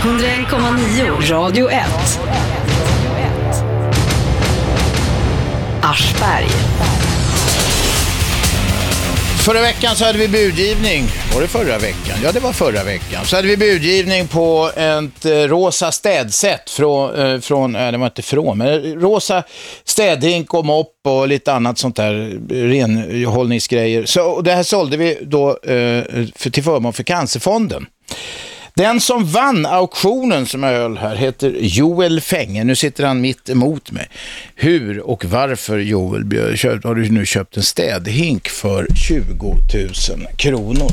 101,9 Radio 1. Aschberg. Förra veckan så hade vi budgivning. Var det förra veckan? Ja, det var förra veckan. Så hade vi budgivning på ett eh, rosa städset från, eh, från eh, det var inte från, men rosa städhink och mopp och lite annat sånt där renhållningsgrejer. Så det här sålde vi då eh, för, till förmån för Cancerfonden. Den som vann auktionen som jag höll här heter Joel Fänge. Nu sitter han mitt emot mig. Hur och varför Joel har du nu köpt en städhink för 20 000 kronor?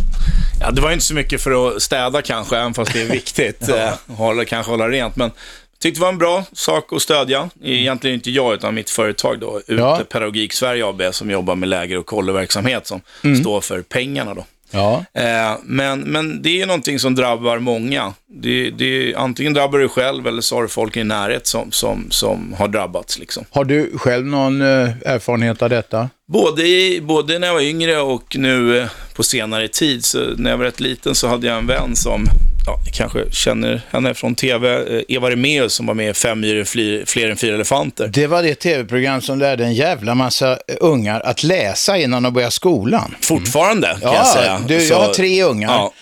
Ja, det var inte så mycket för att städa kanske, även fast det är viktigt. ja. Eh, hålla, kanske hålla rent. Men tyckte det var en bra sak att stödja. Egentligen inte jag, utan mitt företag då, Ute ja. Pedagogik Sverige AB, som jobbar med läger och kolloverksamhet, som mm. står för pengarna då. Ja. Eh, men, men det är någonting som drabbar många. Det, det, antingen drabbar du själv eller så har du folk i närhet som, som, som har drabbats. Liksom. Har du själv någon eh, erfarenhet av detta? Både, i, både när jag var yngre och nu eh, på senare tid. Så när jag var rätt liten så hade jag en vän som ja, ni kanske känner henne från tv, Eva Remaeus som var med i Fem myror fler än fyra elefanter. Det var det tv-program som lärde en jävla massa ungar att läsa innan de började skolan. Fortfarande, kan ja, jag säga. Du, jag har tre ungar. Ja.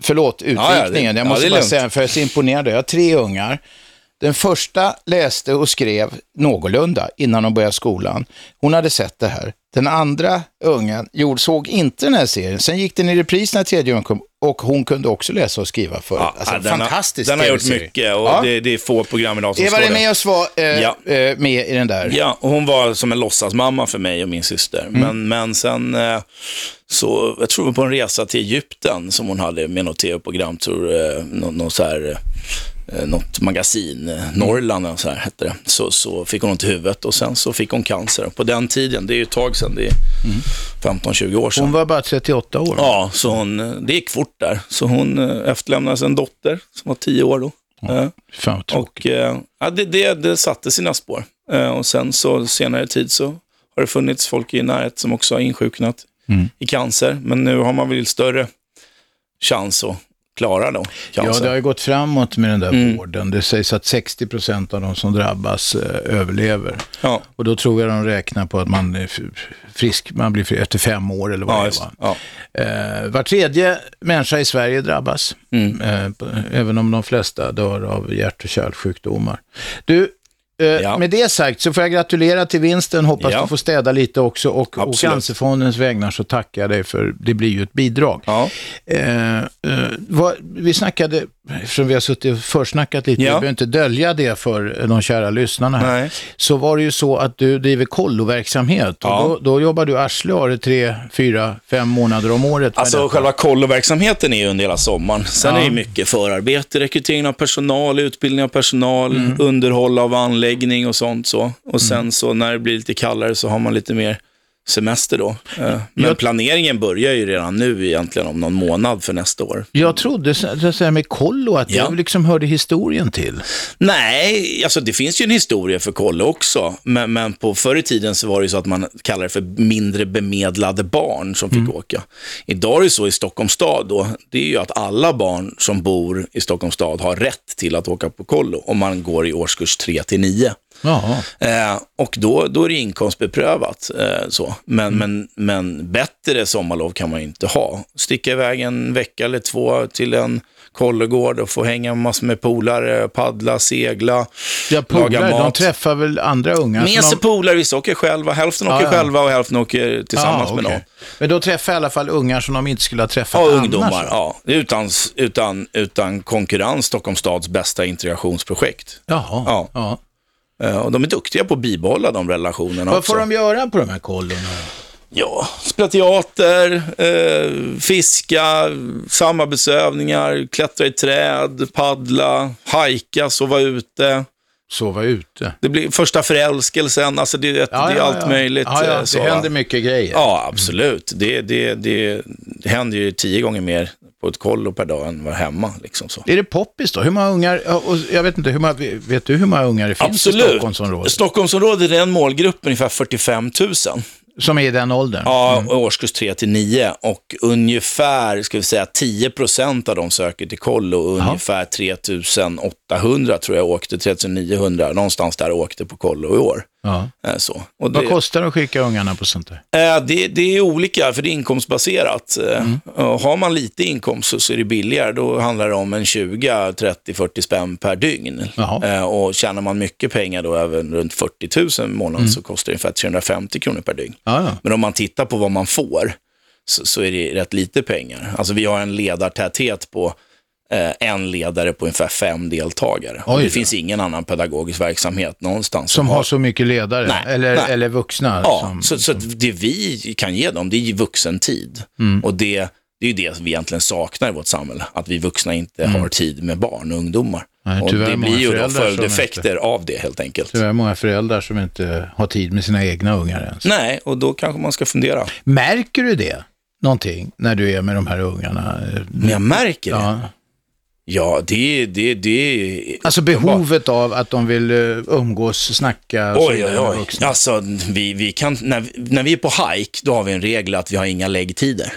Förlåt utvikningen, ja, jag måste bara säga, för jag är så imponerad. Jag har tre ungar. Den första läste och skrev någorlunda innan de började skolan. Hon hade sett det här. Den andra ungen såg inte den här serien. Sen gick den i repris när tredje ungen kom och hon kunde också läsa och skriva förut. Ja, alltså, den fantastisk Den har gjort mycket och ja. det, det, är få program idag som Eva Remaeus var eh, ja. eh, med i den där. Ja, och hon var som en låtsasmamma för mig och min syster. Mm. Men, men sen, eh, så, jag tror det var på en resa till Egypten som hon hade med något tv-program, tror eh, något, något så här Eh, något magasin, eh, Norrland så här hette det, så, så fick hon ont i huvudet och sen så fick hon cancer. På den tiden, det är ju ett tag sedan, det är mm. 15-20 år sedan. Hon var bara 38 år? Ja, så hon, det gick fort där. Så hon eh, efterlämnades en dotter som var 10 år då. Ja, fan vad och ja, det, det, det satte sina spår. Och sen så senare tid så har det funnits folk i närhet som också har insjuknat mm. i cancer. Men nu har man väl större chans att klara då? Cancer. Ja, det har ju gått framåt med den där mm. vården. Det sägs att 60 procent av de som drabbas eh, överlever. Ja. Och då tror jag de räknar på att man är frisk, man blir frisk efter fem år eller vad ja, det var. Ja. Eh, var tredje människa i Sverige drabbas, mm. eh, även om de flesta dör av hjärt och kärlsjukdomar. Du, Eh, ja. Med det sagt så får jag gratulera till vinsten, hoppas ja. du får städa lite också och, och Cancerfondens vägnar så tackar jag dig för det blir ju ett bidrag. Ja. Eh, eh, vad, vi snackade, eftersom vi har suttit och försnackat lite, ja. jag behöver inte dölja det för de kära lyssnarna här, Nej. så var det ju så att du driver kolloverksamhet ja. och då, då jobbar du arsle har det tre, fyra, fem månader om året. Alltså detta. själva kolloverksamheten är ju under hela sommaren. Sen ja. är det mycket förarbete, rekrytering av personal, utbildning av personal, mm. underhåll av anläggning och sånt. så. Och sen mm. så när det blir lite kallare så har man lite mer semester då. Men jag, planeringen börjar ju redan nu egentligen om någon månad för nästa år. Jag trodde så här med kollo att ja. det liksom hörde historien till. Nej, alltså det finns ju en historia för kollo också. Men, men på förr i tiden så var det ju så att man kallade det för mindre bemedlade barn som fick mm. åka. Idag är det så i Stockholms stad då, det är ju att alla barn som bor i Stockholms stad har rätt till att åka på kollo om man går i årskurs 3 till 9. Eh, och då, då är det inkomstbeprövat. Eh, så. Men, mm. men, men bättre sommarlov kan man inte ha. Sticka iväg en vecka eller två till en kollegård och få hänga massor med polare, paddla, segla, ja, polare, laga mat. De träffar väl andra unga? Med sig de... polare, vissa åker själva, hälften åker ja, själva och hälften åker tillsammans ja, okay. med någon. Men då träffar i alla fall ungar som de inte skulle ha träffat ja, annars? ungdomar, ja. Utan, utan, utan konkurrens, Stockholms stads bästa integrationsprojekt. Jaha, ja. ja. Eh, och de är duktiga på att bibehålla de relationerna Vad får de göra på de här kollorna? Ja, spela teater, eh, fiska, samarbetsövningar, klättra i träd, paddla, hajka, sova ute. Sova ute? Det blir första förälskelsen, alltså det, det ja, är allt ja. möjligt. Ja, ja, det händer mycket grejer. Ja, absolut. Det, det, det, det händer ju tio gånger mer på ett kollo per dag än var hemma. Liksom så. Är det poppis då? Hur många ungar, jag vet inte, hur många, vet du hur många ungar det finns Absolut. i Stockholmsområdet? Stockholmsområdet är en målgrupp ungefär 45 000. Som är i den åldern? Ja, mm. årskurs 3 till 9 och ungefär, ska vi säga 10 procent av dem söker till kollo och ungefär 3800 tror jag åkte, 3900, någonstans där åkte på kollo i år. Ja. Eh, så. Och det, Vad kostar det att skicka ungarna på sånt där? Eh, det, det är olika, för det är inkomstbaserat. Eh, mm. Har man lite inkomst så är det billigare. Då handlar det om en 20, 30, 40 spänn per dygn. Jaha. Och tjänar man mycket pengar, då, även runt 40 000 i månaden, mm. så kostar det ungefär 350 kronor per dygn. Ja, Men om man tittar på vad man får, så, så, är det rätt lite pengar. Alltså vi har en ledartäthet på eh, en ledare på ungefär fem deltagare. Oj, det finns ingen annan pedagogisk verksamhet någonstans. Som, som har, så mycket ledare? Nej, eller, nej. eller vuxna? Ja, som, så, så det vi kan ge dem, det är vuxentid. Mm. Och det, det är det vi egentligen saknar i vårt samhälle, att vi vuxna inte mm. har tid med barn och ungdomar. Nej, och det blir ju då följdeffekter inte, av det helt enkelt. Tyvärr många föräldrar som inte har tid med sina egna ungar ens. Nej, och då kanske man ska fundera. Märker du det? Någonting när du är med de här ungarna? Men jag märker det. Ja. Ja, det, det, det... Alltså behovet av att de vill eh, umgås, snacka. Oj, oj, oj. Alltså, vi, vi kan, när, när vi är på hike, då har vi en regel att vi har inga läggtider.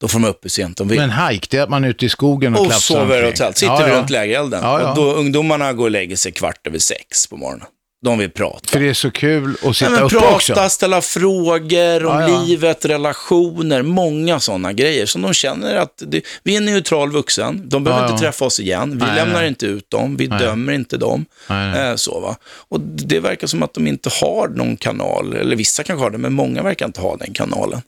Då får de uppe sent de vill. Men hike, det är att man är ute i skogen och, och sover och tält. Sitter ja, ja. runt lägerelden. Ja, ja. Och då ungdomarna går och lägger sig kvart över sex på morgonen. De vill prata. För det är så kul att sitta Nej, uppe prata, också. Prata, ställa frågor om ja, ja. livet, relationer, många sådana grejer som de känner att det, vi är en neutral vuxen. De behöver ja, inte träffa oss igen. Vi nej, lämnar nej. inte ut dem. Vi dömer inte dem. Eh, så, va? Och det verkar som att de inte har någon kanal, eller vissa kanske har det, men många verkar inte ha den kanalen.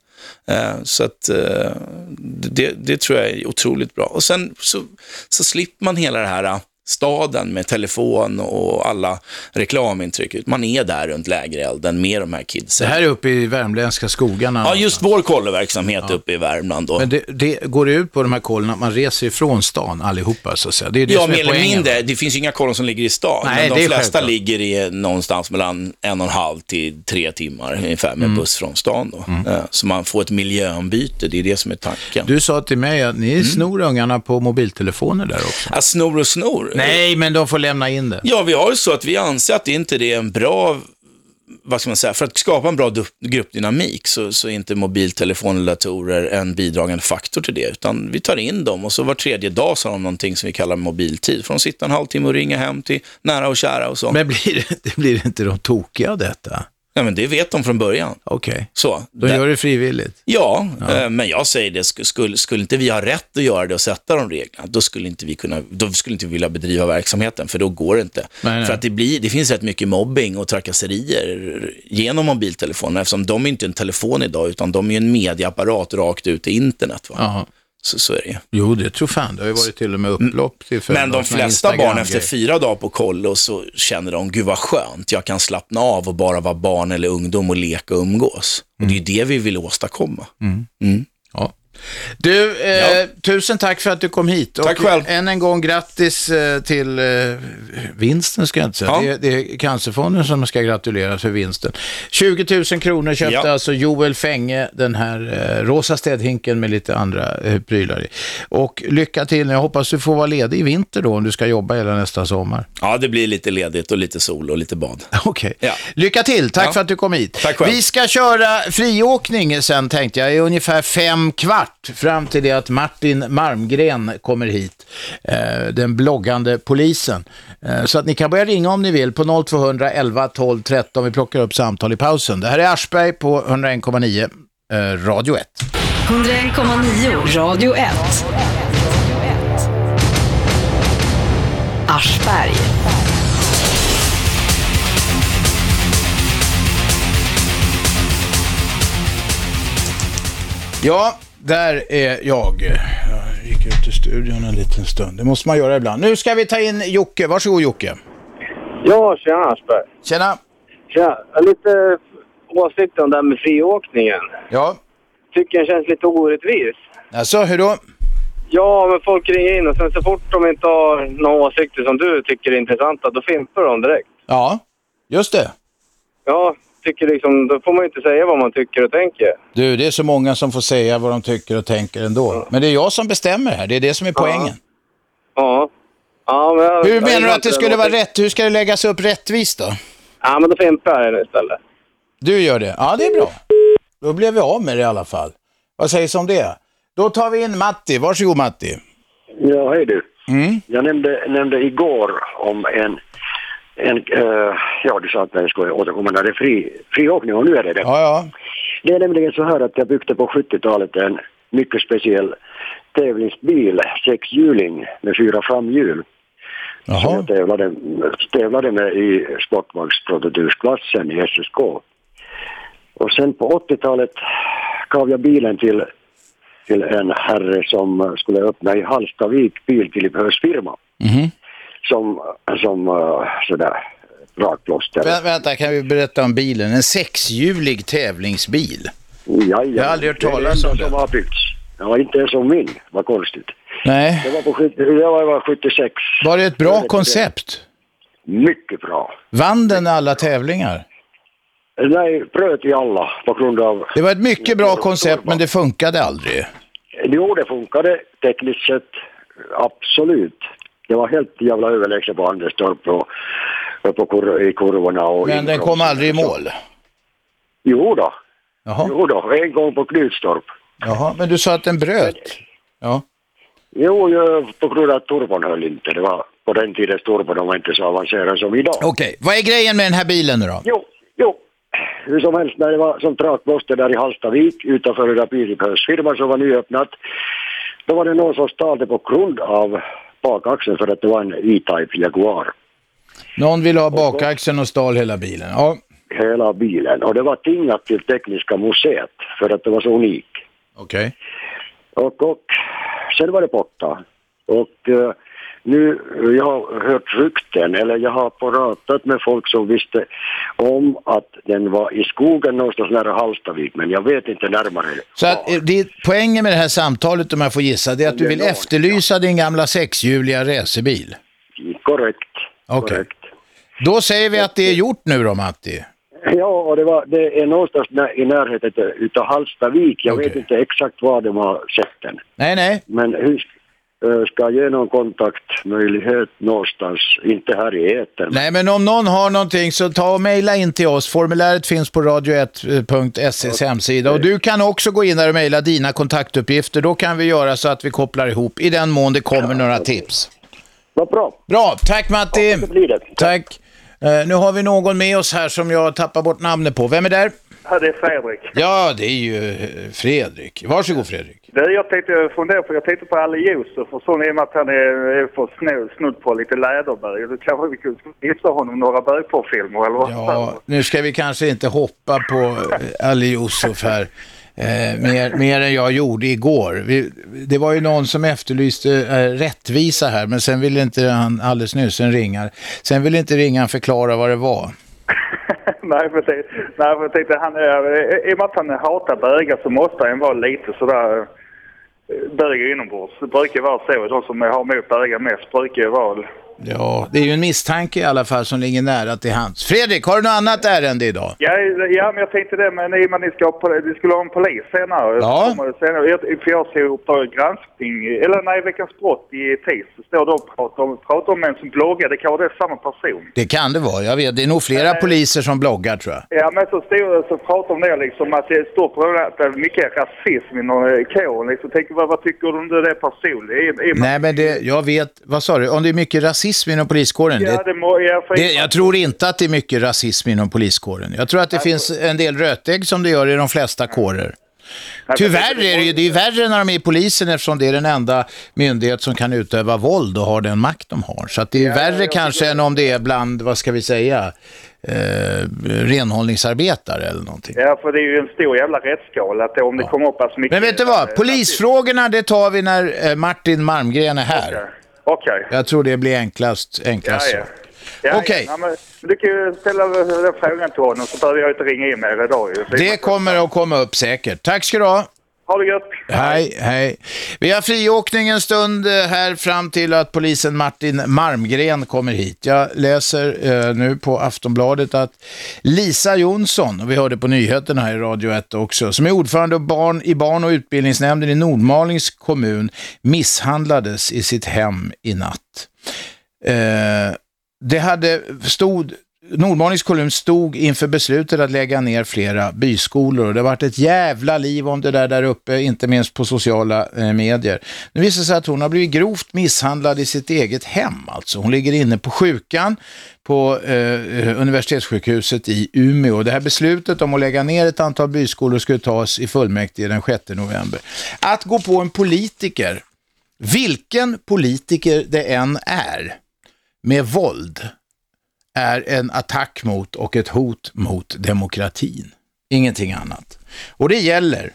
Eh, så att eh, det, det, tror jag är otroligt bra. Och sen så, så slipper man hela det här staden med telefon och alla reklamintryck. Man är där runt lägerelden med de här kidsen. Det här är uppe i värmländska skogarna? Ja, just vår kolloverksamhet ja. uppe i Värmland. Då. Men det, det går ut på de här kollorna att man reser ifrån stan allihopa så att säga? Det är det ja, mer eller mindre. Det finns ju inga kollon som ligger i stan. Nej, men de flesta självklart. ligger i någonstans mellan en och en halv till tre timmar ungefär med mm. buss från stan. Då. Mm. Så man får ett miljöombyte, det är det som är tanken. Du sa till mig att ni mm. snor ungarna på mobiltelefoner där också. Ja, snor och snor. Nej, men de får lämna in det. Ja, vi har ju så att vi anser att det inte är en bra vad ska man säga, för att skapa en bra gruppdynamik så, så är inte mobiltelefoner och datorer en bidragande faktor till det, utan vi tar in dem och så var tredje dag så har de någonting som vi kallar mobiltid. Får de sitta en halvtimme och ringa hem till nära och kära och så. Men blir, det, blir inte de tokiga av detta? Ja, men det vet de från början. Okej. Okay. Så. De gör det frivilligt? Ja, ja. Eh, men jag säger det, skulle, skulle inte vi ha rätt att göra det och sätta de reglerna, då skulle inte vi kunna, då skulle inte vi vilja bedriva verksamheten, för då går det inte. Nej, nej. För att det, blir, det finns rätt mycket mobbing och trakasserier genom mobiltelefoner, eftersom de är inte en telefon idag, utan de är en medieapparat rakt ut i internet. Va? Så, så är det Jo, det tror fan. Det har ju varit till och med upplopp till Men de flesta barn efter fyra dagar på kollo så känner de, gud vad skönt, jag kan slappna av och bara vara barn eller ungdom och leka och umgås. Mm. Och det är ju det vi vill åstadkomma. Mm. Mm. Ja. Du, eh, ja. tusen tack för att du kom hit. Tack och själv. Än en gång grattis eh, till eh, vinsten, ska jag inte säga. Ja. Det, det, är Cancerfonden som ska gratuleras för vinsten. 20 000 kronor köpte ja. alltså Joel Fänge den här eh, rosa städhinken med lite andra eh, prylar i. Och lycka till. Jag hoppas du får vara ledig i vinter då, om du ska jobba hela nästa sommar. Ja, det blir lite ledigt och lite sol och lite bad. Okej. Okay. Lycka till. Tack för att du kom hit. Tack själv. Vi ska köra friåkning sen, tänkte jag, i ungefär fem kvart fram till det att Martin Marmgren kommer hit, eh, den bloggande polisen. Eh, så att ni kan börja ringa om ni vill på 0200 11 12 13. Vi plockar upp samtal i pausen. Det här är Aschberg på 101,9 eh, Radio 1. 101,9 Radio 1. Aschberg. Ja, där är jag. Jag gick ut i studion en liten stund. Det måste man göra ibland. Nu ska vi ta in Jocke. Varsågod Jocke. Ja, tjena Aschberg. Tjena. Tjena. Lite åsikter om det här med friåkningen. Ja. Tycker den känns lite orättvis. Alltså, hur då? Ja, men folk ringer in och sen så fort de inte har några åsikter som du tycker är intressanta, då fimpar de direkt. Ja, just det. Ja, tycker liksom, då får man inte säga vad man tycker och tänker. Du, det är så många som får säga vad de tycker och tänker ändå. Ja. Men det är jag som bestämmer här, det är det som är poängen. Ja. ja men jag, Hur menar du att det skulle vara rätt? Hur ska det läggas upp rättvist då? Ja, men då fimpar jag nu istället. Du gör det? Ja, det är bra. då blev vi av med det i alla fall. Vad sägs om det? Då tar vi in Matti. Varsågod Matti. Ja, hej du. Mm. Jag nämnde, nämnde igår om en, en uh, ja du sa att jag skulle återkomma när det är fri, friåkning och nu är det det. Ja, ja. Det är nämligen så här att jag byggde på 70-talet en mycket speciell tävlingsbil, sexhjuling med fyra framhjul. Som Jaha. jag tävlade, tävlade med i sportvagnsprototypsklassen i SSK. Och sen på 80-talet gav jag bilen till, till en herre som skulle öppna i Hallstavik biltillbehörsfirma. Mhm. Som, som uh, sådär rakplåster. Vä- vänta, kan vi berätta om bilen? En sexhjulig tävlingsbil. Ja, Jag har aldrig hört talas det om det. det. som har byggts. Ja, inte ens som min. Vad konstigt. Nej. Det var på 70, det var 76. Var det ett bra koncept? Mycket bra. Vann den alla tävlingar? Nej, bröt i alla på grund av... Det var ett mycket bra koncept, men det funkade aldrig. Jo, det funkade tekniskt sett. Absolut. Det var helt jävla överlägset på Anderstorp och, och på kur, i kurvorna. Och Men den kom aldrig i mål. Jo då. Jaha. Jo då, en gång på Knutstorp. Jaha, men du sa att den bröt. Ja. Jo, på grund av att turbon höll inte. Det var på den tiden turbon var inte så avancerad som idag. Okej, vad är grejen med den här bilen nu då? Jo, jo. Hur som helst, när det var som trakplåster där i Hallstavik utanför den där bilbehörsfirman som var nyöppnat, då var det någon som stal det på grund av bakaxeln för att det var en E-Type Jaguar. Någon ville ha bakaxeln och stal hela bilen. Ja, Hela bilen. Och det var tingat till Tekniska museet för att det var så unik. okej. Och, och sen var det borta. Och eh, nu, jag har hört rykten, eller jag har pratat med folk som visste om att den var i skogen någonstans nära Hallstavik, men jag vet inte närmare. Så att, eh, det, poängen med det här samtalet, om jag får gissa, det är att du vill efterlysa din gamla sexhjuliga racerbil. Korrekt. Okej. korrekt. Då säger vi att det är gjort nu då, Matti. Ja, och det, var, det är någonstans när, i närheten utav Hallstavik. Jag vet Okej. inte exakt var de har sett den. Nej, nej. Men hur ska ge någon kontaktmöjlighet någonstans, inte här i etern. Nej, men om någon har någonting så ta och mejla in till oss. Formuläret finns på radio1.ses hemsida och du kan också gå in där och mejla dina kontaktuppgifter. Då kan vi göra så att vi kopplar ihop i den mån det kommer några tips. Vad bra. Bra, tack Matti. Så blir det. Tack. Eh, nu har vi någon med oss här som jag tappar bort namnet på. Vem är där? Ja, det är Fredrik. Ja, det är ju eh, Fredrik. Varsågod Fredrik. Det, jag tänkte fundera på, jag tänkte på Ali Josef och så i och med att han är, är för snu- snudd på lite läderberg. Då kanske vi kunde visa honom några bögporrfilmer eller vad Ja, nu ska vi kanske inte hoppa på eh, Ali Yusuf här. Eh, mer, mer än jag gjorde igår. Vi, det var ju någon som efterlyste eh, rättvisa här, men sen ville inte han alldeles nyss en ringar. Sen ville inte ringaren förklara vad det var. nej, precis. nej, för jag tänkte han är, eh, i och med att han hatar bögar så måste han vara lite sådär eh, bög inombords. Det brukar vara så. De som har emot bögar mest brukar ju vara Ja, det är ju en misstanke i alla fall som ligger nära till hands. Fredrik, har du något annat ärende idag? Ja, ja, men jag tänkte det, men i och med att ni ska ha, ni skulle ha en polis senare. Ja. Senare. Jag, för jag såg på granskning, eller nej, Veckans brott i TIS, så står det och pratar om, pratar om en som bloggar. Det kan vara det samma person. Det kan det vara, jag vet. Det är nog flera poliser som bloggar tror jag. Ja, men så stod så pratar om det liksom, att det är stort problem att det är mycket rasism inom eh, kåren. Liksom, tänker, vad, vad tycker du om det personligen? Nej, men det, jag vet, vad sa du, om det är mycket rasism inom poliskåren? Ja, Det, må, ja, för, det, jag tror inte att det är mycket rasism inom poliskåren. Jag tror att det finns en del rötägg som det gör i de flesta kårer. Tyvärr är det ju det är värre när de är i polisen eftersom det är den enda myndighet som kan utöva våld och har den makt de har. Så att det är värre kanske än om det är bland, vad ska vi säga, eh, renhållningsarbetare eller någonting. Ja, för det är ju en stor jävla rättsskala att om det kommer upp så mycket... Men vet du vad, polisfrågorna det tar vi när eh, Martin Malmgren är här. Okej. Okej. Jag tror det blir enklast, enklast Ja, ja. Ja, Okej. Ja, men du kan ju ställa den frågan till honom så behöver jag inte ringa in mer idag. Det kommer att komma upp säkert. Tack ska du ha. Ha det gött! Hej, hej. Vi har friåkning en stund eh, här fram till att polisen Martin Marmgren kommer hit. Jag läser eh, nu på Aftonbladet att Lisa Jonsson, och vi hörde på nyheterna här i Radio 1 också, som är ordförande och barn, i barn och utbildningsnämnden i Nordmalings kommun, misshandlades i sitt hem i natt. Eh, det hade, stod Nordmalings kommun stod inför beslutet att lägga ner flera byskolor och det har varit ett jävla liv om det där där uppe, inte minst på sociala eh, medier. Nu visar det sig att hon har blivit grovt misshandlad i sitt eget hem alltså. Hon ligger inne på sjukan på eh, universitetssjukhuset i Umeå. Det här beslutet om att lägga ner ett antal byskolor skulle tas i fullmäktige den 6 november. Att gå på en politiker, vilken politiker det än är, med våld är en attack mot och ett hot mot demokratin. Ingenting annat. Och det gäller,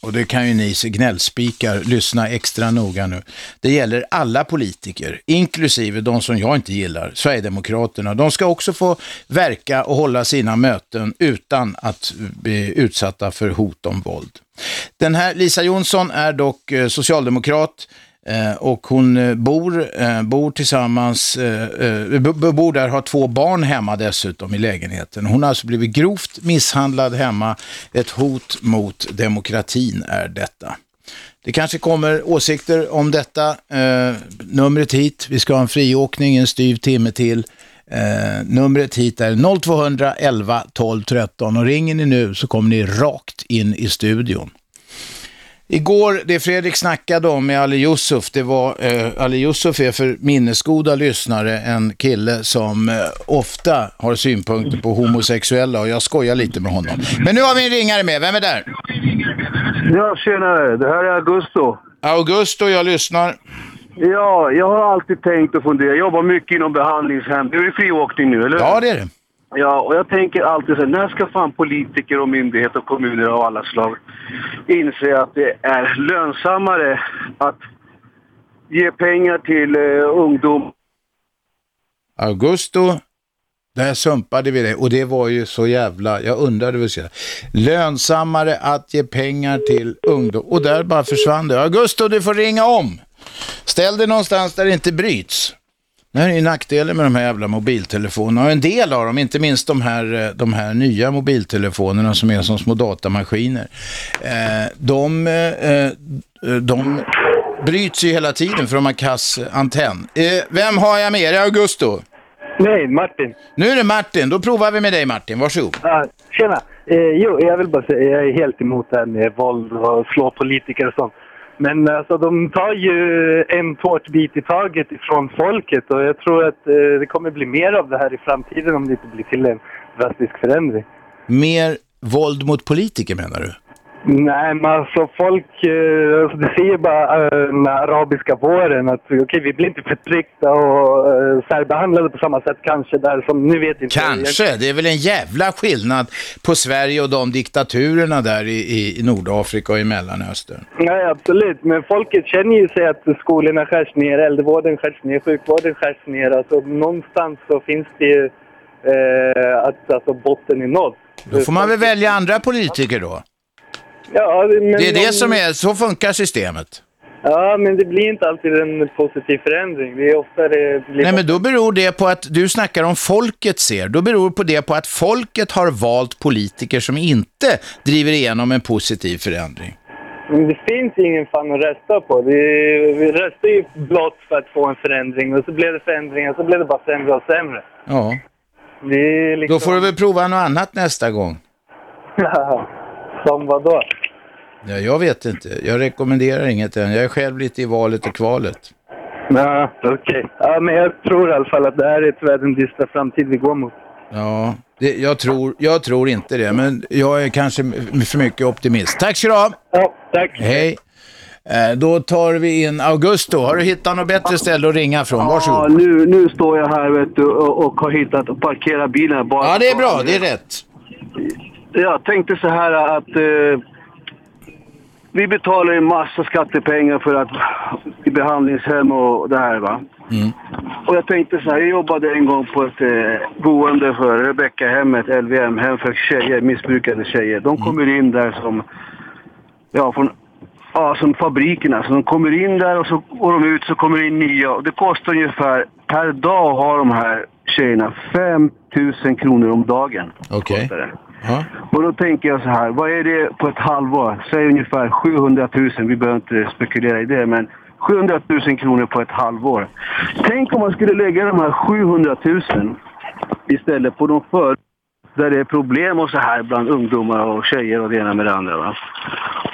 och det kan ju ni gnällspikar lyssna extra noga nu, det gäller alla politiker, inklusive de som jag inte gillar, Sverigedemokraterna. De ska också få verka och hålla sina möten utan att bli utsatta för hot om våld. Den här Lisa Jonsson är dock eh, socialdemokrat, Eh, och hon eh, bor, eh, bor tillsammans, eh, bor där, har två barn hemma dessutom i lägenheten. Hon har alltså blivit grovt misshandlad hemma. Ett hot mot demokratin är detta. Det kanske kommer åsikter om detta. Eh, numret hit, vi ska ha en friåkning en styv timme till. Eh, numret hit är 0211 12 13 och ringer ni nu så kommer ni rakt in i studion. Igår, det Fredrik snackade om med Ali Yusuf, det var, eh, Ali Yusuf är för minnesgoda lyssnare en kille som eh, ofta har synpunkter på homosexuella och jag skojar lite med honom. Men nu har vi en ringare med, vem är där? Ja, tjenare, det här är Augusto. Augusto, jag lyssnar. Ja, jag har alltid tänkt och funderat. Jag jobbar mycket inom behandlingshem. Det är friåkning nu, eller Ja, det är det. Ja, och jag tänker alltid så här, när ska fan politiker och myndigheter och kommuner av alla slag inse att det är lönsammare att ge pengar till eh, ungdom? Augusto, där sumpade vi det och det var ju så jävla, jag undrade väl säga, lönsammare att ge pengar till ungdom och där bara försvann det. Augusto, du får ringa om. Ställ dig någonstans där det inte bryts. Det här är ju nackdelen med de här jävla mobiltelefonerna. Och en del av dem, inte minst de här, eh, de här nya mobiltelefonerna som är som små datamaskiner. Eh, de, eh, de bryts ju hela tiden för de har kass antenn. Vem har jag med? Är det Augusto? Nej, Martin. Nu är det Martin. Då provar vi med dig Martin. Varsågod. Uh, tjena. Eh, jo, jag vill bara säga jag är helt emot det här med våld och slå politiker och sånt. Men alltså, de tar ju en tårtbit i taget ifrån folket och jag tror att eh, det kommer bli mer av det här i framtiden om det inte blir till en drastisk förändring. Mer våld mot politiker menar du? Nej, men alltså folk, eh, alltså, det ser bara eh, den arabiska våren att okej, okay, vi blir inte förtryckta och eh, särbehandlade på samma sätt kanske där som nu vet inte. Kanske, det är väl en jävla skillnad på Sverige och de diktaturerna där i, i Nordafrika och i Mellanöstern. Nej, absolut, men folket känner ju sig att skolorna skärs ner, äldrevården skärs ner, sjukvården skärs ner. Alltså någonstans så finns det ju eh, att alltså, botten är nådd. Då får man väl välja andra politiker då? Ja, men det är det som är, så funkar systemet. Ja, men det blir inte alltid en positiv förändring. Det är ofta det blir... Nej, men då beror det på att du snackar om folket ser. Då beror på det på att folket har valt politiker som inte driver igenom en positiv förändring. Men det finns ingen fan att rösta på. Vi, vi röstar ju blott för att få en förändring och så blev det förändringar så blev det bara sämre och sämre. Ja. Liksom... Då får du väl prova något annat nästa gång. Ja, som vad då? Ja, jag vet inte. Jag rekommenderar inget än. Jag är själv lite i valet och kvalet. Nej, okej. Okay. Ja, men jag tror i alla fall att det här är tyvärr den dystra framtid vi går mot. Ja, det, jag, tror, jag tror inte det, men jag är kanske för mycket optimist. Tack ska du ha. Ja, tack. Hej. Eh, då tar vi in Augusto. Har du hittat något bättre ställe att ringa från? Varsågod. Ja, nu, nu står jag här vet du, och, och har hittat att parkera bilen. Bara ja, det är bra. Det är rätt. Jag tänkte så här att eh, vi betalar en massa skattepengar för att i behandlingshem och det här va. Mm. Och jag tänkte så här, jag jobbade en gång på ett eh, boende för Rebecka-hemmet, LVM, hem för tjejer, missbrukande tjejer. De Mm. kommer in där som, ja, från, ja, som fabrikerna. Så de kommer in där och så går de ut så kommer det in nya. Och det kostar ungefär, per dag har de här tjejerna 5 000 kronor om dagen. Okej. Det. Ja. Och då tänker jag så här, vad är det på ett halvår? Säg ungefär 700 000, vi behöver inte spekulera i det, men 700 000 kronor på ett halvår. Tänk om man skulle lägga de här 700 000 istället på de för där det är problem och så här bland ungdomar och tjejer och det ena med det andra. Va?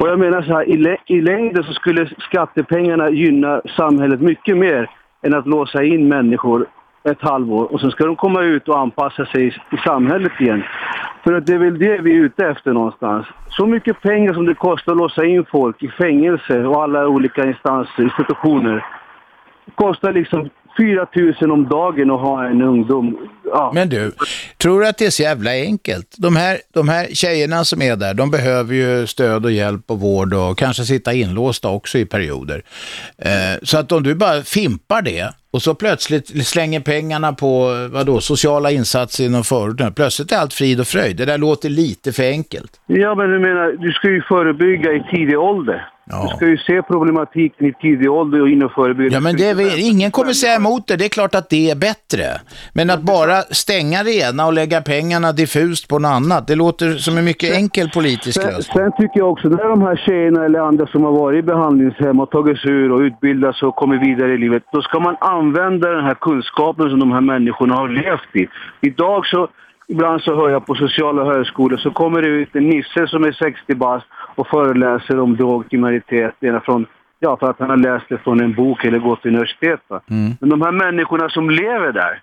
Och jag menar så här, i, lä i längden så skulle skattepengarna gynna samhället mycket mer än att låsa in människor ett halvår och sen ska de komma ut och anpassa sig i, samhället igen. För att det är väl det vi är ute efter någonstans. Så mycket pengar som det kostar att låsa in folk i fängelse och alla olika instanser, institutioner. Det kostar liksom 4 000 om dagen att ha en ungdom. Ja. Men du, tror du att det är så jävla enkelt? De här, de här tjejerna som är där, de behöver ju stöd och hjälp och vård och kanske sitta inlåsta också i perioder. Eh, så att om du bara fimpar det och så plötsligt slänger pengarna på vadå, sociala insatser inom förorten. Plötsligt är allt frid och fröjd. Det där låter lite för enkelt. Ja, men du menar, du ska ju förebygga i tidig ålder. Du ska ju se problematiken i tidig ålder och in och förebygga. Ja, men det är, ingen kommer säga emot det. Det är klart att det är bättre. Men att bara stänga det ena och lägga pengarna diffust på något annat, det låter som en mycket enkel politisk Sen, lösning. sen tycker jag också, när de här tjejerna eller andra som har varit i behandlingshem och tagit sig ur och utbildats och kommit vidare i livet, då ska man använda den här kunskapen som de här människorna har levt i. Idag så, ibland så hör jag på sociala högskolor så kommer det ut en nisse som är 60 bast och föreläser om drogkriminalitet ena från Ja, för att han har läst det från en bok eller gått till universitet. Va? Men de här människorna som lever där,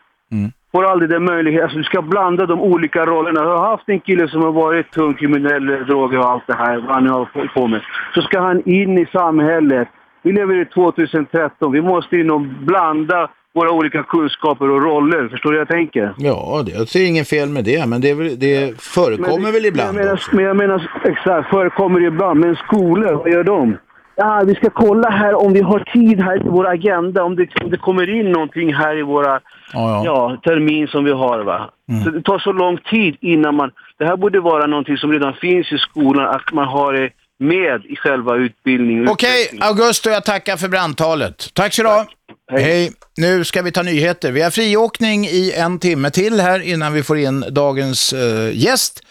får aldrig den möjligheten. Alltså, du ska blanda de olika rollerna. Du har haft en kille som har varit tung kriminell, droger och allt det här, vad han nu har på med. Så ska han in i samhället. Vi lever i 2013. Vi måste in och blanda våra olika kunskaper och roller. Förstår du vad jag tänker? Ja, det, jag ser ingen fel med det, men det, väl, det förekommer väl ibland Men jag också. menar, men jag menar exakt, förekommer det ibland. Men skolor, vad gör de? Ja, vi ska kolla här om vi har tid här i vår agenda, om det, om det kommer in någonting här i våra Ja, ja. ja, termin som vi har. Va? Så det tar så lång tid innan man... Det här borde vara någonting som redan finns i skolan, att man har det med i själva utbildningen. Okej, Augusto, jag tackar för brandtalet. Tack så du ha. Hej. Nu ska vi ta nyheter. Vi har friåkning i en timme till här innan vi får in dagens eh, gäst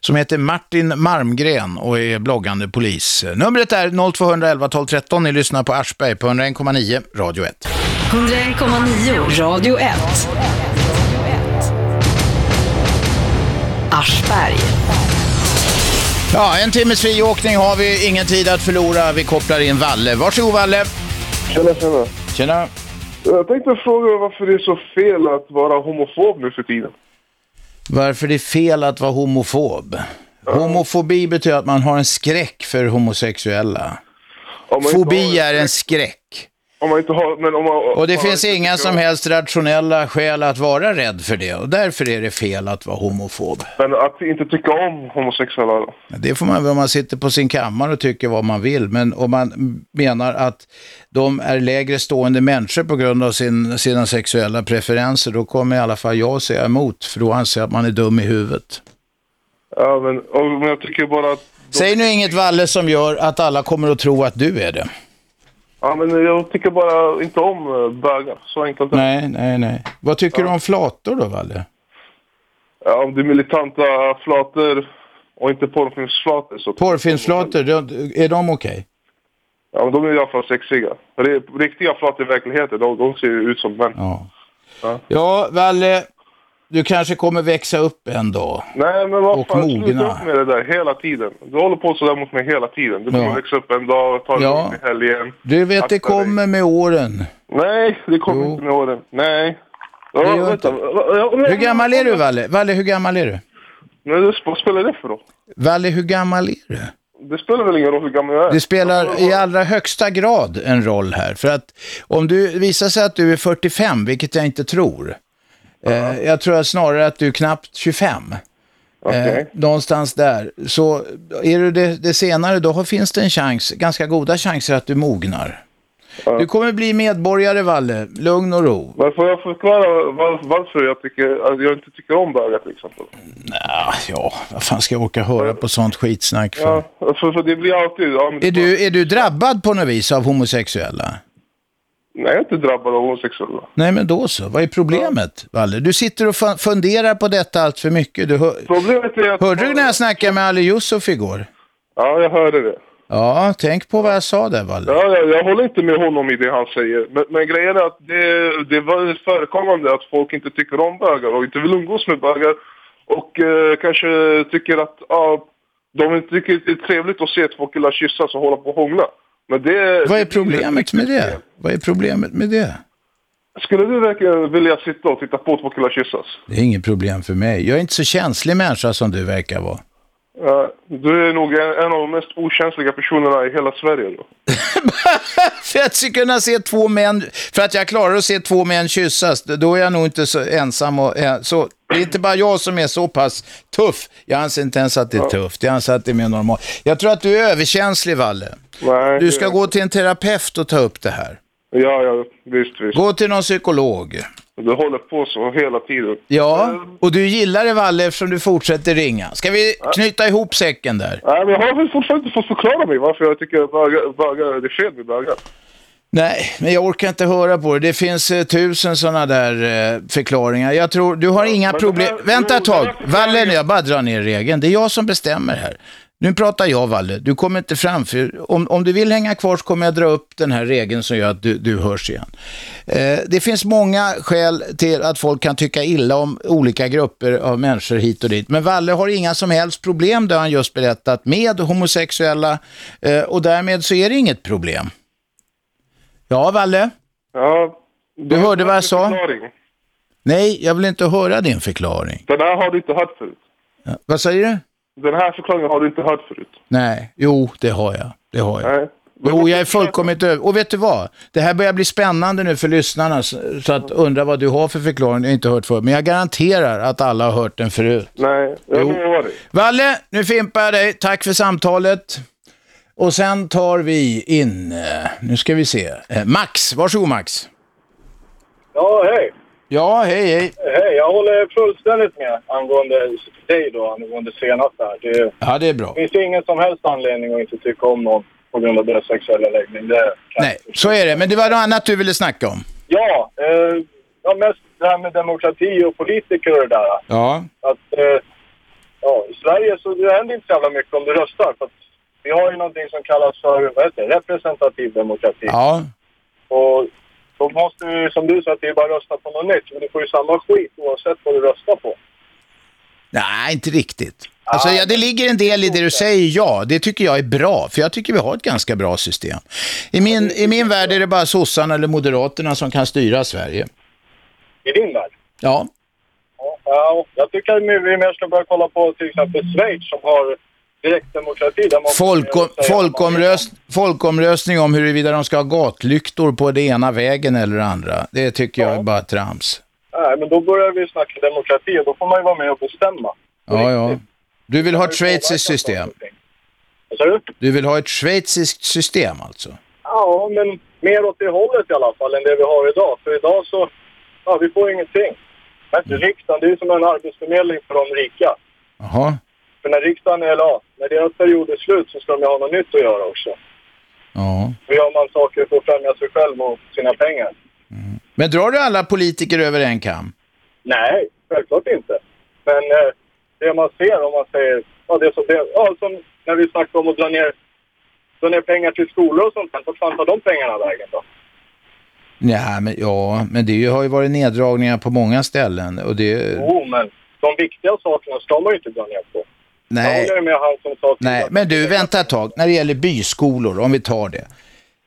som heter Martin Marmgren och är bloggande polis. Numret är 0211 12 13. Ni lyssnar på Aschberg på 101,9 Radio 1. 101,9 Radio 1. Aschberg. Ja, en timmes friåkning har vi, ingen tid att förlora. Vi kopplar in Valle. Varsågod Valle. Tjena, tjena. Tjena. Jag tänkte fråga varför det är så fel att vara homofob nu för tiden. Varför det är fel att vara homofob? Homofobi betyder att man har en skräck för homosexuella. Fobi är en skräck. Om man inte har... Men om man, Och det om finns man inga som helst rationella skäl att vara rädd för det. Och därför är det fel att vara homofob. om- Men att inte tycka om homosexuella då? Det får man väl om man sitter på sin kammare och tycker vad man vill. Men om man menar att de är lägre stående människor på grund av sin, sina sexuella preferenser, då kommer i alla fall jag säga emot. För då anser jag att man är dum i huvudet. Ja, men, och, men jag tycker bara att... Säg nu inget Valle som gör att alla kommer att tro att du är det. Ja, men jag tycker bara inte om eh, bögar. Så enkelt. Nej, nej, nej. Vad tycker du om flator då, Valle? Ja, om det är militanta flator och inte porrfilmsflator så... Porrfilmsflator, är de okej? Ja, men de är i alla fall sexiga. Riktiga flator i verkligheten, de, de ser ju ut som män. Ja. Ja. Ja, Valle, du kanske kommer växa upp en dag. Nej, men vad Och fan, mogna. sluta upp med det där hela tiden. Du håller på sådär mot mig hela tiden. Du kommer Ja. växa upp en dag, ta det Ja. i helgen. Du vet, det Akta dig. kommer med åren. Nej, det kommer Jo. inte med åren. Nej. Ja, Det gör inte. Hur gammal är du, Valle? Valle, hur gammal är du? Men det, vad spelar det för roll? Valle, hur gammal är du? Det spelar väl ingen roll hur gammal jag är? Det spelar i allra högsta grad en roll här. För att om du visar sig att du är 45, vilket jag inte tror. Eh, jag tror snarare att du är knappt 25. Okej. Eh, någonstans där. Så är du det, det senare, då finns det en chans, ganska goda chanser att du mognar. Du kommer bli medborgare, Valle. Lugn och ro. Men får jag förklara var, varför jag, tycker, att jag inte tycker om bögar till exempel? Ah, ja, vad fan ska jag orka höra på sånt skitsnack för? Ja, för, för det blir alltid... Ja, Är, du, är du drabbad på något vis av homosexuella? Nej, jag är inte drabbad av homosexuella. Nej, men då så. Vad är problemet, Valle? Du sitter och fu- funderar på detta allt för mycket. Du hör... Problemet är att... Hörde du när jag snackade med Ali Yusuf igår? Ja, jag hörde det. Ja, tänk på vad jag sa där, Valle. Ja, jag, jag håller inte med honom i det han säger. Men, men grejen är att det, det var förekommande att folk inte tycker om bögar och inte vill umgås med bögar. Och eh, kanske tycker att ja, de inte tycker det är trevligt att se två killar kyssas och hålla på och hångla. Men det, Vad är problemet med det? Vad är problemet med det? Skulle du verkligen vilja sitta och titta på två killar kyssas? Det är inget problem för mig. Jag är inte så känslig människa som du verkar vara. Ja, du är nog en, en av de mest okänsliga personerna i hela Sverige då. för att jag kunna se två män, för att jag klarar att se två män kyssas, då är jag nog inte så ensam. Och, eh, så, det är inte bara jag som är så pass tuff. Jag anser inte ens att det är tufft. Jag anser att det är mer normalt. Jag tror att du är överkänslig, Valle. Nej, Du ska gå till en terapeut och ta upp det här. Ja, ja, visst, visst. Gå till någon psykolog. Du håller på så hela tiden. Ja, och du gillar det, Valle, eftersom du fortsätter ringa. Ska vi knyta ihop säcken där? Nej, men jag har fortfarande inte fått förklara mig varför jag tycker att bögar, bögar, det är fel med bögar. Nej, men jag orkar inte höra på det. Det finns eh, tusen sådana där eh, förklaringar. Jag tror, du har inga men problem. de här- Vänta ett tag. Valle, jag bara drar ner regeln. Det är jag som bestämmer här. Nu pratar jag, Valle. Du kommer inte fram. För om, om du vill hänga kvar så kommer jag dra upp den här regeln som gör att du, du hörs igen. Eh, det finns många skäl till att folk kan tycka illa om olika grupper av människor hit och dit. Men Valle har inga som helst problem, det har han just berättat, med homosexuella. Eh, och därmed så är det inget problem. Ja, Valle? Ja, Du hörde vad jag sa? Förklaring. Nej, jag vill inte höra din förklaring. Den här har du inte hört förut. Ja, vad säger du? Den här förklaringen har du inte hört förut. Nej, jo, det har jag. Det har jag. Nej. Jo, jag är fullkomligt över. Och vet du vad? Det här börjar bli spännande nu för lyssnarna, så att undra vad du har för förklaring jag inte hört förut. Men jag garanterar att alla har hört den förut. Nej, jag lovar dig. Valle, nu fimpar jag dig. Tack för samtalet. Och sen tar vi in, eh, nu ska vi se, eh, Max. Varsågod Max. Ja, hej. Ja, hej hej. Hej, jag håller fullständigt med angående dig då, angående senast här. Det Ja, det är bra. finns ingen som helst anledning att inte tycka om någon på grund av deras sexuella läggning. Det Nej, så är det. Men det var något annat du ville snacka om. Ja, eh, ja, mest det här med demokrati och politiker och det där. Ja. Att, eh, ja, I Sverige så det händer inte så jävla mycket om du röstar. För att vi har ju någonting som kallas för vad heter representativ demokrati. Ja. Och då måste vi, som du sa, att det är bara rösta på något nytt. Men du får ju samma skit oavsett vad du röstar på. Nej, inte riktigt. Alltså, ja, det ligger en del i det du säger, ja. Det tycker jag är bra, för jag tycker vi har ett ganska bra system. I min, i min värld är det bara sossarna eller moderaterna som kan styra Sverige. I din värld. Ja. Ja, jag tycker att vi mer ska börja kolla på till exempel Schweiz som har direktdemokrati. Folkom, folkomröst, folkomröstning om huruvida de ska ha gatlyktor på det ena vägen eller det andra. Det tycker jag är bara trams. Nej, men då börjar vi snacka demokrati och då får man ju vara med och bestämma. Ja, ja. Du vill ha ett schweiziskt system? Vad du? Du vill ha ett schweiziskt system alltså? Ja, men mer åt det hållet i alla fall än det vi har idag. För idag så, ja, vi får ingenting. Men riksdagen, det är som en arbetsförmedling för de rika. Jaha. För när riksdagen, eller ja, när deras period är slut så ska de ju ha något nytt att göra också. Ja. Då gör man saker för att främja sig själv och sina pengar. Men drar du alla politiker över en kam? Nej, självklart inte. Men eh, det man ser om man säger, ja det så det, ja som när vi snackar om att dra ner, dra ner pengar till skolor och sånt vart fan tar de pengarna vägen då? Ja, men, ja, men det har ju varit neddragningar på många ställen. Och det, Jo, men de viktiga sakerna ska man ju inte dra ner på. Nej, Jag håller med han som sa nej, men du, vänta ett tag. När det gäller byskolor, om vi tar det.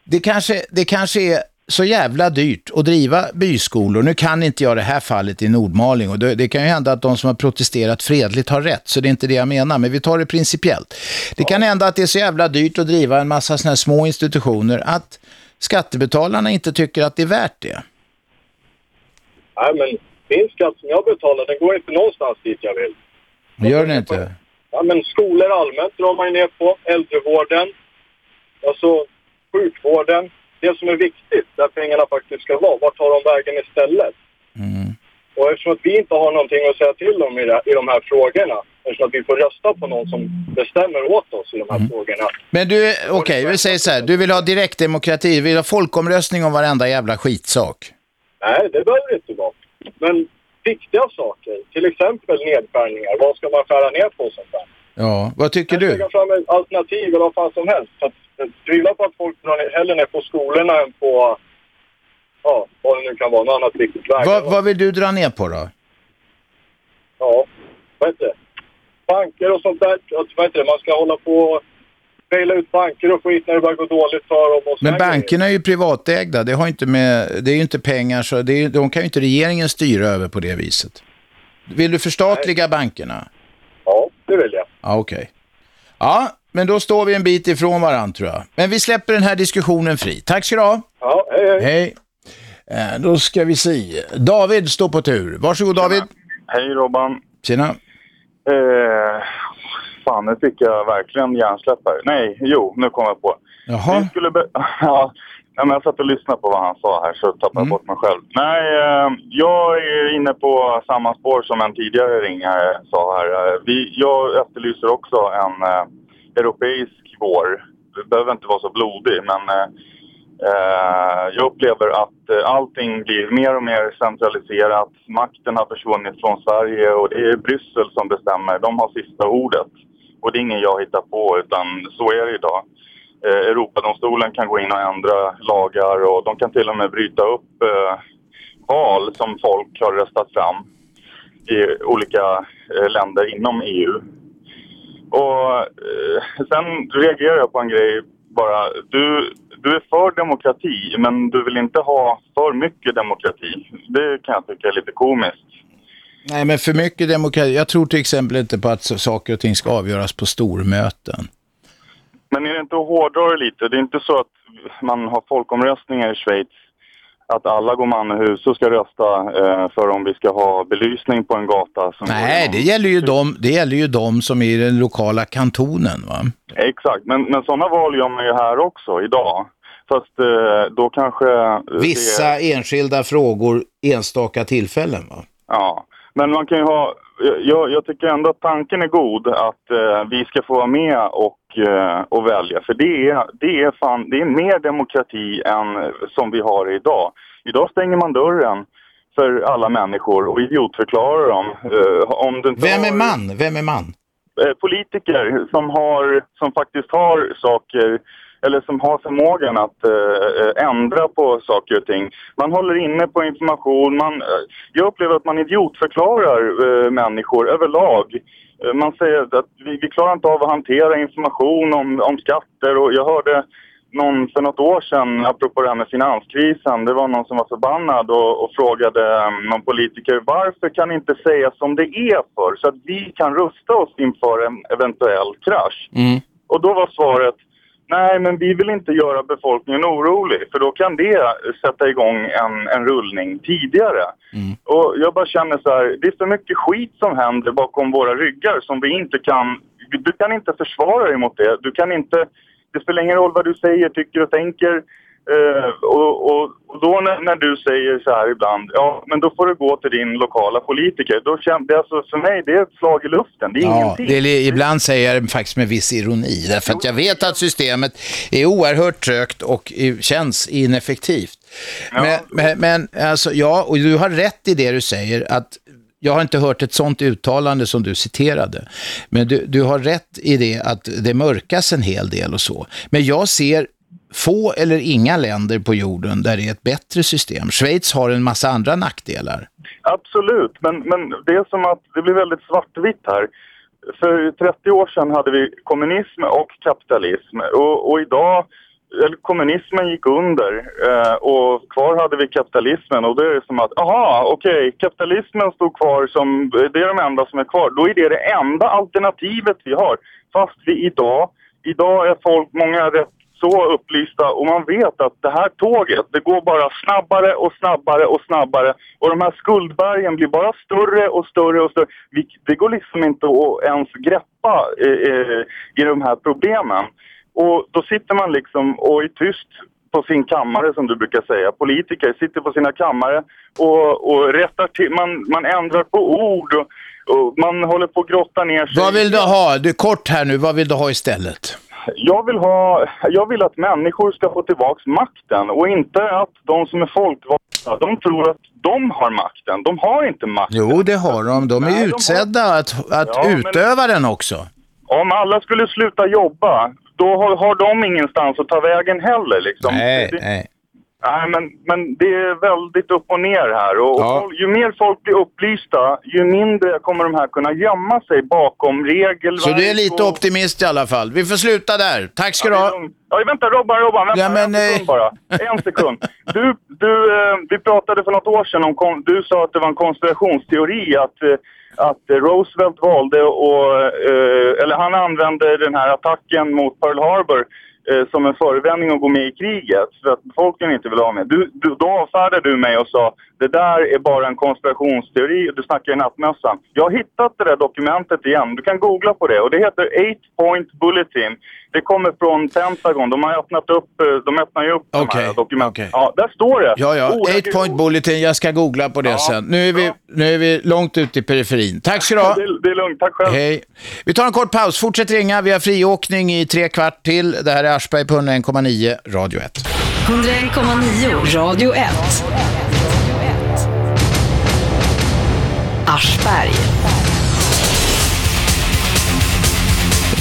Det kanske, det kanske är så jävla dyrt att driva byskolor. Nu kan inte jag det här fallet i Nordmaling och det, det kan ju hända att de som har protesterat fredligt har rätt, så det är inte det jag menar, men vi tar det principiellt. Det kan hända att det är så jävla dyrt att driva en massa sådana här små institutioner att skattebetalarna inte tycker att det är värt det. Nej, men min skatt som jag betalar, den går inte någonstans dit jag vill. Gör det inte? Ja, men skolor allmänt drar man ju ner på. Äldrevården, alltså sjukvården. Det som är viktigt, där pengarna faktiskt ska vara. Vart tar de vägen istället? Och eftersom att vi inte har någonting att säga till om i, det, i de här frågorna, eftersom att vi får rösta på någon som bestämmer åt oss i de här frågorna. Men du, okej, vi säger så här, du vill ha direktdemokrati, du vill ha folkomröstning om varenda jävla skitsak. Nej, det behöver det inte vara. Men viktiga saker, till exempel nedskärningar. Vad ska man skära ner på sånt där? Ja, vad tycker Lägga du? fram ett alternativ eller vad fan som helst. Att eh, tvivla på att folk drar hellre ner på skolorna än på, ja, vad det nu kan vara, något annat viktigt läge. Vad, vad vill du dra ner på då? Ja, vad heter det? Banker och sånt där. Vad heter det? Man ska hålla på baila ut banker och skit när det börjar gå dåligt för dem. Och Men bankerna är ju privatägda. Det, har inte med, det är ju inte pengar, så det är, de kan ju inte regeringen styra över på det viset. Vill du förstatliga bankerna? Ja, det vill jag. Ja, okej. Ja, men då står vi en bit ifrån varandra tror jag. Men vi släpper den här diskussionen fri. Tack ska du ha. Ja, hej hej. Hej. Eh, då ska vi se. David står på tur. Varsågod David. Hej Robban. Tjena. Eh, fan, nu fick jag verkligen hjärnsläpp här. Nej, jo, nu kom jag på. Jaha. Vi skulle ja, men jag satt och lyssnade på vad han sa här så tappade jag bort mig själv. Nej, eh, jag är inne på samma spår som en tidigare ringare sa här. Eh, Vi, jag efterlyser också en eh, europeisk vår. Det behöver inte vara så blodig, men Eh, jag upplever att eh, allting blir mer och mer centraliserat. Makten har försvunnit från Sverige och det är Bryssel som bestämmer. De har sista ordet. Och det är ingen jag hittar på, utan så är det idag. Eh, Europadomstolen kan gå in och ändra lagar och de kan till och med bryta upp eh, val som folk har röstat fram i olika eh, länder inom EU. Och eh, sen reagerar jag på en grej bara. Du, du är för demokrati, men du vill inte ha för mycket demokrati. Det kan jag tycka är lite komiskt. Nej, men för mycket demokrati. Jag tror till exempel inte på att saker och ting ska avgöras på stormöten. Men är det inte att hårdra det lite? Det är inte så att man har folkomröstningar i Schweiz att alla går man och hus och ska rösta eh, för om vi ska ha belysning på en gata. Nej, det gäller ju de, det gäller ju de som är i den lokala kantonen. Va? Exakt, men, men sådana val gör man ju här också idag. Fast eh, då kanske... eh, Vissa enskilda frågor, enstaka tillfällen. Va? Ja, men man kan ju ha... Jag, jag tycker ändå att tanken är god att eh, vi ska få vara med och, eh, och välja. För det är, det, är fan, det är mer demokrati än som vi har idag. Idag stänger man dörren för alla människor och idiotförklarar dem. Eh, om du Vem är man? Vem är man? eh, politiker som, har, som faktiskt har saker eller som har förmågan att eh, ändra på saker och ting. Man håller inne på information. Man, eh, jag upplever att man idiotförklarar eh, människor överlag. Eh, man säger att vi, vi klarar inte av att hantera information om, om skatter och jag hörde någon för något år sedan, apropå det här med finanskrisen, det var någon som var förbannad och, och frågade um, någon politiker varför kan ni inte säga som det är för så att vi kan rusta oss inför en eventuell krasch? Och då var svaret Nej, men vi vill inte göra befolkningen orolig för då kan det sätta igång en, en rullning tidigare. Och jag bara känner så här, det är för mycket skit som händer bakom våra ryggar som vi inte kan... Du kan inte försvara dig mot det. Du kan inte... Det spelar ingen roll vad du säger, tycker och tänker. Eh, och, och, då när, när du säger så här ibland, ja men då får du gå till din lokala politiker. Då känns det alltså, för mig, det är ett slag i luften. Det är Ja, ingenting. är, ibland säger jag det faktiskt med viss ironi, därför att jag vet att systemet är oerhört trögt och känns ineffektivt. Men, men, men alltså, ja, och du har rätt i det du säger, att jag har inte hört ett sånt uttalande som du citerade. Men du, du har rätt i det att det mörkas en hel del och så. Men jag ser få eller inga länder på jorden där det är ett bättre system. Schweiz har en massa andra nackdelar. Absolut, men, men det är som att det blir väldigt svartvitt här. För 30 år sedan hade vi kommunism och kapitalism och, och idag, eller kommunismen gick under eh, och kvar hade vi kapitalismen och då är det som att, aha, okej, kapitalismen stod kvar som, det är de enda som är kvar. Då är det det enda alternativet vi har. Fast vi idag, idag är folk, många rätt så upplysta och man vet att det här tåget, det går bara snabbare och snabbare och snabbare och de här skuldbergen blir bara större och större och större. Vi, det går liksom inte att ens greppa eh, eh, i de här problemen. Och då sitter man liksom och är tyst på sin kammare som du brukar säga. Politiker sitter på sina kammare och, och rättar till, man, man ändrar på ord och, och man håller på att grotta ner sig. Vad vill du ha? Du, kort här nu, vad vill du ha istället? Jag vill, ha, jag vill att människor ska få tillbaks makten och inte att de som är folkvalda, de tror att de har makten. De har inte makten. Jo, det har de. De är Nej, de utsedda att, att Ja, men- utöva den också. Om alla skulle sluta jobba, då har, har de ingenstans att ta vägen heller. Liksom. Nej, det, nej. Nej, men, men det är väldigt upp och ner här. Och, och folk- ju mer folk blir upplysta, ju mindre kommer de här kunna gömma sig bakom regelverk. Så du är lite och... optimist i alla fall. Vi får sluta där. Tack ska du ha. Ja, vänta Robban, Robban, vänta Ja, men, en sekund bara. En sekund. Du, du, eh, vi pratade för något år sedan om, du sa att det var en konspirationsteori att, eh, att eh, Roosevelt valde och, eh, eller han använde den här attacken mot Pearl Harbor eh, som en förevändning att gå med i kriget för att befolkningen inte vill ha med. Du, du, då avfärdade du mig och sa det där är bara en konspirationsteori och du snackar i nattmössan. Jag har hittat det där dokumentet igen. Du kan googla på det och det heter Eight Point Bulletin. Det kommer från Pentagon. De har öppnat upp, eh, de öppnar ju upp de här dokumenten. Ja, där står det. Ja, ja. Ordagrant- Eight point bulletin. Jag ska googla på det sen. Nu är, vi, nu är vi långt ute i periferin. Tack ska du ha. Det, det är lugnt, tack själv. Hej. Vi tar en kort paus. Fortsätt ringa. Vi har friåkning i tre kvart till. Det här är Aschberg på 101,9 Radio 1. 101,9 Radio 1. Aschberg.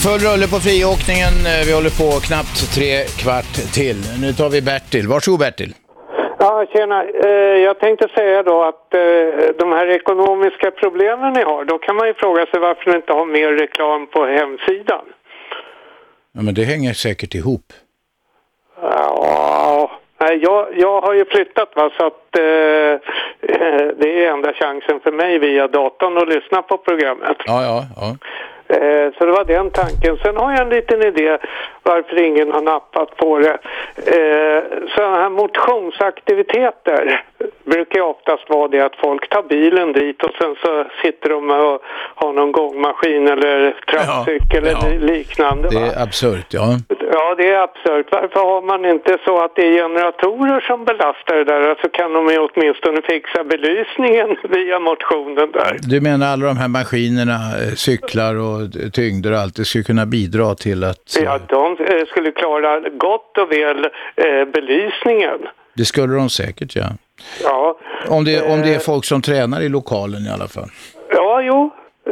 Full rulle på friåkningen. Vi håller på knappt tre kvart till. Nu tar vi Bertil. Varsågod Bertil. Ja, tjena. Eh, jag tänkte säga då att eh, de här ekonomiska problemen ni har, då kan man ju fråga sig varför ni inte har mer reklam på hemsidan. Ja, men det hänger säkert ihop. Ja, nej, jag, jag har ju flyttat va, så att eh, det är enda chansen för mig via datorn att lyssna på programmet. Ja, ja, ja. Eh, Så det var den tanken. Sen har jag en liten idé varför ingen har nappat på det. Eh, Sådana här motionsaktiviteter brukar oftast vara det att folk tar bilen dit och sen så sitter de och har någon gångmaskin eller trappcykel eller liknande. Det va? är absurt, ja. Ja, det är absurt. Varför har man inte så att det är generatorer som belastar det där? Så kan de ju åtminstone fixa belysningen via motionen där. Du menar alla de här maskinerna, eh, cyklar och eh, tyngder och allt, det skulle kunna bidra till att... Ja, de eh, skulle klara gott och väl eh, belysningen. Det skulle de säkert, ja. Ja, Om det, om Eh. det är folk som tränar i lokalen i alla fall. ja jo,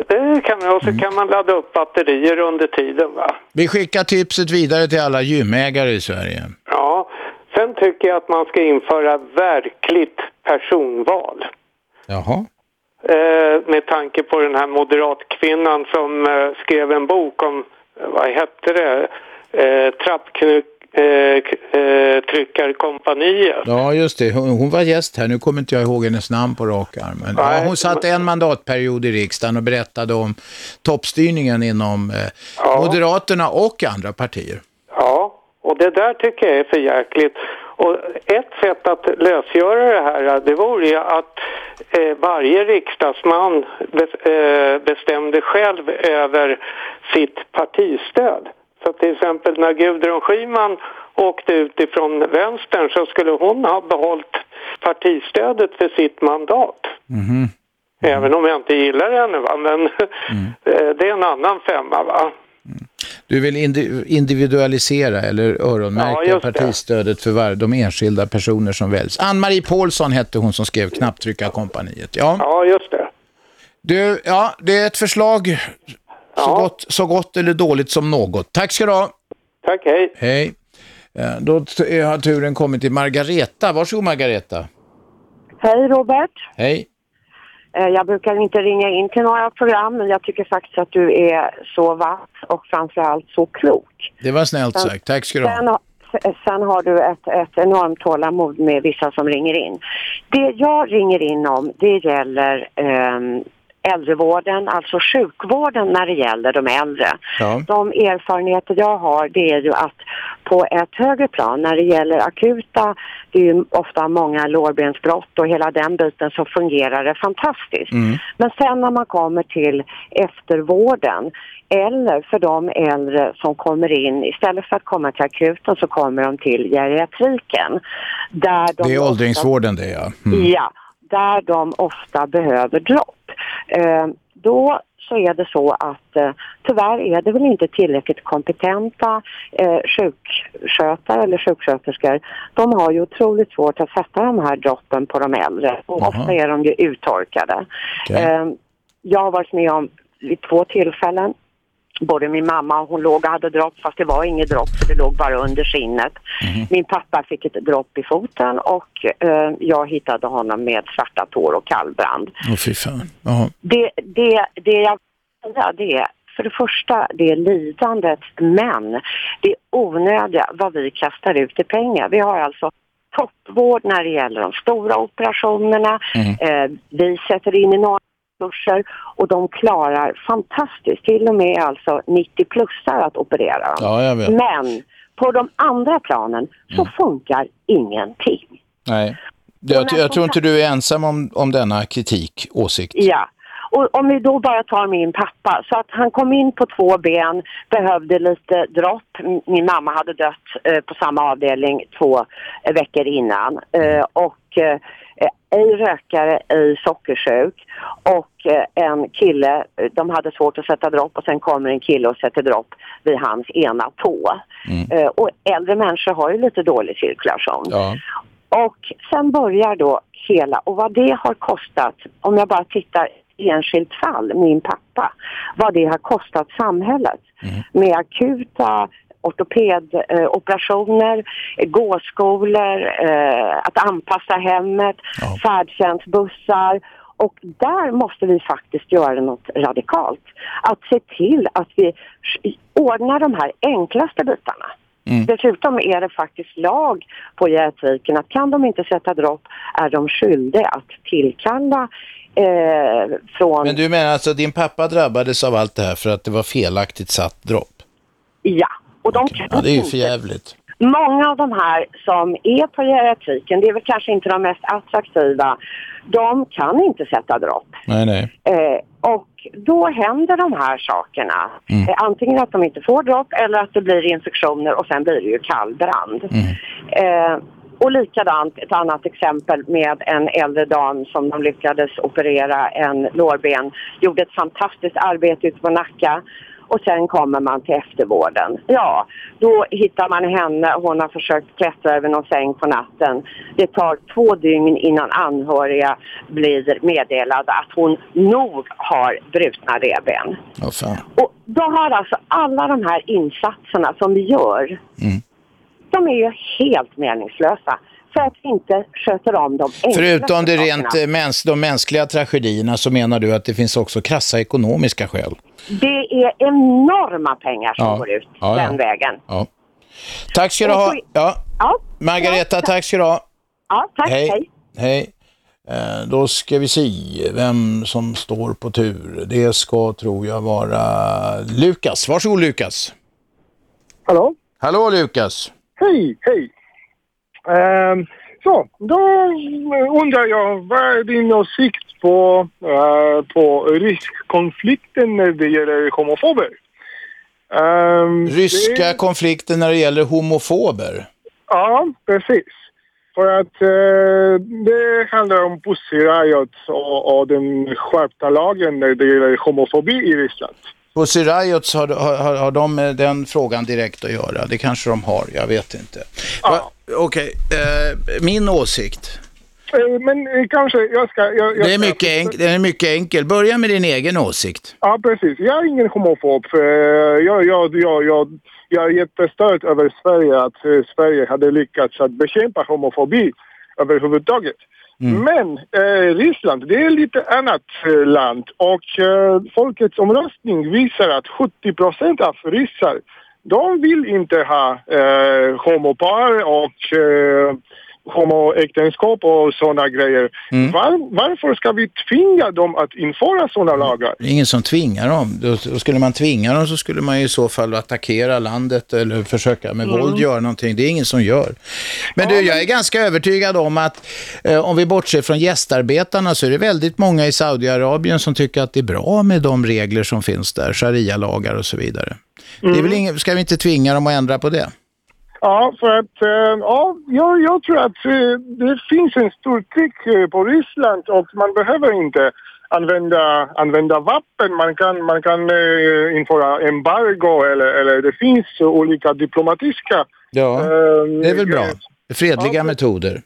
det kan man. Och så kan man ladda upp batterier under tiden va. Vi skickar tipset vidare till alla gymägare i Sverige. Ja, sen tycker jag att man ska införa verkligt personval. Jaha. Eh, med tanke på den här moderatkvinnan som eh, skrev en bok om, eh, vad hette det, eh, trappknyck eh, eh, tryckarkompaniet. Ja, just det. Hon, hon var gäst här. Nu kommer inte jag ihåg hennes namn på rak arm. Men, ja, hon satt en mandatperiod i riksdagen och berättade om toppstyrningen inom eh, Moderaterna och andra partier. Ja, och det där tycker jag är för jäkligt. Och ett sätt att lösgöra det här, det vore ju att eh, varje riksdagsman bes, eh, bestämde själv över sitt partistöd. Så till exempel när Gudrun Schyman åkte ut ifrån vänstern så skulle hon ha behållit partistödet för sitt mandat. Mhm. Även om jag inte gillar henne va, men eh, det är en annan femma va. Du vill indi- individualisera eller öronmärka Ja, partistödet för var- de enskilda personer som väljs. Ann-Marie Paulsson hette hon som skrev Knapptryckarkompaniet. Ja. ja, just det. Du, ja, det är ett förslag så, gott, så gott eller dåligt som något. Tack ska du ha. Tack, hej. Hej. Eh, Då har turen kommit till Margareta. Varsågod Margareta. Hej Robert. Hej. Eh, Jag brukar inte ringa in till några program men jag tycker faktiskt att du är så vass och framförallt så klok. Det var snällt Sen- sagt. Tack ska du Sen, ha. sen har du ett, ett enormt tålamod med vissa som ringer in. Det jag ringer in om det gäller ehm, äldrevården, alltså sjukvården när det gäller de äldre. Ja. De erfarenheter jag har det är ju att på ett högre plan när det gäller akuta, det är ju ofta många lårbensbrott och hela den biten så fungerar det fantastiskt. Men sen när man kommer till eftervården eller för de äldre som kommer in, istället för att komma till akuten så kommer de till geriatriken. Där de Det är ofta- åldringsvården det ja. Mm. Ja, där de ofta behöver dropp. Eh, då så är det så att eh, tyvärr är det väl inte tillräckligt kompetenta eh, sjukskötare eller sjuksköterskor. De har ju otroligt svårt att sätta de här droppen på de äldre och Jaha. ofta är de ju uttorkade. Okej. Eh, jag har varit med om vid två tillfällen Både min mamma och hon låg och hade dropp fast det var inget dropp för det låg bara under skinnet. Min pappa fick ett dropp i foten och eh, jag hittade honom med svarta tår och kallbrand. Åh fy fan. Ja. Det, det, det jag vill säga det är för det första det är lidandet men det är onödiga vad vi kastar ut i pengar. Vi har alltså toppvård när det gäller de stora operationerna. Eh, vi sätter in enorma resurser och de klarar fantastiskt, till och med alltså 90-plussare att operera dem. Ja, jag. Men på de andra planen så funkar ingenting. Nej. Jag, jag tror inte du är ensam om, om denna kritik, åsikt. Ja. Och om vi då bara tar min pappa, så att han kom in på två ben, behövde lite dropp. Min mamma hade dött eh, på samma avdelning två eh, veckor innan. Eh, och eh, ej rökare, ej sockersjuk. Och eh, en kille, eh, de hade svårt att sätta dropp och sen kommer en kille och sätter dropp vid hans ena tå. Eh, och äldre människor har ju lite dålig cirkulation. Ja. Och sen börjar då hela, och vad det har kostat, om jag bara tittar enskilt fall, min pappa, vad det har kostat samhället med akuta ortopedoperationer, eh, gåskolor, eh, att anpassa hemmet, färdtjänstbussar och där måste vi faktiskt göra något radikalt. Att se till att vi ordnar de här enklaste bitarna. Dessutom är det faktiskt lag på geriatriken att kan de inte sätta dropp är de skyldiga att tillkalla eh, från... Men du menar alltså att din pappa drabbades av allt det här för att det var felaktigt satt dropp? Ja, och de kan Ja, det är ju inte. för jävligt. Många av de här som är på geriatriken, det är väl kanske inte de mest attraktiva, de kan inte sätta dropp. Nej, nej. Eh, och då händer de här sakerna. Mm. Eh, antingen att de inte får dropp eller att det blir infektioner och sen blir det ju kallbrand. Eh, och likadant, ett annat exempel med en äldre dam som de lyckades operera en lårben. Gjorde ett fantastiskt arbete ute på Nacka. Och sen kommer man till eftervården. Ja, då hittar man henne. Hon har försökt klättra över någon säng på natten. Det tar två dygn innan anhöriga blir meddelade att hon nog har brutna revben. Fan. Och då har alltså alla de här insatserna som vi gör, Mm. de är ju helt meningslösa. För att vi inte sköter om de enklaste Förutom det sakerna. rent, eh, mäns de mänskliga tragedierna så menar du att det finns också krassa ekonomiska skäl? Det är enorma pengar som Ja. går ut Ja, ja. den vägen. Ja. Tack ska du ha. Ja. Ja. Margareta, tack ska du ha. Ja, tack. Hej. hej. Hej. Eh, Då ska vi se vem som står på tur. Det ska, tror jag, vara Lukas. Varsågod Lukas. Hallå? Hallå Lukas. Hej, hej. Ehm, så, då undrar jag, vad är din åsikt på, eh, på riskkonflikten när det gäller homofober? Ehm, Ryska det- konflikten när det gäller homofober. Ja, precis. För att eh, det handlar om Pussy Riot och, och den skärpta lagen när det gäller homofobi i Ryssland. Pussy Riots, har, har, har de den frågan direkt att göra? Det kanske de har, jag vet inte. Va- Okej, eh, min åsikt. Eh, Men eh, kanske jag ska... Jag, jag Det är, mycket enk, den är mycket enkel. Börja med din egen åsikt. Ja, precis. Jag är ingen homofob. Eh, Jag, jag, jag, jag, jag är jättestolt över Sverige, att eh, Sverige hade lyckats att bekämpa homofobi överhuvudtaget. Mm. Men eh, Ryssland, det är lite annat eh, land. Och eh, folkets omröstning visar att 70 procent av ryssar, de vill inte ha eh, homopar och eh, homoäktenskap och sådana grejer. Var, varför ska vi tvinga dem att införa sådana lagar? Det är ingen som tvingar dem. Då, då skulle man tvinga dem så skulle man i så fall attackera landet eller försöka med Mm. våld göra någonting. Det är ingen som gör. Men du, jag är ganska övertygad om att eh, om vi bortser från gästarbetarna så är det väldigt många i Saudiarabien som tycker att det är bra med de regler som finns där, sharia-lagar och så vidare. Det är väl Mm. ingen, ska vi inte tvinga dem att ändra på det? Ja, för att eh, ja, jag, tror att eh, det finns en stor tryck eh, på Ryssland och man behöver inte använda, använda vapen. Man kan, man kan eh, införa embargo eller, eller det finns olika diplomatiska... Ja, det är väl bra. Fredliga metoder.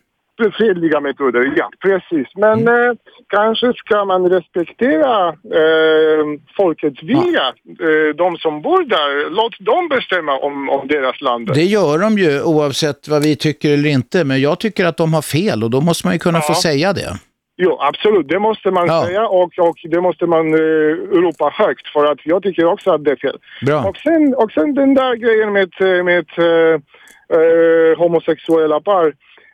Fredliga metoder, ja precis. Men eh, kanske ska man respektera eh, folkets vilja. Eh, de som bor där, låt dem bestämma om, om deras land. Det gör de ju oavsett vad vi tycker eller inte, men jag tycker att de har fel och då måste man ju kunna få Ja. säga det. Jo, absolut. Det måste man säga och, och det måste man eh, ropa högt för att jag tycker också att det är fel. Bra. Och sen, och sen den där grejen med, eh, med eh, eh, homosexuella par.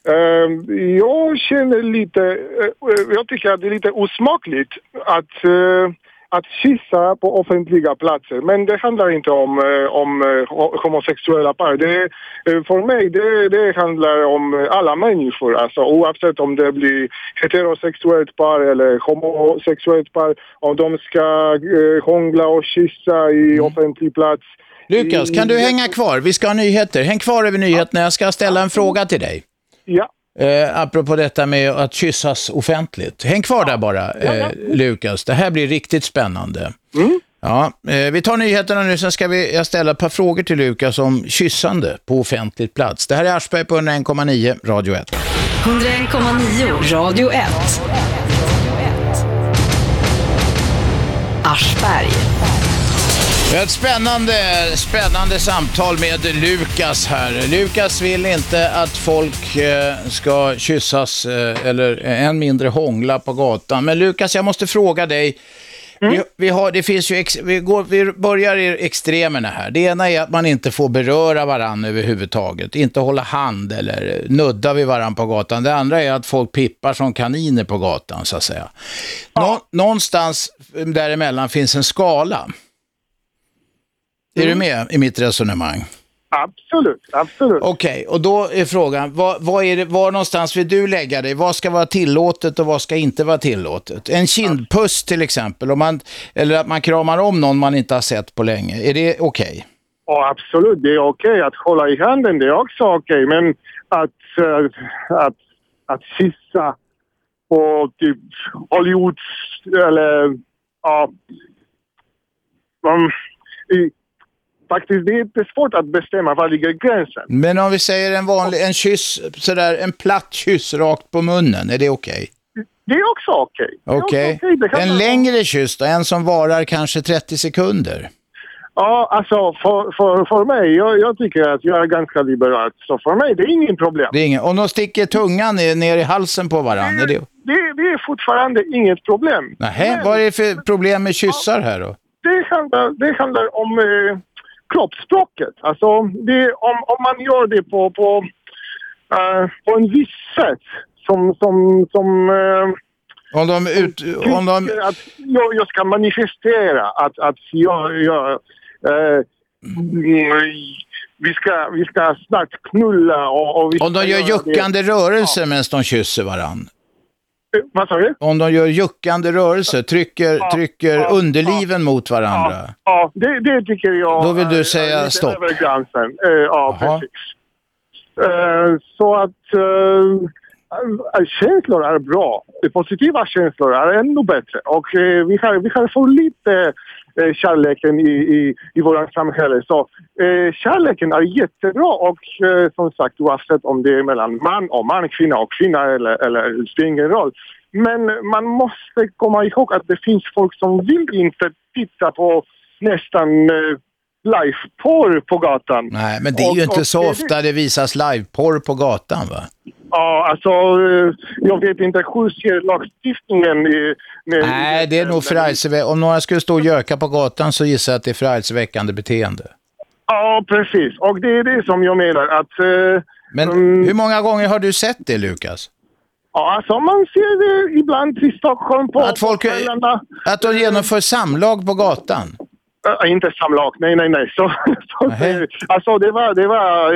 Eh, jag känner lite, eh, jag tycker att det är lite osmakligt att, eh, att kyssa på offentliga platser. Men det handlar inte om, eh, om eh, ho- homosexuella par. Det, eh, för mig det, det handlar om alla människor. Alltså, oavsett om det blir heterosexuellt par eller homosexuellt par. Om de ska eh, hångla och kyssa i offentlig plats. Lukas, kan du hänga kvar? Vi ska ha nyheter. Häng kvar över nyheterna. Jag ska ställa en fråga till dig. Ja. Eh, apropå detta med att kyssas offentligt. Häng kvar där bara, eh, Lukas. Det här blir riktigt spännande. Ja, eh, vi tar nyheterna nu, sen ska vi, jag ställa ett par frågor till Lukas om kyssande på offentlig plats. Det här är Aschberg på 101,9 Radio 1. 101,9 Radio 1. Aschberg. Ett spännande, spännande samtal med Lukas här. Lukas vill inte att folk eh, ska kyssas eh, eller än mindre hångla på gatan. Men Lukas, jag måste fråga dig. Vi, vi, har, det finns ju ex, vi, går, vi börjar i extremerna här. Det ena är att man inte får beröra varann överhuvudtaget. Inte hålla hand eller nudda vid varann på gatan. Det andra är att folk pippar som kaniner på gatan så att säga. Nå, någonstans däremellan finns en skala. Är du med i mitt resonemang? Absolut, absolut. Okej, och då är frågan, vad, vad är det, var någonstans vill du lägga dig? Vad ska vara tillåtet och vad ska inte vara tillåtet? En kindpuss till exempel, om man, eller att man kramar om någon man inte har sett på länge. Är det okej? Ja, absolut, det är okej att hålla i handen, det är också okej. Men att, eh, att, att kyssa på typ Hollywoods eller ja... I, faktiskt, det är jättesvårt att bestämma var ligger gränsen. Men om vi säger en vanlig, en kyss, sådär, en platt kyss rakt på munnen, är det okej? Det är också okej. Det också Okej. det kan En man- längre kyss då? En som varar kanske 30 sekunder? Ja, alltså för, för, för mig, jag, jag tycker att jag är ganska liberal. Så för mig, det är ingen problem. Det är ingen, om de sticker tungan ner, i halsen på varandra, är det... Det, det är fortfarande inget problem. Nähä, vad är det för problem med kyssar här då? Det handlar, det handlar om eh, kroppsspråket. Alltså, det, om, om man gör det på, på, eh, på en viss sätt som... som, som eh, Om de, ut, om de, att jag, jag ska manifestera att, att jag... jag mm, vi, ska, vi ska snart knulla och, och vi om de gör göra det. juckande rörelser medan de kysser varann? Vad sa du? Om de gör juckande rörelser, trycker, trycker underliven mot varandra? Ja, det, det tycker jag Då vill du säga är stopp. över gränsen. Eh, ja, Jaha. precis. Eh, så att eh, känslor är bra. Positiva känslor är ännu bättre. Och vi har, vi har för lite eh, kärleken i, i, i vårt samhälle. Så eh, kärleken är jättebra och eh, som sagt oavsett om det är mellan man och man, kvinna och kvinna eller, eller det spelar ingen roll. Men man måste komma ihåg att det finns folk som vill inte titta på nästan eh, live-porr på gatan. Nej, men det är ju Och- inte och så ofta det visas liveporr på gatan va? Ja, alltså eh, jag vet inte hur ser lagstiftningen. Med, Nej, det är nog förargelseväckande. Om några skulle stå och göka på gatan så gissar jag att det är förargelseväckande beteende. Ja, precis. Och det är det som jag menar att... eh, Men mm, hur många gånger har du sett det, Lukas? Ja, alltså man ser det ibland i Stockholm på... Att folk- på. Att de genomför samlag på gatan? Äh, inte samlag, nej, nej, nej. Så, så, alltså det var, det var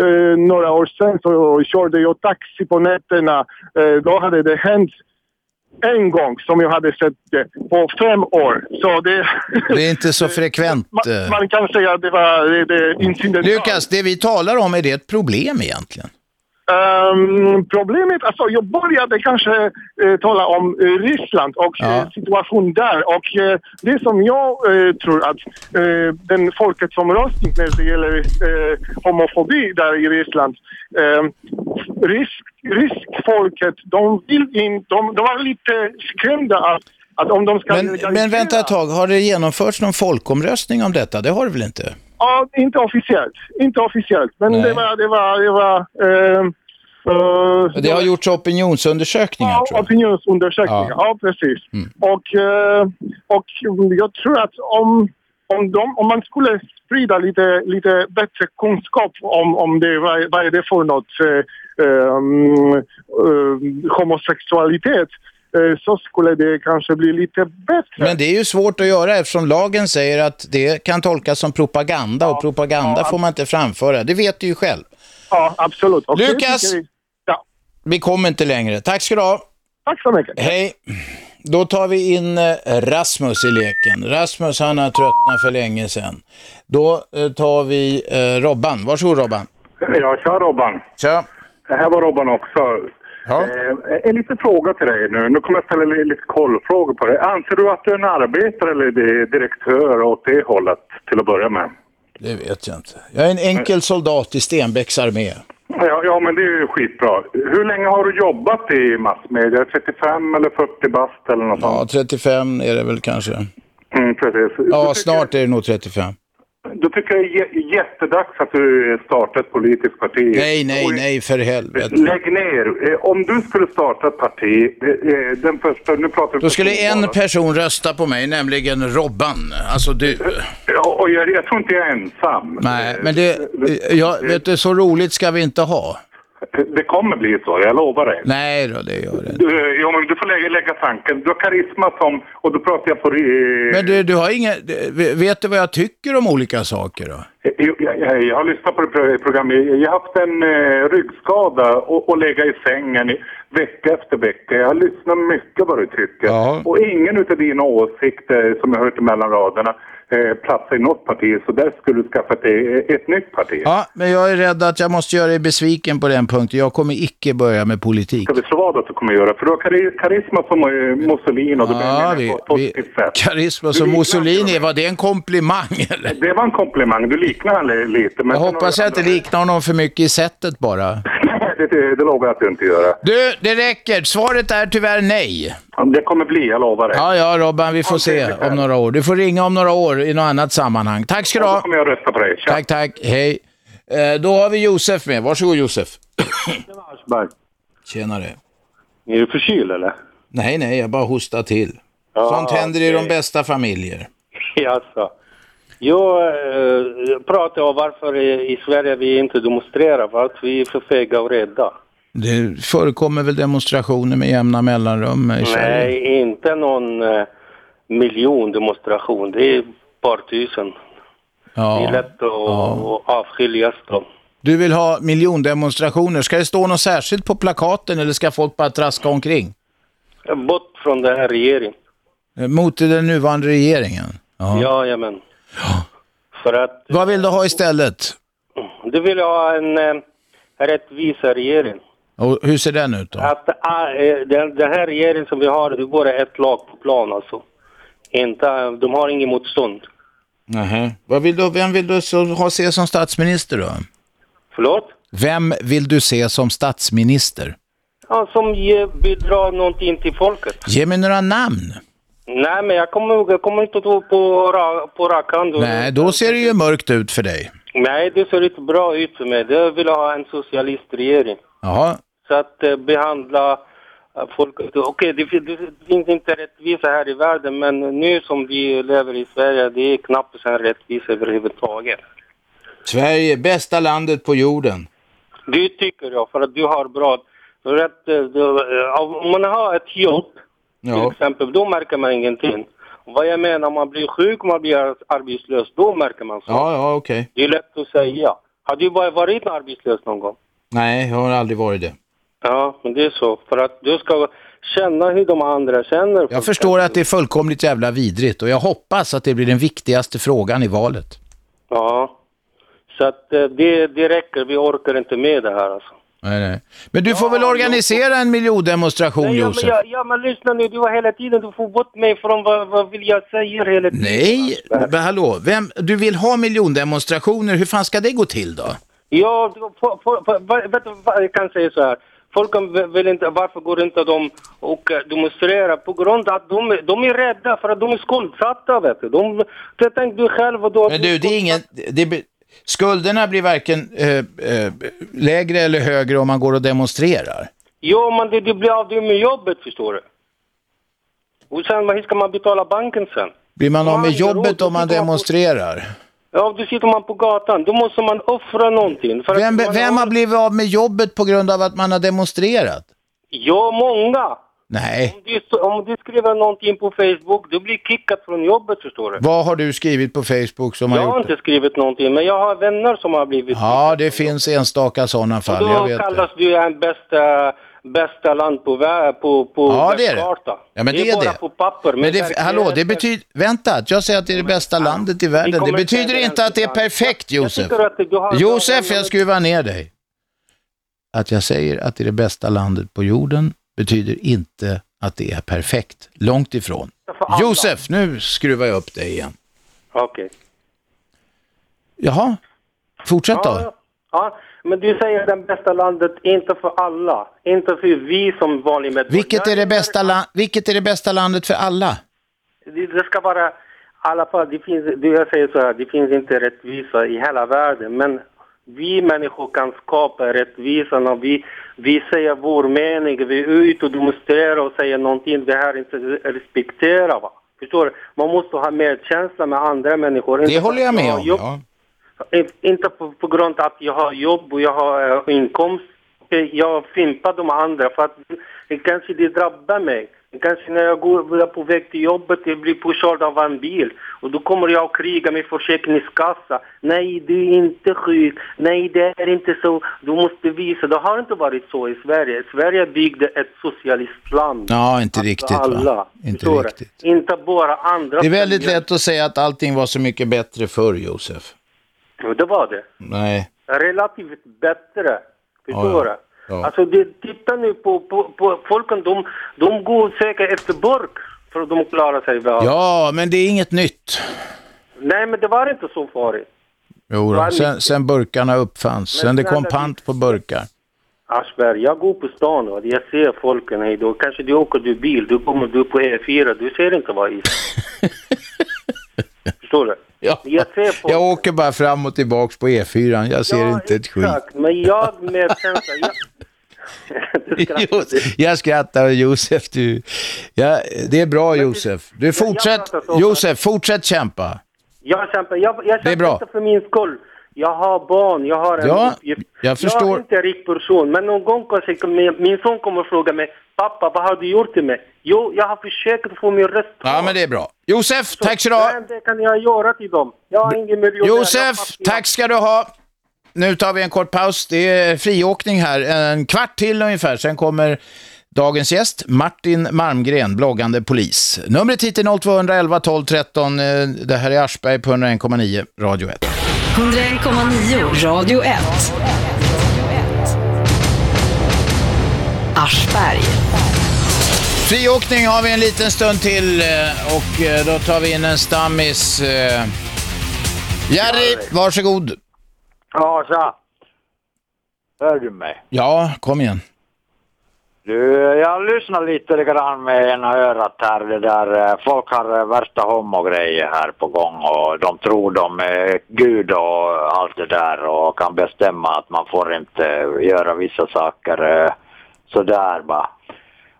eh, några år sedan så körde jag taxi på nätterna. Eh, då hade det hänt en gång som jag hade sett det på fem år. Så det... Det är inte så frekvent. eh. Man kan säga att det var det, det incident. Lukas, det vi talar om, är det ett problem egentligen? Ehm, problemet, alltså jag började kanske eh, tala om eh, Ryssland och eh, situation där. Och det som jag tror att den folketsomröstning när det gäller eh, homofobi där i Ryssland. Eh, rysk, ryskfolket, de vill in, de, de var lite skrämda att, att om de ska Men, men vänta ett tag, har det genomförts någon folkomröstning om detta? Det har det väl inte? Ja, inte officiellt. Inte officiellt. Men Nej. det var... Det var, det var ehm, eh, Det har gjorts opinionsundersökningar Ja, tror jag. opinionsundersökningar. Ja. Ja, precis. Mm. Och, eh, och jag tror att om, om, de, om man skulle sprida lite, lite bättre kunskap om, om det, vad, vad är det för något, eh, um, eh, homosexualitet, eh, så skulle det kanske bli lite bättre. Men det är ju svårt att göra eftersom lagen säger att det kan tolkas som propaganda och propaganda får man inte framföra. Det vet du ju själv. Ja, absolut. Och Lukas! vi- Ja. Vi kommer inte längre. Tack ska du ha. Tack så mycket. Hej. Då tar vi in eh, Rasmus i leken. Rasmus han har tröttnat för länge sedan. Då eh, tar vi eh, Robban. Varsågod Robban. Ja, tja Robban. Tja. Det här var Robban också. Eh, en liten fråga till dig nu. Nu kommer jag ställa li- lite kollfrågor på dig. Anser du att du är en arbetare eller di- direktör åt det hållet till att börja med? Det vet jag inte. Jag är en enkel soldat i Stenbecks armé. Ja, ja, men det är ju skitbra. Hur länge har du jobbat i massmedia? 35 eller 40 bast eller något Ja, sånt? 35 är det väl kanske. Mm, precis. Ja, snart är det nog 35. Då tycker jag det är jä- jättedags att du startar ett politiskt parti. Nej, nej, nej, för helvete. Lägg ner. Eh, Om du skulle starta ett parti, eh, eh, den första, nu pratar vi Då skulle en person rösta på mig, nämligen Robban. Alltså du. Ja, och jag, jag tror inte jag är ensam. Nej, men det, ja, vet du, så roligt ska vi inte ha. Det kommer bli så, jag lovar dig. Nej då, det gör det. Du, ja, men du får lägga, lägga tanken. Du har karisma som, och då pratar jag på... eh, Men du, du har inga, vet du vad jag tycker om olika saker då? Jag, jag, jag har lyssnat på det pro- programmet. Jag har haft en eh, ryggskada och, och lägga i sängen i, vecka efter vecka. Jag har lyssnat mycket vad du tycker. Och ingen utav dina åsikter som jag har hört mellan raderna eh, platsar i något parti. Så där skulle du skaffa ett, eh, ett nytt parti. Ja, men jag är rädd att jag måste göra dig besviken på den punkten. Jag kommer icke börja med politik. Ska vi slå vad att du kommer göra? För du har kari- karisma som eh, Mussolini och du Ja, vi, på positivt sätt. karisma som Mussolini, var det en komplimang eller? Det var en komplimang. Du liknar honom lite. Men Jag hoppas jag inte liknar honom för mycket i sättet bara. det, det, det lovar jag att du inte gör. Du, det räcker. Svaret är tyvärr nej. Ja, Det kommer bli, jag lovar dig. Ja, ja Robban, vi får se om några år. Du får ringa om några år i något annat sammanhang. Tack ska du ha. Då kommer jag rösta på dig. Tja. Tack, tack. Hej. Eh, då har vi Josef med. Varsågod Josef. Aschberg. Tjenare. Är du förkyld eller? Nej, nej, jag bara hostar till. Ja, Sånt händer i de bästa familjer. Jaså. Jag eh, pratar om varför i Sverige vi inte demonstrerar, för att vi är för fega och rädda. Det förekommer väl demonstrationer med jämna mellanrum i Sverige? Nej, inte någon eh, miljon demonstration. Det är ett par tusen. Ja. Det är lätt att, att avskiljas då. Du vill ha miljondemonstrationer. Ska det stå något särskilt på plakaten eller ska folk bara traska omkring? Bort från den här regeringen. Eh, Mot den nuvarande regeringen? Ja. Jajamän. För att Vad vill du ha istället? du vill ha en eh, rättvisa regering. Och hur ser den ut då? Att ah, eh, den, den här regeringen som vi har, det är bara ett lag på plan alltså. Inte, de har ingen motstånd. Nähä. Vad vill du, vem vill du så, ha se som statsminister då? Förlåt? Vem vill du se som statsminister? Ja, som ger, bidrar någonting till folket. Ge mig några namn. Nej, men jag kommer, jag kommer inte att på, på rak hand. Nej, då ser det ju mörkt ut för dig. Nej, det ser inte bra ut för mig. Jag vill ha en socialistregering. Jaha. Så att eh, behandla eh, folket. Okej, det, fin- det finns inte rättvisa här i världen, men nu som vi lever i Sverige, det är knappt en rättvisa överhuvudtaget. Sverige, bästa landet på jorden. Det tycker jag, för att du har bra... Rätt, eh, du, eh, om man har ett jobb, till Ja. exempel, då märker man ingenting. Vad jag menar, om man blir sjuk, man blir arbetslös, då märker man så. Ja, ja, okej. Det är lätt att säga. Har du bara varit arbetslös någon gång? Nej, jag har aldrig varit det. Ja, men det är så. För att du ska känna hur de andra känner. Jag förstår att det är fullkomligt jävla vidrigt och jag hoppas att det blir den viktigaste frågan i valet. Ja. Så att eh, det, det räcker, vi orkar inte med det här alltså. Nej, nej. Men du får väl organisera en miljondemonstration, Nej, ja, Josef? ja, ja, men lyssna nu. Du var hela tiden, du får bort mig från vad, vad vill jag säga hela tiden. Nej, men hallå, vem, du vill ha miljondemonstrationer, hur fan ska det gå till då? Ja, du- för, för, för, vad- vet du jag kan säga så här. Folk vill inte, varför går inte de och eh, demonstrerar? På grund av att de, de är rädda för att de är skuldsatta, vet du. De, tänk du själv och då... Men du, det är ingen, det, skulderna blir varken eh, eh, lägre eller högre om man går och demonstrerar. Ja, men det, det blir av det med jobbet, förstår du. Och sen, hur ska man betala banken sen? Blir man av med jobbet om man demonstrerar? Ja, då sitter man på gatan. Då måste man offra någonting. För Vem, vem har blivit av med jobbet på grund av att man har demonstrerat? Ja, många. Nej. Om du, om du skriver någonting på Facebook, du blir kickad från jobbet, förstår du. Vad har du skrivit på Facebook som Jag har har gjort det? inte skrivit någonting, men jag har vänner som har blivit... Ja, det finns enstaka sådana fall, jag Då vet det. kallas du en bästa, bästa land på, på, på Ja, det är det. Ja, men det är bara det. på papper. Men det, verkligheten- hallå, det betyder, vänta, jag säger att det är det bästa landet i världen, det betyder inte att det är perfekt, Josef. har- Josef, jag skruvar ner dig. Att jag säger att det är det bästa landet på jorden betyder inte att det är perfekt. Långt ifrån. Josef, nu skruvar jag upp dig igen. Okej. Jaha, fortsätt då. Ja, men du säger det bästa landet, inte för alla. Inte för vi som vanliga medborgare. Vilket är, det bästa la- vilket är det bästa landet för alla? Det, det ska vara, i alla fall, det finns, jag säger så här, det finns inte rättvisa i hela världen, men vi människor kan skapa rättvisan och vi, vi säger vår mening, vi är ute och demonstrerar och säger någonting vi här inte respekterar. Va? Förstår du? Man måste ha mer känsla med andra människor. Det Inte håller jag med om. jobb- Ja. In- Inte på, på grund av att jag har jobb och jag har eh, inkomst. Jag fimpar de andra för att det kanske det drabbar mig. Det Kanske när jag går på väg till jobbet, jag blir påkörd av en bil. Och då kommer jag att kriga med försäkringskassa. Nej, du är inte sjuk. Nej, det är inte så. Du måste visa. Det har inte varit så i Sverige. Sverige byggde ett socialistland. Ja, inte riktigt va? Alla. Inte Förstår du? riktigt. Inte bara andra. Det är väldigt lätt att säga att allting var så mycket bättre förr, Josef. Ja, Det var det. Nej. relativt bättre. Förstår Ja, du? Ja. Alltså, det, titta nu på, på, på folken, de, de går söker efter burk för att de klarar sig bra. Ja, men det är inget nytt. Nej, men det var inte så farligt. Jo, då. Sen, sen burkarna uppfanns, Men sen det kom pant på burkar. Aschberg, jag går på stan och jag ser folken hej då. Kanske du åker du bil, du kommer du på E4, du ser inte vad is. Förstår du? Ja. Jag ser folk. Jag åker bara fram och tillbaks på E4, jag ser inte ett skit. Men jag med känsla, jag... Jag skrattar Josef, du. Ja, det är bra Josef. Du fortsätt, så. Josef, fortsätt kämpa. Jag kämpar, jag, jag kämpar Det är bra. inte för min skull. Jag har barn, jag har en Ja, uppgift. jag Jag förstår. är inte en rik person, men någon gång kanske min son kommer och fråga mig Pappa, vad har du gjort till mig? Jo, jag har försökt få min röst Ja, men det är bra. Josef, tack så du ha. Det kan jag göra till dem. Jag har ingen miljonär. Josef, tack ska du ha. Nu tar vi en kort paus. Det är friåkning här, en kvart till ungefär. Sen kommer dagens gäst, Martin Marmgren, bloggande polis. Numret hit är 0211 12 13. Eh, Det här är Aschberg på 101,9 Radio 1. 101,9 Radio 1. Aschberg. Friåkning har vi en liten stund till eh, och eh, då tar vi in en stammis. eh. Jerry, varsågod. Ja, tja. Hör du mig? Ja, kom igen. Du, jag lyssnar lite grann med ena örat här. Det där, eh, folk har eh, värsta homogrejer här på gång och de tror de är Gud och allt det där och kan bestämma att man får inte göra vissa saker eh, sådär bara.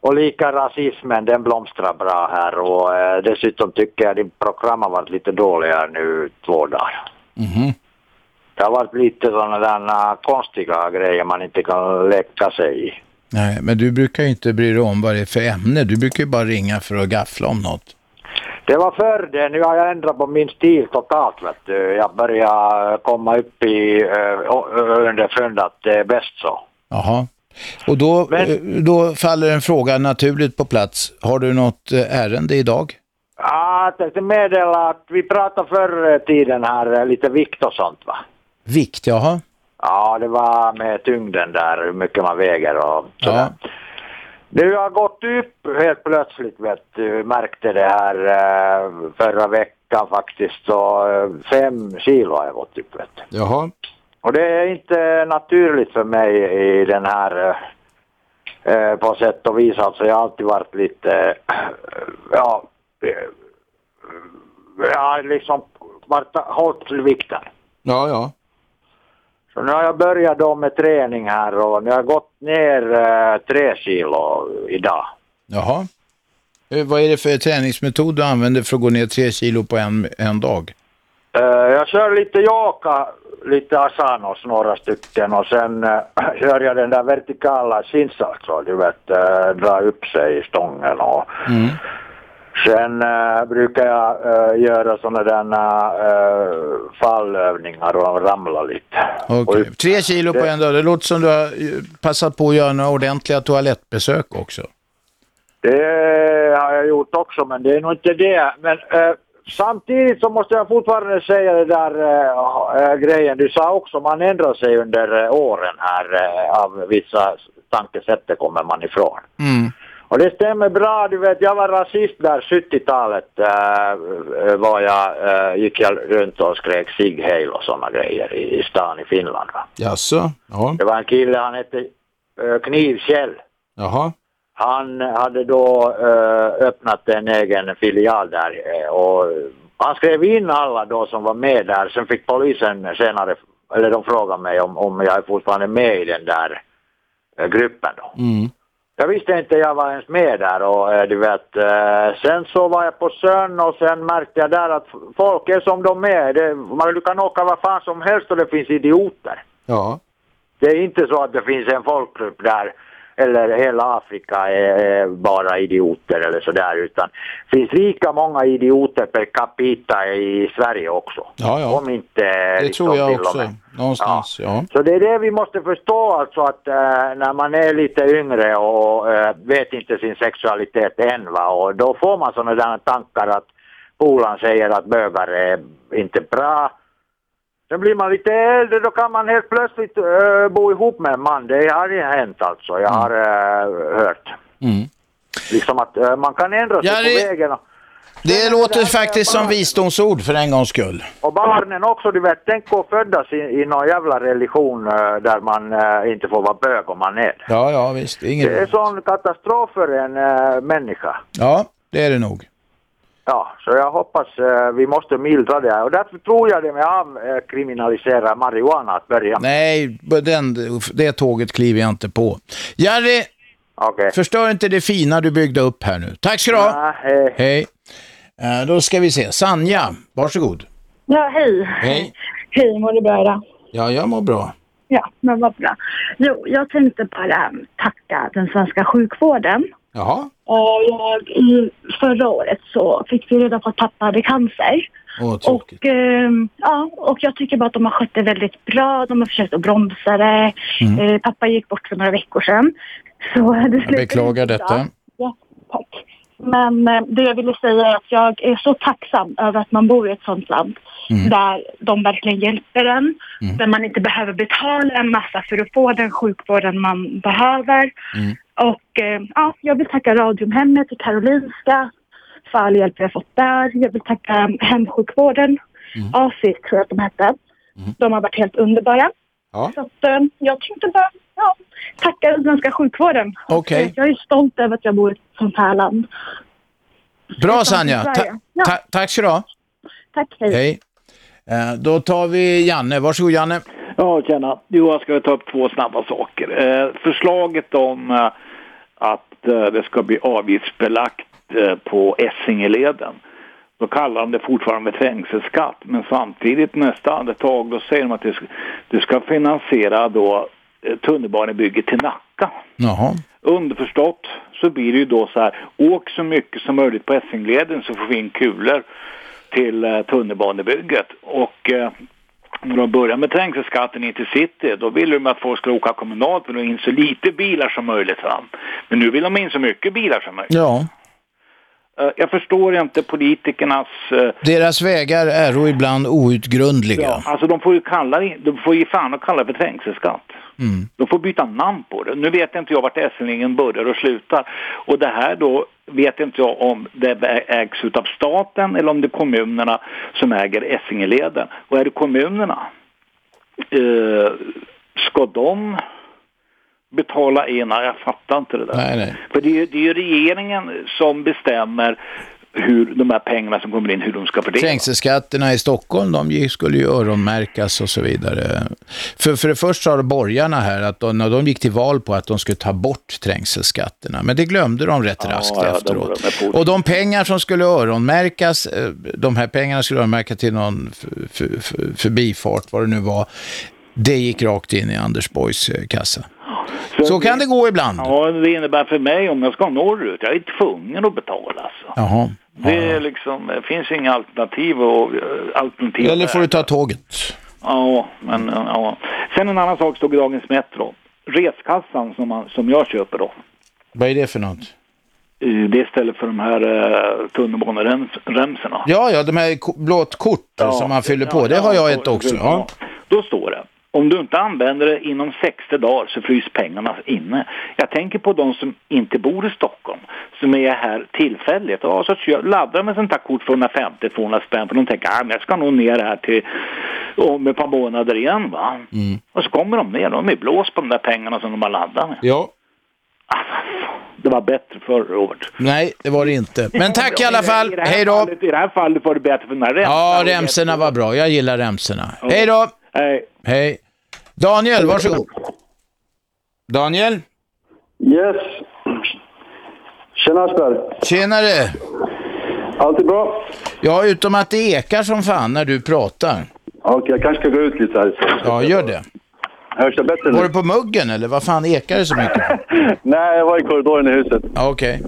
Och lika rasismen, den blomstrar bra här och dessutom tycker jag att program har varit lite dåliga nu två dagar. Mhm. Det har varit lite sådana där eh, konstiga grejer man inte kan leka sig i. Nej, men du brukar ju inte bry dig om vad det är för ämne. Du brukar ju bara ringa för att gaffla om något. Det var förr det, nu har jag ändrat på min stil totalt vet du. Jag börjar komma upp i uh, underfund att det är bäst så. Jaha. Och då, eh, då faller en fråga naturligt på plats. Har du något eh, ärende idag? Ja, jag tänkte meddela att vi pratade förr tiden här eh, lite vikt och sånt va. Vikt, jaha. Ja, det var med tyngden där, hur mycket man väger och Ja. Det har gått upp helt plötsligt vet du. Märkte det här eh, förra veckan faktiskt. Så eh, fem kilo har jag gått upp vet du. Jaha. Och det är inte naturligt för mig i den här eh, på sätt och vis. Alltså jag har alltid varit lite, ja, jag har liksom varit, hållit till vikten. Ja, ja. Så nu har jag börjat då med träning här och nu har jag gått ner eh, tre kilo idag. Jaha. Eh, Vad är det för träningsmetod du använder för att gå ner tre kilo på en, en dag? Eh, jag kör lite yoga, lite asanos, några stycken och sen eh, kör jag den där vertikala chins alltså, du vet, uh, dra upp sig i stången och Mm. Sen eh, brukar jag eh, göra sådana där uh, fallövningar och ramla lite. Okej. Tre kilo på Det- en dag. Det låter som du har passat på att göra några ordentliga toalettbesök också. Det har jag gjort också, men det är nog inte det. Men samtidigt så måste jag fortfarande säga det där eh, grejen du sa också, man ändrar sig under åren här av vissa tankesätt det kommer man ifrån. Mm. Och det stämmer bra, du vet jag var rasist där 70-talet eh, var jag, eh, gick jag runt och skrek Sig Heil och sådana grejer i, i stan i Finland. Va? Jaså? Ja. Det var en kille, han hette eh, Knivkjell. Jaha. Han hade då eh, öppnat en egen filial där eh, och han skrev in alla då som var med där. Sen fick polisen senare, eller de frågade mig om, om jag är fortfarande med i den där eh, gruppen då. Mm. Jag visste inte jag var ens med där och eh, du vet, eh, sen så var jag på Sön och sen märkte jag där att folk är som de är. Det, man, du kan åka vad fan som helst och det finns idioter. Ja. Det är inte så att det finns en folkgrupp där eller hela Afrika är, bara idioter eller sådär utan det finns lika många idioter per capita i Sverige också. Ja, ja. Om inte Det liksom tror jag också. Någonstans, ja. Så det är det vi måste förstå alltså att eh, när man är lite yngre och eh, vet inte sin sexualitet än va och då får man sådana där tankar att polaren säger att bögar är inte bra. Sen blir man lite äldre då kan man helt plötsligt eh, bo ihop med en man. Det har ju hänt alltså. Jag har eh, hört. Mm. Liksom att eh, man kan ändra sig Ja, på det- vägen. Och, Det låter faktiskt som visdomsord för en gångs skull. och barnen också, du vet, tänk att födas i, i någon jävla religion där man eh, inte får vara bög om man är det. Ja, ja, visst. Det är ingen... Det är sån katastrof för en äh, människa. Ja, det är det nog. Ja, så jag hoppas eh, vi måste mildra det här. Och därför tror jag det med avkriminalisera marijuana att börja med. Nej, den, det tåget kliver jag inte på. Jerry, förstör inte det fina du byggde upp här nu. Tack ska du ha. hej. hej. Eh, Då ska vi se. Sanja, varsågod. Ja, hej. Hej. Hej, mår du bra idag? Ja, jag mår bra. Ja, men vad bra. Jo, jag tänkte bara tacka den svenska sjukvården. Jaha. Och jag, i förra året så fick vi reda på att pappa hade cancer. Åh, tråkigt. Och, ehm, ja, och jag tycker bara att de har skött det väldigt bra. De har försökt att bromsa det. Mm. Eh, pappa gick bort för några veckor sedan. Så det Jag beklagar bra. detta. Ja, tack. Men eh, det jag ville säga är att jag är så tacksam över att man bor i ett sånt land Mm. där de verkligen hjälper en. Där man inte behöver betala en massa för att få den sjukvården man behöver. Mm. Och eh, ja, jag vill tacka Radiumhemmet och Karolinska för all hjälp jag fått där. Jag vill tacka hemsjukvården, ASIS tror jag att de hette. De har varit helt underbara. Ja. Så att, eh, jag tänkte bara ja, tacka den svenska sjukvården. Okej. eh, Jag är stolt över att jag bor i ett sånt här land. Bra Sanja. Ta. Ja. ta tack ska du ha. Tack, hej. Hej. Eh, Då tar vi Janne. Varsågod Janne. Ja, tjena. Jo, jag ska ta upp två snabba saker. Eh, förslaget om eh, att eh, det ska bli avgiftsbelagt eh, på Essingeleden. Då kallar de det fortfarande trängselskatt, men samtidigt nästa andetag då säger de att det ska, det ska finansiera då eh, tunnelbanebygget till Nacka. Jaha. Underförstått så blir det ju då så här, åk så mycket som möjligt på Essingleden så får vi in kulor till tunnelbanebygget. Och när de börjar med trängselskatten in till city, då vill de att folk ska åka kommunalt för att in så lite bilar som möjligt. Va? Men nu vill de in så mycket bilar som möjligt. Ja. Eh, Jag förstår inte politikernas... eh, Deras vägar är ibland outgrundliga. Ja, alltså de får ju kalla det, de får ju fan att kalla det för trängselskatt. Mm. De får byta namn på det. Nu vet inte jag vart Essingeleden börjar och slutar. Och det här då vet inte jag om det ägs av staten eller om det är kommunerna som äger Essingeleden. Och är det kommunerna, eh, ska de betala in? Jag fattar inte det där. Nej, nej. För det är, det är ju regeringen som bestämmer hur de här pengarna som kommer in, hur de ska fördelas. Trängselskatterna i Stockholm, de skulle ju öronmärkas och så vidare. För, för det första sa borgarna här att de, när de gick till val på att de skulle ta bort trängselskatterna, men det glömde de rätt raskt ja, de efteråt. på Och de pengar som skulle öronmärkas, eh, de här pengarna skulle öronmärkas till någon förbifart, vad det nu var, det gick rakt in i Anders Borgs eh, kassa. Så kan det gå ibland. Ja, det innebär för mig om jag ska norrut, jag är tvungen att betala alltså. Jaha. Det är liksom, det finns inga alternativ och eh, alternativ. Eller får du ta tåget. Ja, men eh, ja. Sen en annan sak stod i Dagens Metro. Reskassan som, man, som jag köper då. Vad är det för något? eh, Det är istället för de här uh, tunnelbaneremsorna. Ja, ja, de här blått kort som man fyller på, det har jag ett också. Ja. Då står det, om du inte använder det inom 60 dagar så frys pengarna inne. Jag tänker på de som inte bor i Stockholm, som är här tillfälligt. Ja, så laddar de med sånt här kort för 150-200 spänn, för de tänker att jag ska nog ner här till om ett par månader igen. Va? Mm. Och så kommer de ner, de är blås på de där pengarna som de har laddat med. Ja. Det var bättre förr, Robert. Nej, det var det inte. Men tack i alla fall. I det här Hej då. Fallet, I det här fallet var det bättre för den här Ja, remsorna var bra. Jag gillar remsorna. Hej då. Hej. Hej. Daniel, varsågod. Daniel? Yes. Tjena Asper. Tjenare. Allt är bra? Ja, utom att det ekar som fan när du pratar. Okej, jag kanske ska gå ut lite här. Ja, gör det. Hörs det bättre nu? Var du på muggen eller vad fan ekar det så mycket? Nej, jag var i korridoren i huset. Okej.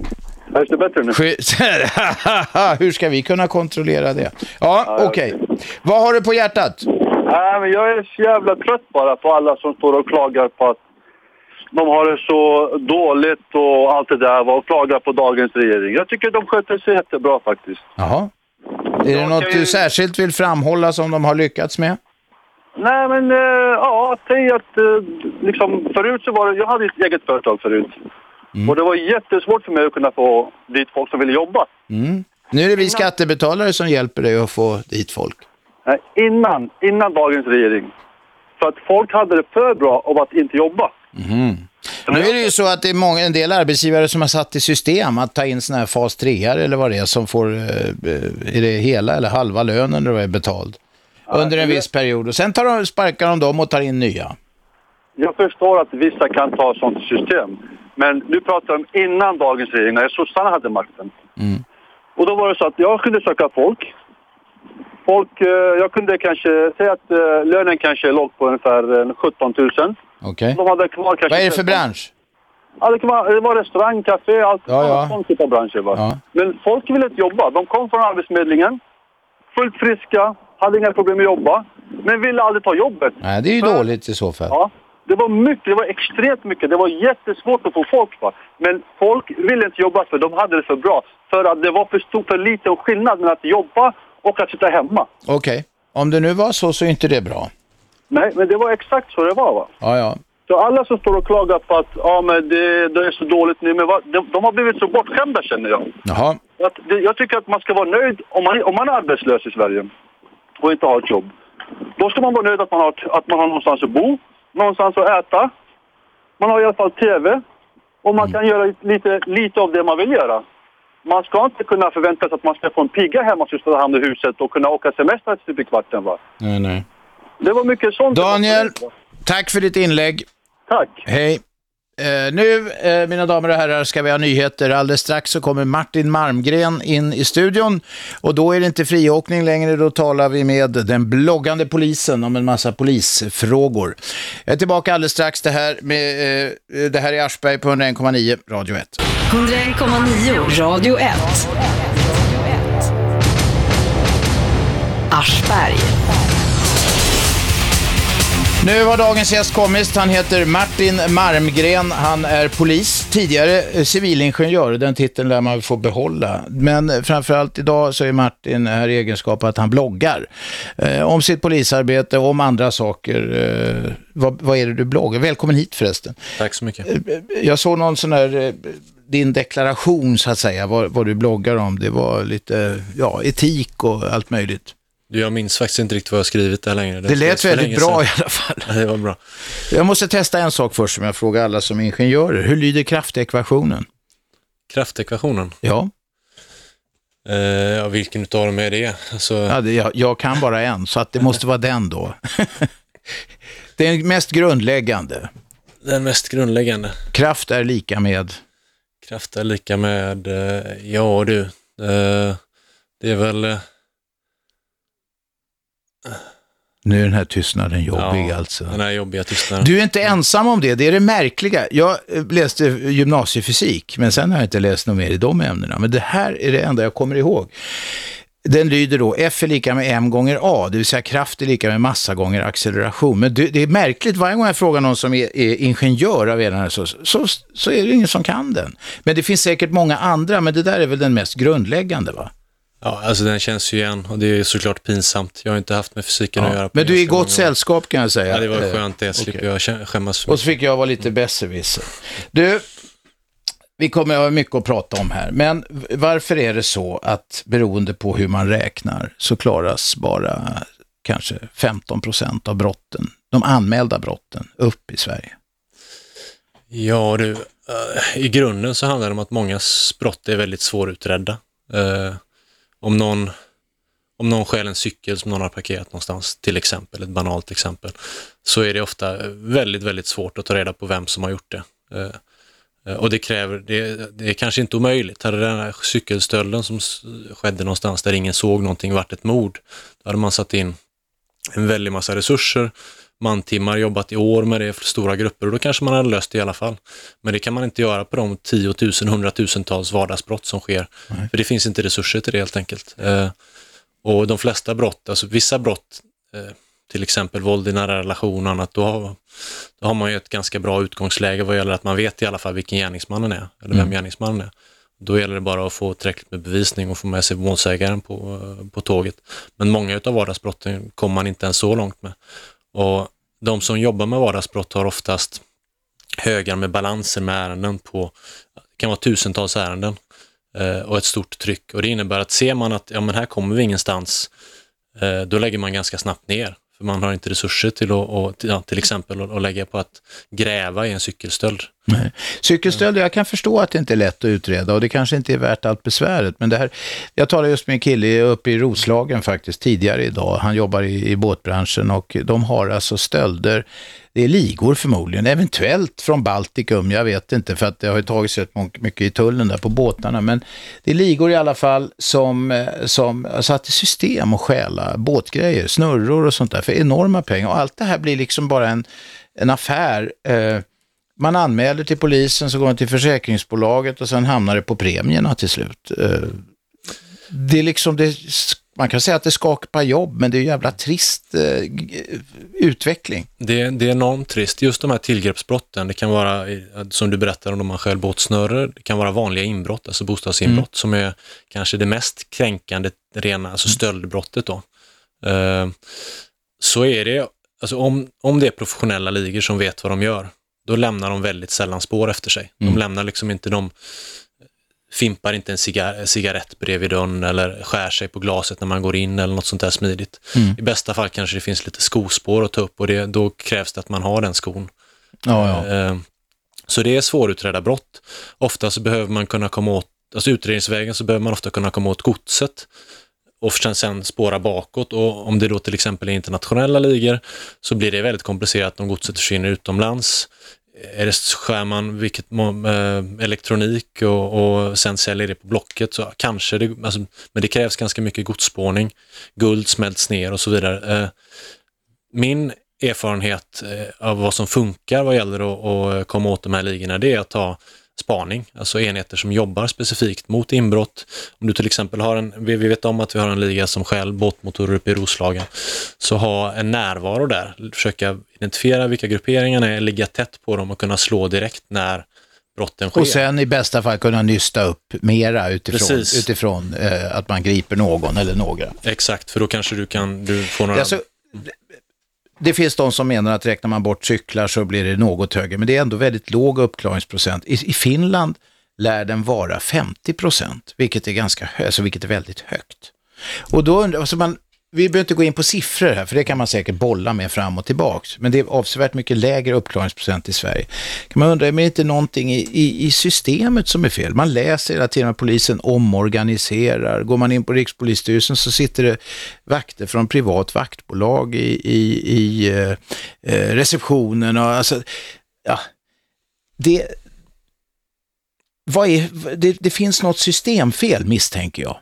Hörs det bättre nu? Hur ska vi kunna kontrollera det? Ja, okej. Vad har du på hjärtat? Nej, men jag är så jävla trött bara på alla som står och klagar på att de har det så dåligt och allt det där och klagar på dagens regering. Jag tycker de sköter sig jättebra faktiskt. Jaha. Är det något du särskilt vill framhålla som de har lyckats med? Nej, men eh, ja, säg att eh, liksom förut så var det, jag hade ett eget företag förut. Och det var jättesvårt för mig att kunna få dit folk som ville jobba. Mm. Nu är det vi skattebetalare som hjälper dig att få dit folk. Nej, innan, innan dagens regering. För att folk hade det för bra av att inte jobba. Mhm. Nu är det ju så att det är många, en del arbetsgivare som har satt i system att ta in såna här fas 3 eller vad det är som får, eh, är det hela eller halva lönen då är betald? Under en viss period och sen tar de, sparkar de dem och tar in nya. Jag förstår att vissa kan ta sånt system. Men nu pratar jag om innan dagens regering, när sossarna hade makten. Mm. Och då var det så att jag kunde söka folk. Folk, eh, jag kunde kanske säga att eh, lönen kanske låg på ungefär eh, 17 000. Okej. Kanske... Vad är det för bransch? Ja, det, vara, det var restaurang, café, allt Ja, ja. sån typ av branscher. Va? Ja. Men folk ville inte jobba. De kom från Arbetsförmedlingen, fullt friska, hade inga problem att jobba, men ville aldrig ta jobbet. Nej, det är ju dåligt i så fall. Ja, det var mycket, det var extremt mycket. Det var jättesvårt att få folk. Va? Men folk ville inte jobba för de hade det för bra. För att det var för stor, för liten skillnad mellan att jobba och att sitta hemma. Okej. Om det nu var så så är inte det bra. Nej, men det var exakt så det var. Va? Ja, ja. Så alla som står och klagar på att ja, men det, det är så dåligt nu, men vad, de, de har blivit så bortskämda känner jag. Jaha. Att det, jag tycker att man ska vara nöjd om man, om man är arbetslös i Sverige och inte har ett jobb. Då ska man vara nöjd att man har, att man har någonstans att bo, någonstans att äta. Man har i alla fall TV och man kan göra lite, lite av det man vill göra. Man ska inte kunna förvänta sig att man ska få en piga hemma som står hand i huset och kunna åka semester typ i kvarten. Va? Nej, nej. Det var mycket sånt. Daniel, tack för ditt inlägg. Tack. Hej. Eh, nu, eh, mina damer och herrar, ska vi ha nyheter. Alldeles strax så kommer Martin Marmgren in i studion och då är det inte friåkning längre. Då talar vi med den bloggande polisen om en massa polisfrågor. Jag är tillbaka alldeles strax. Det här, med, eh, det här är Aschberg på 101,9 Radio 1. 101,9 Radio 1. Aschberg. Nu har dagens gäst kommit. Han heter Martin Marmgren. Han är polis, tidigare eh, civilingenjör. Den titeln lär man få behålla. Men eh, framförallt idag så är Martin här i egenskap att han bloggar eh, om sitt polisarbete och om andra saker. Eh, vad, vad är det du bloggar? Välkommen hit förresten. Tack så mycket. Eh, Jag såg någon sån här, eh, din deklaration så att säga, vad, vad du bloggar om. Det var lite, ja, etik och allt möjligt. Du, Jag minns faktiskt inte riktigt vad jag skrivit där längre. Det lät skrevs för väldigt bra sedan. i alla fall. Ja, det var bra. Jag måste testa en sak först som jag frågar alla som ingenjörer. Hur lyder kraftekvationen? Kraftekvationen? Ja. Eh, ja, vilken utav dem är det? Alltså, Ja, det, jag, jag kan bara en, så att det måste vara den då. det är mest grundläggande. Den mest grundläggande. Kraft är lika med... Kraft är lika med, eh, ja du, eh, det är väl... eh, Nu är den här tystnaden jobbig ja, alltså. Den här jobbiga tystnaden. Du är inte ensam om det, det är det märkliga. Jag läste gymnasiefysik, men sen har jag inte läst något mer i de ämnena. Men det här är det enda jag kommer ihåg. Den lyder då F är lika med m gånger a, det vill säga kraft är lika med massa gånger acceleration. Men det, det är märkligt, varje gång jag frågar någon som är, är ingenjör av här så, så, så är det ingen som kan den. Men det finns säkert många andra, men det där är väl den mest grundläggande va? Ja, alltså den känns ju igen och det är såklart pinsamt. Jag har inte haft med fysiken att göra. Ja. på Men du är i gott sällskap kan jag säga. Ja, det var Eh, skönt det. Slipper okej. jag kä- skämmas för Och så fick jag vara lite besserwisser. Du, vi kommer att ha mycket att prata om här, men varför är det så att beroende på hur man räknar så klaras bara kanske 15 procent av brotten, de anmälda brotten, upp i Sverige? Ja, du, eh, i grunden så handlar det om att många brott är väldigt svårutredda. Eh, om, någon, om någon stjäl en cykel som någon har parkerat någonstans, till exempel, ett banalt exempel, så är det ofta väldigt, väldigt svårt att ta reda på vem som har gjort det. Eh, Eh, och det kräver, det, det är kanske inte omöjligt. Hade den här cykelstölden som skedde någonstans där ingen såg någonting varit ett mord, då hade man satt in en väldig massa resurser, mantimmar, jobbat i år med det för stora grupper och då kanske man hade löst det i alla fall. Men det kan man inte göra på de tiotusen, hundratusentals vardagsbrott som sker. För det finns inte resurser till det helt enkelt. Eh, och de flesta brott, alltså vissa brott, eh, till exempel våld i nära relation och annat, då har, då har man ju ett ganska bra utgångsläge vad gäller att man vet i alla fall vilken gärningsmannen är, eller vem Mm. gärningsmannen är. Då gäller det bara att få tillräckligt med bevisning och få med sig målsägaren på, på tåget. Men många av vardagsbrotten kommer man inte ens så långt med. Och de som jobbar med vardagsbrott har oftast högar med balanser med ärenden på, det kan vara tusentals ärenden eh, och ett stort tryck. Och det innebär att ser man att ja, men här kommer vi ingenstans, eh, då lägger man ganska snabbt ner. För man har inte resurser till att, och, ja, till exempel att, lägga på att gräva i en cykelstöld. Nej. Cykelstölder, jag kan förstå att det inte är lätt att utreda och det kanske inte är värt allt besväret. Men det här, jag talade just med en kille uppe i Roslagen faktiskt tidigare idag. Han jobbar i, i båtbranschen och de har alltså stölder. Det är ligor förmodligen, eventuellt från Baltikum, jag vet inte för att det har ju tagits rätt mycket i tullen där på båtarna. Men det är ligor i alla fall som, eh, som har satt i system att stjäla båtgrejer, snurror och sånt där för enorma pengar. Och allt det här blir liksom bara en, en affär. Eh, man anmäler till polisen, så går man till försäkringsbolaget och sen hamnar det på premierna till slut. Eh, det är liksom, det, man kan säga att det skapar jobb, men det är en jävla trist eh, utveckling. Det, det är enormt trist. Just de här tillgreppsbrotten, det kan vara, i- som du berättar om, om man stjäl båtsnörer, det kan vara vanliga inbrott, alltså bostadsinbrott, som är kanske det mest kränkande, rena, alltså stöldbrottet då. Eh, så är det, alltså om, om det är professionella ligor som vet vad de gör, då lämnar de väldigt sällan spår efter sig. De Mm. lämnar liksom inte, de fimpar inte en cigar, cigarett bredvid dörren eller skär sig på glaset när man går in eller något sånt där smidigt. Mm. I bästa fall kanske det finns lite skospår att ta upp och det, då krävs det att man har den skon. Ja, ja. Eh, Så det är svårutredda brott. Ofta så behöver man kunna komma åt, alltså utredningsvägen så behöver man ofta kunna komma åt godset och sen spåra bakåt och om det då till exempel är internationella ligor så blir det väldigt komplicerat om godset försvinner utomlands. Är det, skär man vilket, eh, elektronik och, och sen säljer det på Blocket så kanske det, alltså, men det krävs ganska mycket godsspårning. Guld smälts ner och så vidare. Eh, min erfarenhet eh, av vad som funkar vad gäller att, att komma åt de här ligorna, det är att ta spaning, alltså enheter som jobbar specifikt mot inbrott. Om du till exempel har en, vi vet om att vi har en liga som stjäl båtmotorer uppe i Roslagen, så ha en närvaro där, försöka identifiera vilka grupperingarna är, ligga tätt på dem och kunna slå direkt när brotten sker. Och sen i bästa fall kunna nysta upp mera utifrån, Precis. utifrån eh, att man griper någon eller några. Exakt, för då kanske du kan du får några... Alltså, det finns de som menar att räknar man bort cyklar så blir det något högre, men det är ändå väldigt låg uppklaringsprocent. I, i Finland lär den vara 50 procent, vilket är ganska alltså vilket är väldigt högt. Och då undrar, alltså man, vi behöver inte gå in på siffror här, för det kan man säkert bolla med fram och tillbaks. Men det är avsevärt mycket lägre uppklaringsprocent i Sverige. Kan man undra, är det inte någonting i, i, i systemet som är fel? Man läser hela tiden att polisen omorganiserar. Går man in på Rikspolisstyrelsen så sitter det vakter från privat vaktbolag i, i, i eh, eh, receptionen. Och, alltså, ja, det, vad är, det, det finns något systemfel misstänker jag.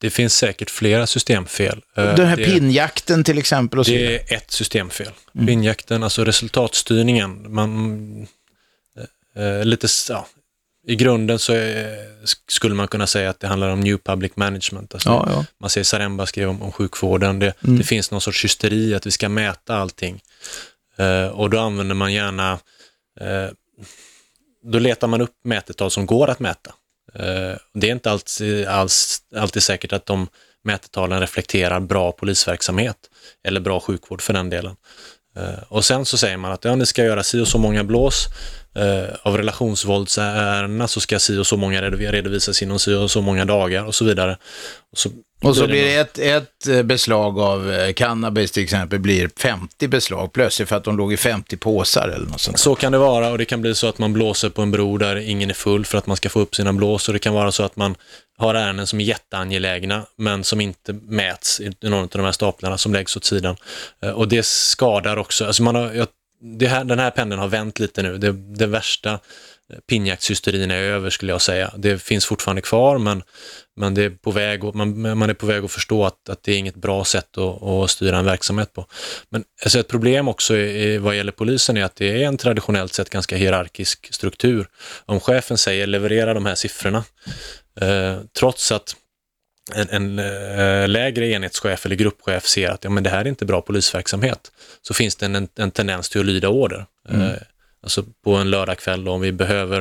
Det finns säkert flera systemfel. Eh, Den här det, pinnjakten till exempel. Och så det är ett systemfel. Mm. Pinnjakten, alltså resultatstyrningen. Man, eh, eh, lite, ja, I grunden så är, sk- skulle man kunna säga att det handlar om new public management. Alltså, Ja, ja. Man ser Saremba skriva om, om sjukvården. Det, Mm. det finns någon sorts hysteri att vi ska mäta allting. Eh, och då använder man gärna, eh, då letar man upp mätetal som går att mäta. Eh, det är inte alltid, alls, alltid säkert att de mätetalen reflekterar bra polisverksamhet eller bra sjukvård för den delen. Eh, och sen så säger man att ja, ni ska göra si och så många blås. Eh, av relationsvåldsärendena så ska si och så många redovisas inom si och så många dagar och så vidare. Och så, och så blir det ett, ett eh, beslag av eh, cannabis till exempel, blir 50 beslag plötsligt för att de låg i 50 påsar eller något sånt. Så kan det vara och det kan bli så att man blåser på en bro där ingen är full för att man ska få upp sina blås och det kan vara så att man har ärenden som är jätteangelägna men som inte mäts i någon av de här staplarna som läggs åt sidan. Eh, Och det skadar också, alltså man har, jag, här, den här pendeln har vänt lite nu. Det, det värsta eh, pinjaktshysterin är över skulle jag säga. Det finns fortfarande kvar men, men det är på väg och, man, man är på väg att förstå att, att det är inget bra sätt att, att styra en verksamhet på. Men alltså ett problem också i, vad gäller polisen är att det är en traditionellt sett ganska hierarkisk struktur. Om chefen säger leverera de här siffrorna, eh, trots att en, en eh, lägre enhetschef eller gruppchef ser att ja, men det här är inte bra polisverksamhet, så finns det en, en tendens till att lyda order. Mm. Alltså på en lördagkväll om vi behöver,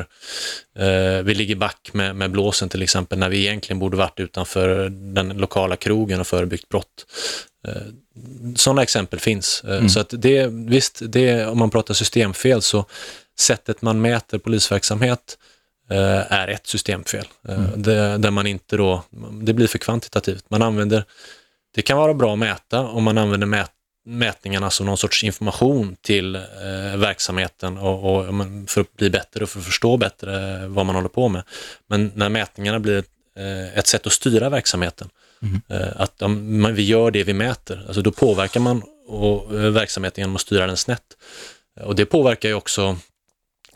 eh, vi ligger back med, med blåsen till exempel, när vi egentligen borde varit utanför den lokala krogen och förebyggt brott. Eh, sådana exempel finns. Eh, Mm. Så att det, visst, det, om man pratar systemfel så sättet man mäter polisverksamhet eh, är ett systemfel. Eh, Mm. det, där man inte då, det blir för kvantitativt. Man använder, det kan vara bra att mäta om man använder mät, mätningarna som någon sorts information till eh, verksamheten och, och, för att bli bättre och för att förstå bättre vad man håller på med. Men när mätningarna blir eh, ett sätt att styra verksamheten, eh, att ja, man, vi gör det vi mäter, alltså då påverkar man och, eh, verksamheten genom att styra den snett. Och det påverkar ju också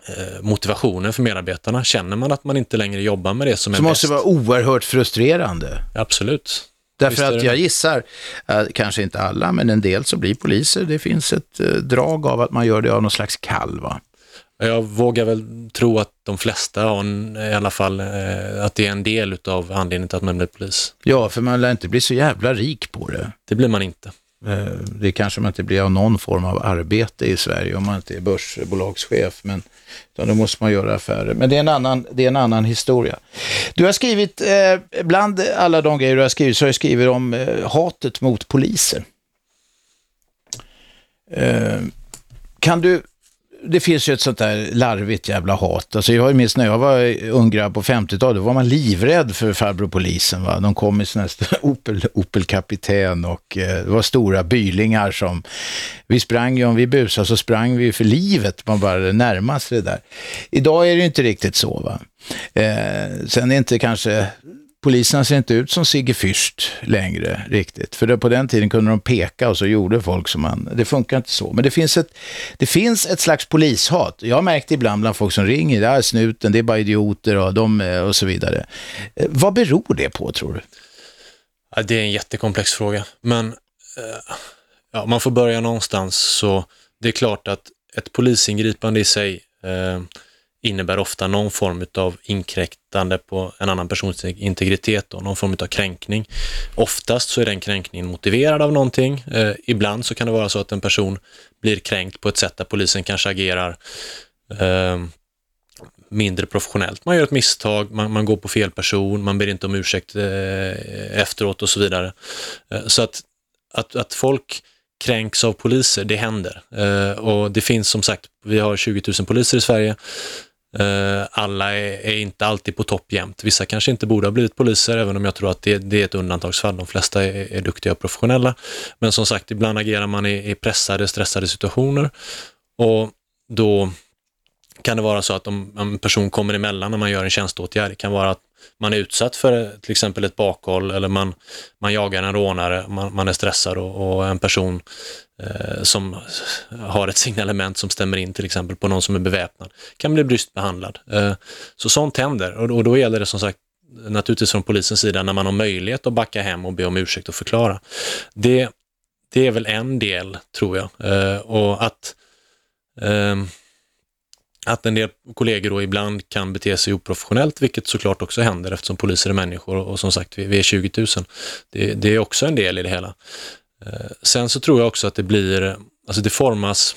eh, motivationen för medarbetarna. Känner man att man inte längre jobbar med det som är Så måste bäst? det vara oerhört frustrerande. Absolut. Därför att jag gissar, eh, kanske inte alla, men en del som blir poliser, det finns ett eh, drag av att man gör det av någon slags kall va? Jag vågar väl tro att de flesta har en, i alla fall, eh, att det är en del av anledningen till att man blir polis. Ja, för man lär inte bli så jävla rik på det. Det blir man inte. Eh, det kanske man inte blir av någon form av arbete i Sverige om man inte är börsbolagschef, men utan då måste man göra affärer. Men det är en annan, det är en annan historia. Du har skrivit, eh, bland alla de grejer du har skrivit, så har du skrivit om eh, hatet mot poliser. Eh, kan du, det finns ju ett sånt där larvigt jävla hat. Alltså jag minns när jag var ung grabb på 50-talet, då var man livrädd för farbror polisen. Va? De kom i såna här Opel, Opel Kapitän och eh, det var stora bylingar som, vi sprang ju, om vi busade så sprang vi för livet, man bara närmade sig det där. Idag är det ju inte riktigt så. Va? Eh, sen är inte kanske Poliserna ser inte ut som Sigge Fürst längre riktigt. För på den tiden kunde de peka och så gjorde folk som man... Det funkar inte så. Men det finns ett, det finns ett slags polishat. Jag har märkt ibland bland folk som ringer, det är snuten, det är bara idioter och, de, eh, och så vidare. Eh, vad beror det på tror du? Ja, det är en jättekomplex fråga, men eh, ja, man får börja någonstans. Så det är klart att ett polisingripande i sig eh, innebär ofta någon form av inkräktande på en annan persons integritet och någon form av kränkning. Oftast så är den kränkningen motiverad av någonting. Eh, ibland så kan det vara så att en person blir kränkt på ett sätt där polisen kanske agerar eh, mindre professionellt. Man gör ett misstag, man, man, går på fel person, man ber inte om ursäkt eh, efteråt och så vidare. Eh, så att, att, att folk kränks av poliser, det händer. Eh, och det finns som sagt, vi har 20 000 poliser i Sverige. Eh, alla är, är, inte alltid på topp jämt. Vissa kanske inte borde ha blivit poliser, även om jag tror att det, det är ett undantagsfall. De flesta är, är, duktiga och professionella. Men som sagt, ibland agerar man i, i pressade, stressade situationer och då kan det vara så att om en person kommer emellan när man gör en tjänsteåtgärd. Det kan vara att man är utsatt för till exempel ett bakhåll eller man, man jagar en rånare, man, man är stressad och, och en person eh, som har ett signalement som stämmer in till exempel på någon som är beväpnad kan bli bryskt behandlad. Eh, så sånt händer och, och då gäller det som sagt naturligtvis från polisens sida när man har möjlighet att backa hem och be om ursäkt och förklara. Det, det är väl en del tror jag eh, och att eh, att en del kollegor då ibland kan bete sig oprofessionellt, vilket såklart också händer eftersom poliser är människor och som sagt, vi är 20 000. Det, det är också en del i det hela. Eh, sen så tror jag också att det blir, alltså det formas,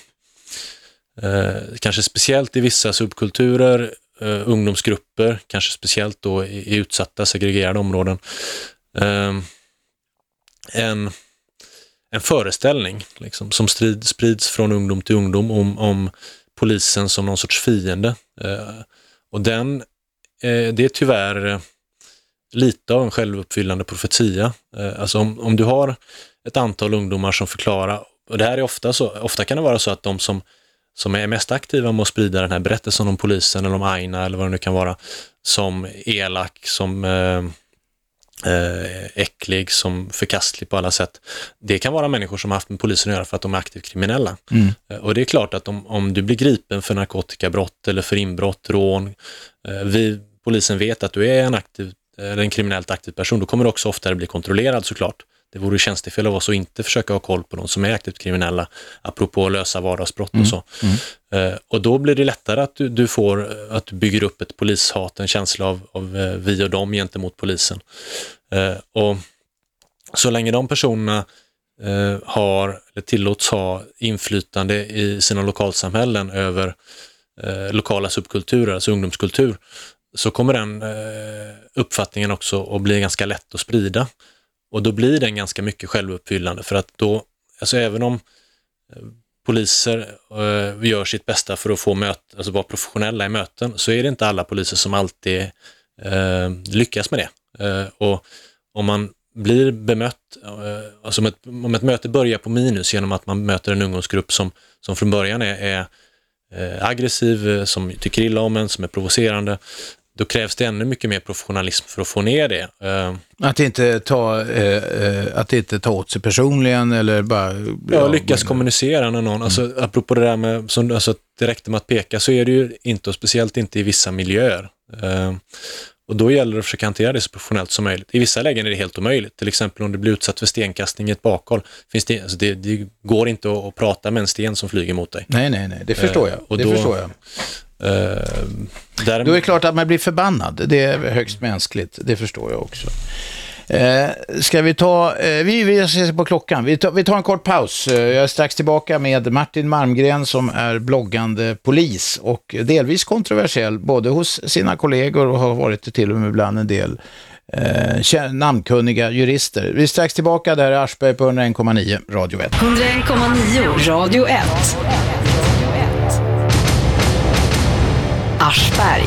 eh, kanske speciellt i vissa subkulturer, eh, ungdomsgrupper, kanske speciellt då i, i utsatta segregerade områden, eh, en, en föreställning liksom, som strid, sprids från ungdom till ungdom om, om polisen som någon sorts fiende. Eh, och den, eh, det är tyvärr eh, lite av en självuppfyllande profetia. Alltså om, om du har ett antal ungdomar som förklarar, och det här är ofta så, ofta kan det vara så att de som, som är mest aktiva med att sprida den här berättelsen om polisen eller om Aina eller vad det nu kan vara, som elak, som eh, äcklig, som förkastlig på alla sätt. Det kan vara människor som har haft med polisen att göra för att de är aktivt kriminella. Mm. Eh, och det är klart att om, om du blir gripen för narkotikabrott eller för inbrott, rån, eh, vi, polisen vet att du är en, aktiv, eller en kriminellt aktiv person, då kommer du också oftare bli kontrollerad såklart. Det vore tjänstefel av oss att inte försöka ha koll på de som är aktivt kriminella, apropå att lösa vardagsbrott mm. och så. Mm. Uh, och då blir det lättare att du, du, får, att du bygger upp ett polishat, en känsla av, av uh, vi och dem gentemot polisen. Uh, och så länge de personerna har, eller tillåts ha inflytande i sina lokalsamhällen över lokala subkulturer, alltså ungdomskultur, så kommer den uppfattningen också att bli ganska lätt att sprida. Och då blir den ganska mycket självuppfyllande för att då, alltså även om eh, poliser eh, gör sitt bästa för att få möten, alltså vara professionella i möten, så är det inte alla poliser som alltid eh, lyckas med det. Eh, och om man blir bemött, eh, alltså om ett, om ett möte börjar på minus genom att man möter en ungdomsgrupp som, som från början är, är eh, aggressiv, eh, som tycker illa om en, som är provocerande, då krävs det ännu mycket mer professionalism för att få ner det. Eh, att inte ta, eh, eh, att inte ta åt sig personligen eller bara... Ja, lyckas kommunicera när någon, alltså, mm. alltså apropå det där med, som, alltså, det räckte med att peka, så är det ju inte, och speciellt inte i vissa miljöer. Eh, och då gäller det att försöka hantera det så professionellt som möjligt. I vissa lägen är det helt omöjligt. Till exempel om du blir utsatt för stenkastning i ett bakhåll. Finns det, alltså det, det går inte att, att, prata med en sten som flyger mot dig. Nej, nej, nej, det förstår jag. och det då, förstår jag. Eh, där... Då är det klart att man blir förbannad. Det är högst mänskligt. Det förstår jag också. Eh, ska vi ta, eh, vi, vi ser på klockan, vi tar, vi tar en kort paus. Eh, jag är strax tillbaka med Martin Malmgren som är bloggande polis och delvis kontroversiell både hos sina kollegor och har varit det till och med ibland en del eh, namnkunniga jurister. Vi är strax tillbaka, det här är Aschberg på 101,9 Radio 1. 101,9 Radio 1. Aschberg.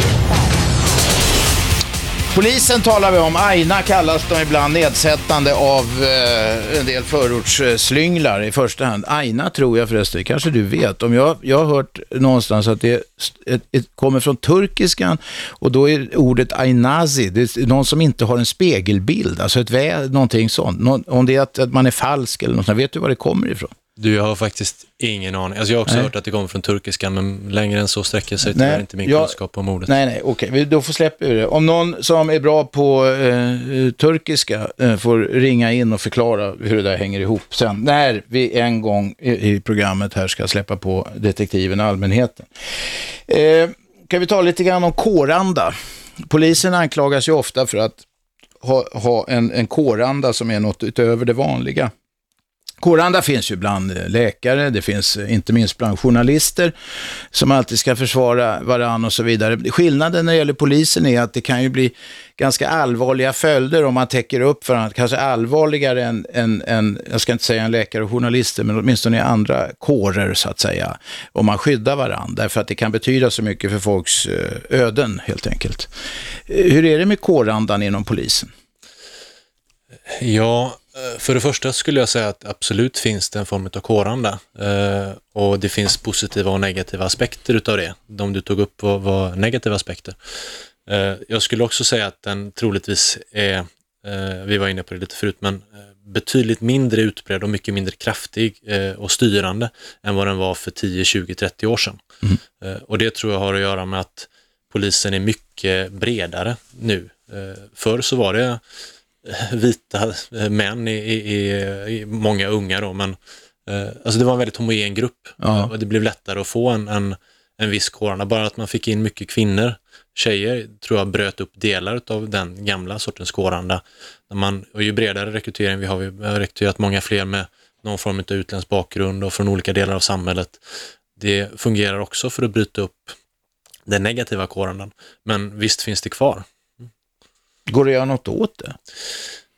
Polisen talar vi om. Aina kallas de ibland nedsättande av eh, en del förortsslynglar i första hand. Aina tror jag förresten, kanske du vet. Om jag, jag har hört någonstans att det ett, ett, kommer från turkiskan och då är ordet ainazi, det är någon som inte har en spegelbild, alltså ett vä, någonting sånt. Någon, om det är att, att man är falsk eller något sånt. Vet du var det kommer ifrån? Du, jag har faktiskt ingen aning. Alltså jag har också nej. hört att det kommer från turkiskan, men längre än så sträcker sig tyvärr inte min jag, kunskap om ordet. Nej, nej, okej, okay. då får släppa det. Om någon som är bra på eh, turkiska eh, får ringa in och förklara hur det där hänger ihop sen, när vi en gång i, i programmet här ska släppa på detektiven allmänheten. Eh, kan vi ta lite grann om kåranda? Polisen anklagas ju ofta för att ha, ha en, en kåranda som är något utöver det vanliga. Kåranda finns ju bland eh, läkare, det finns eh, inte minst bland journalister som alltid ska försvara varann och så vidare. Skillnaden när det gäller polisen är att det kan ju bli ganska allvarliga följder om man täcker upp för varandra, kanske allvarligare än, än, än, jag ska inte säga en läkare och journalister, men åtminstone i andra kårer så att säga, om man skyddar varandra, därför att det kan betyda så mycket för folks eh, öden helt enkelt. Hur är det med kårandan inom polisen? Ja, för det första skulle jag säga att absolut finns det en form av kåranda eh, och det finns positiva och negativa aspekter utav det. De du tog upp var, var negativa aspekter. Eh, jag skulle också säga att den troligtvis är, vi var inne på det lite förut, men betydligt mindre utbredd och mycket mindre kraftig och styrande än vad den var för 10, 20, 30 år sedan. Mm. Och det tror jag har att göra med att polisen är mycket bredare nu. Förr så var det vita eh, män i, i, i, många unga då, men eh, alltså det var en väldigt homogen grupp ja. och det blev lättare att få en, en, en viss kåranda. Bara att man fick in mycket kvinnor, tjejer, tror jag bröt upp delar av den gamla sortens kåranda. man, och ju bredare rekrytering vi har, vi har rekryterat många fler med någon form av utländsk bakgrund och från olika delar av samhället. Det fungerar också för att bryta upp den negativa kårandan. Men visst finns det kvar. Går det att göra något åt det?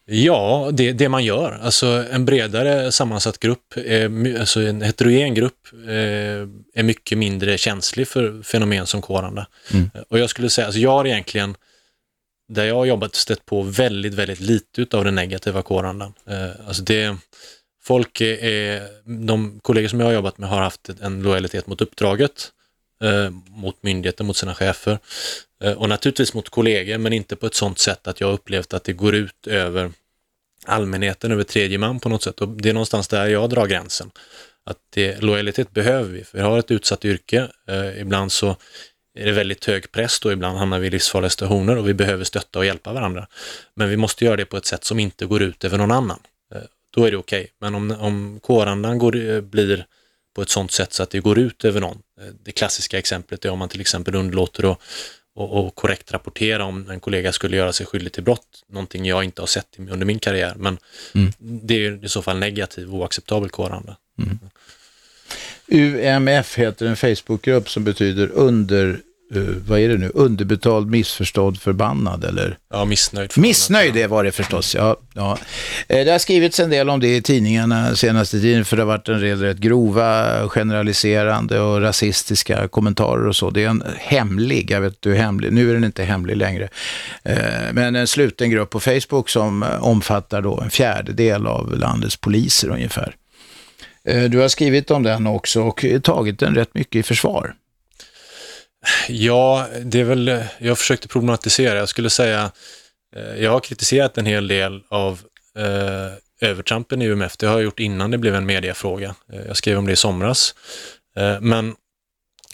Ja, det, det man gör. Alltså en bredare sammansatt grupp, är, alltså en heterogen grupp, eh, är mycket mindre känslig för fenomen som kårande. Mm. Och jag skulle säga, alltså jag har egentligen, där jag har jobbat, stött på väldigt, väldigt lite av den negativa kårandan. Eh, alltså det, folk är, de kollegor som jag har jobbat med har haft en lojalitet mot uppdraget, eh, mot myndigheten, mot sina chefer. Eh, och naturligtvis mot kollegor, men inte på ett sådant sätt att jag upplevt att det går ut över allmänheten, över tredje man på något sätt. Och det är någonstans där jag drar gränsen. Att det, lojalitet behöver vi, för vi har ett utsatt yrke. Eh, ibland så är det väldigt hög press och ibland hamnar vi i livsfarliga situationer och vi behöver stötta och hjälpa varandra. Men vi måste göra det på ett sätt som inte går ut över någon annan. Eh, då är det okej. Okay. Men om, om kårandan går, eh, blir på ett sådant sätt så att det går ut över någon. Eh, det klassiska exemplet är om man till exempel underlåter att och, och, korrekt rapportera om en kollega skulle göra sig skyldig till brott, någonting jag inte har sett under min karriär. Men mm. det är i så fall negativ, oacceptabel kårande. Mm. UMF heter en Facebookgrupp som betyder under uh, vad är det nu, underbetald, missförstådd, förbannad eller? Ja, missnöjd. Förbannad. Missnöjd, det var det förstås, ja. ja. Eh, det har skrivits en del om det i tidningarna senaste tiden, för det har varit en del rätt grova, generaliserande och rasistiska kommentarer och så. Det är en hemlig, jag vet du är hemlig, nu är den inte hemlig längre, eh, men en sluten grupp på Facebook som omfattar då en fjärdedel av landets poliser ungefär. Du har skrivit om den också och tagit den rätt mycket i försvar. Ja, det är väl, jag försökte problematisera. Jag skulle säga, eh, jag har kritiserat en hel del av eh, övertrampen i UMF. Det har jag gjort innan det blev en mediefråga, eh, jag skrev om det i somras. Eh, men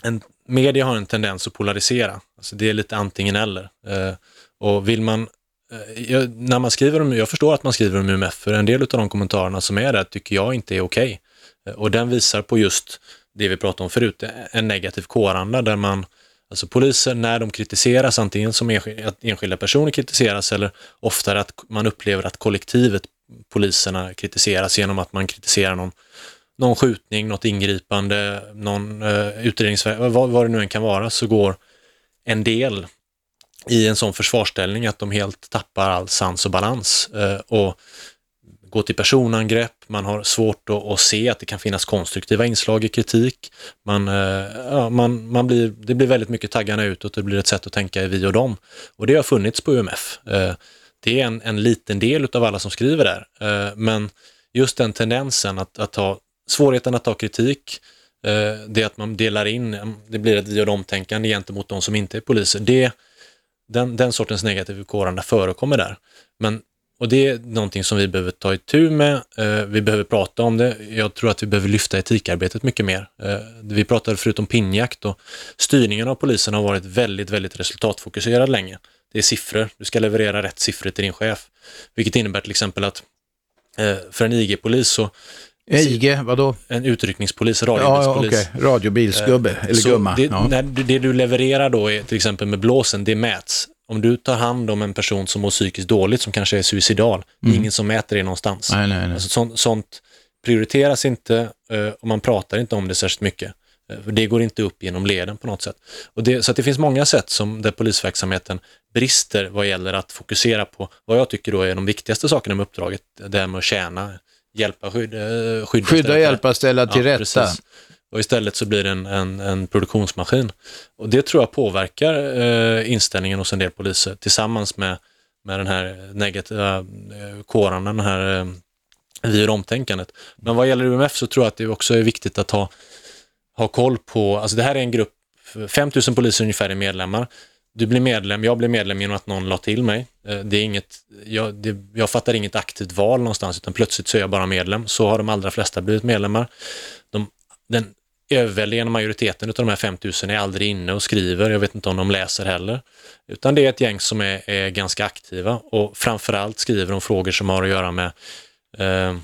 en, media har en tendens att polarisera. Alltså det är lite antingen eller. Eh, och vill man eh, jag, när man skriver om, jag förstår att man skriver om UMF, för en del av de kommentarerna som är där tycker jag inte är okej. Okay. Och den visar på just det vi pratade om förut, en negativ kåranda där man Alltså poliser när de kritiseras, antingen som enskilda personer kritiseras eller oftare att man upplever att kollektivet, poliserna kritiseras genom att man kritiserar någon, någon skjutning, något ingripande, någon eh, utredningsverksamhet, vad, vad det nu än kan vara, så går en del i en sån försvarsställning att de helt tappar all sans och balans. Eh, och gå till personangrepp, man har svårt att, att, se att det kan finnas konstruktiva inslag i kritik. Man, eh, ja, man, man blir, det blir väldigt mycket taggarna utåt, det blir ett sätt att tänka i vi och dem. Och det har funnits på UMF. Eh, det är en, en liten del av alla som skriver där, eh, men just den tendensen att, att ha svårigheten att ta kritik, det att man delar in, mm, det blir ett vi och dem-tänkande gentemot de som inte är poliser. Det, den, den sortens negativ kårande förekommer där. Men och det är någonting som vi behöver ta itu med. Eh, vi behöver prata om det. Jag tror att vi behöver lyfta etikarbetet mycket mer. Eh, vi pratade förutom pinjakt och styrningen av polisen har varit väldigt, väldigt resultatfokuserad länge. Det är siffror. Du ska leverera rätt siffror till din chef. Vilket innebär till exempel att eh, för en IG-polis så EIG, vadå? En utryckningspolis, Ja, ja, radiobilspolis. okej. Radiobilsgubbe, eller så gumma. Det, Ja. när, du- det du levererar då, är, till exempel med blåsen, det mäts. Om du tar hand om en person som mår psykiskt dåligt, som kanske är suicidal, det är Mm. ingen som mäter det någonstans. Nej, nej, nej. Alltså, sånt, sånt prioriteras inte eh, och man pratar inte om det särskilt mycket. Eh, Det går inte upp genom leden på något sätt. Det, så det finns många sätt som där polisverksamheten brister vad gäller att fokusera på vad jag tycker då är de viktigaste sakerna med uppdraget. Det här med att tjäna, hjälpa, skydda, skydda, Skydda, ställa- hjälpa, ställa till rätta. precis. Och istället så blir det en, en, en produktionsmaskin. Och det tror jag påverkar eh, inställningen hos en del poliser tillsammans med, med den här negativa eh, kåran, den här eh, vi och omtänkandet. Men vad gäller UMF så tror jag att det också är viktigt att ha, ha koll på, alltså det här är en grupp, 5000 poliser ungefär är medlemmar. Du blir medlem, jag blir medlem genom att någon la till mig. Eh, det är inget, jag, det, jag fattar inget aktivt val någonstans utan plötsligt så är jag bara medlem. Så har de allra flesta blivit medlemmar. De, den överväldigande majoriteten av de här 5000 är aldrig inne och skriver, jag vet inte om de läser heller. Utan det är ett gäng som är, är ganska aktiva och framförallt skriver om frågor som har att göra med eh,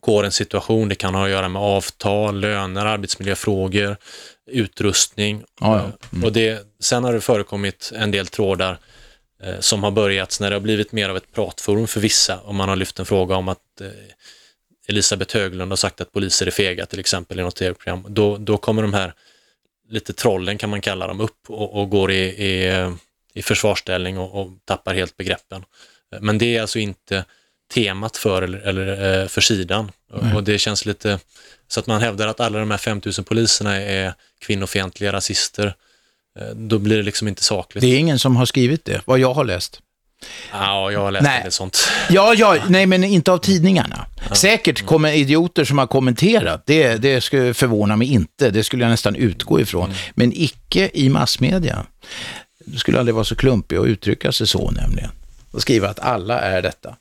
kårens situation. Det kan ha att göra med avtal, löner, arbetsmiljöfrågor, utrustning. Ja, ja. Eh, Och det, sen har det förekommit en del trådar eh, som har börjat när det har blivit mer av ett pratforum för vissa och man har lyft en fråga om att eh, Elisabeth Höglund har sagt att poliser är fega till exempel i något tv-program. Då, då kommer de här lite trollen kan man kalla dem upp och, och går i, i, i försvarsställning och, och tappar helt begreppen. Men det är alltså inte temat för, eller, eller eh, för sidan. Nej. Och det känns lite, så att man hävdar att alla de här 5000 poliserna är kvinnofientliga rasister, eh, då blir det liksom inte sakligt. Det är ingen som har skrivit det, vad jag har läst. Ja, jag har läst Nej. del sånt. Ja, ja, nej men inte av tidningarna. Säkert kommer idioter som har kommenterat, det, det skulle förvåna mig inte, det skulle jag nästan utgå ifrån. Men icke i massmedia. Det skulle aldrig vara så klumpig att uttrycka sig så nämligen. Och skriva att alla är detta.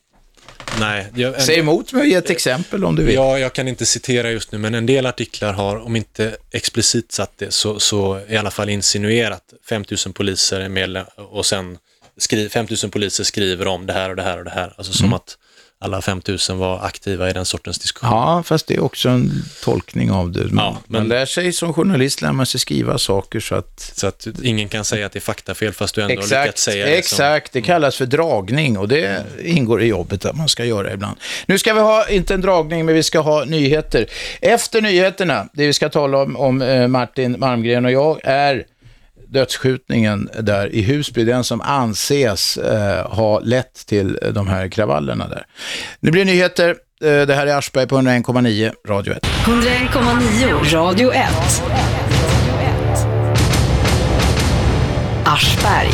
Nej, jag, Säg emot mig och ge ett exempel om du vill. Ja, jag kan inte citera just nu, men en del artiklar har, om inte explicit satt det, så, så i alla fall insinuerat 5000 poliser är medlem och sen skri, 5000 poliser skriver om det här och det här och det här. Alltså som Mm. att alla 5000 var aktiva i den sortens diskussion. Ja, fast det är också en tolkning av det. Man, Ja, men- man lär sig som journalist, lär man sig skriva saker så att... Så att ingen kan säga att det är faktafel fast du ändå har lyckats Exakt, säga det. som- exakt. Det kallas för dragning och det ingår i jobbet att man ska göra ibland. Nu ska vi ha, inte en dragning, men vi ska ha nyheter. Efter nyheterna, det vi ska tala om, om eh, Martin Malmgren och jag, är dödsskjutningen där i Husby, den som anses eh, ha lett till de här kravallerna där. Nu blir det nyheter. Eh, det här är Aschberg på 101,9 Radio 1. 101,9 Radio 1. Aschberg.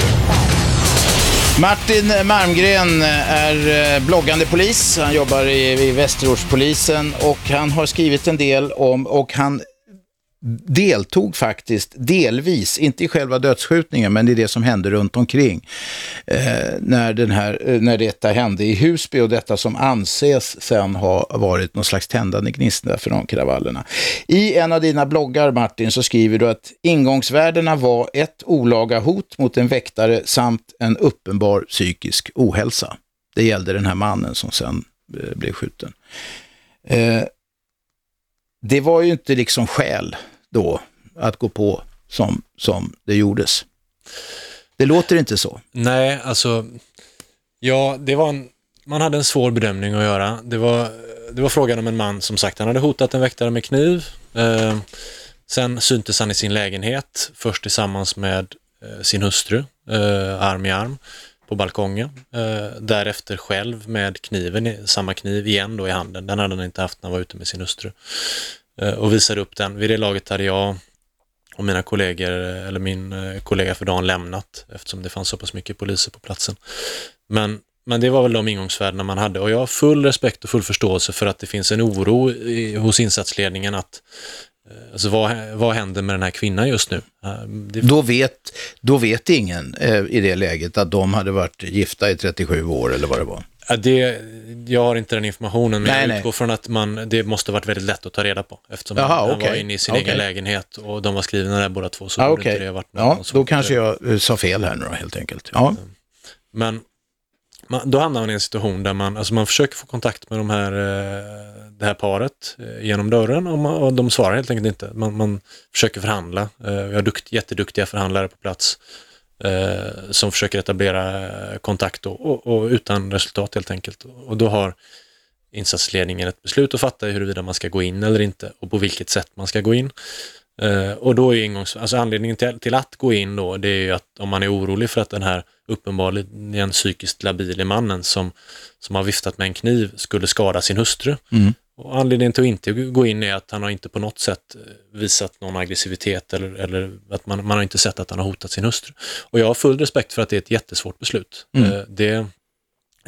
Martin Malmgren är eh, bloggande polis. Han jobbar i, i Västerortspolisen och han har skrivit en del om, och han deltog faktiskt delvis, inte i själva dödsskjutningen, men i det som hände runt omkring. Eh, när, den här, eh, när detta hände i Husby och detta som anses sen ha varit någon slags tändande gnista för de kravallerna. I en av dina bloggar Martin så skriver du att ingångsvärdena var ett olaga hot mot en väktare samt en uppenbar psykisk ohälsa. Det gällde den här mannen som sen eh, blev skjuten. Eh, det var ju inte liksom skäl då att gå på som, som det gjordes. Det låter inte så. Nej, alltså, ja, det var en, man hade en svår bedömning att göra. Det var, det var frågan om en man, som sagt, han hade hotat en väktare med kniv. Eh, sen syntes han i sin lägenhet, först tillsammans med eh, sin hustru, eh, arm i arm, på balkongen. Eh, därefter själv med kniven, samma kniv igen då i handen. Den hade han inte haft när han var ute med sin hustru. Eh, och visade upp den. Vid det laget hade jag och mina kollegor, eh, eller min eh, kollega för dagen lämnat eftersom det fanns så pass mycket poliser på platsen. Men, men det var väl de ingångsvärdena man hade och jag har full respekt och full förståelse för att det finns en oro i, hos insatsledningen att alltså vad, vad händer med den här kvinnan just nu? Det, Då vet, då vet ingen eh, i det läget att de hade varit gifta i 37 år eller vad det var. Ja, det, jag har inte den informationen, men Nej, jag nej. utgår från att man, det måste ha varit väldigt lätt att ta reda på. Eftersom Jaha, han, okej. var inne i sin Okej. egen lägenhet och de var skrivna där båda två. Så okej. inte det varit Ja, då kanske jag eh, sa fel här nu då helt enkelt. Ja. Men, man, då hamnar man i en situation där man, alltså man försöker få kontakt med de här, eh, det här paret eh, genom dörren och, man, och de svarar helt enkelt inte. Man, man försöker förhandla. Vi har dukt, jätteduktiga förhandlare på plats eh, som försöker etablera eh, kontakt och, och, och, utan resultat helt enkelt. Och då har insatsledningen ett beslut att fatta huruvida man ska gå in eller inte och på vilket sätt man ska gå in. Eh, och då är ingångs, alltså anledningen till, till, att gå in då, det är ju att om man är orolig för att den här uppenbarligen psykiskt labile mannen som, som har viftat med en kniv skulle skada sin hustru. Mm. Och anledningen till att inte gå in är att han har inte på något sätt eh, visat någon aggressivitet eller, eller att man, man har inte sett att han har hotat sin hustru. Och jag har full respekt för att det är ett jättesvårt beslut. Mm. Uh, det,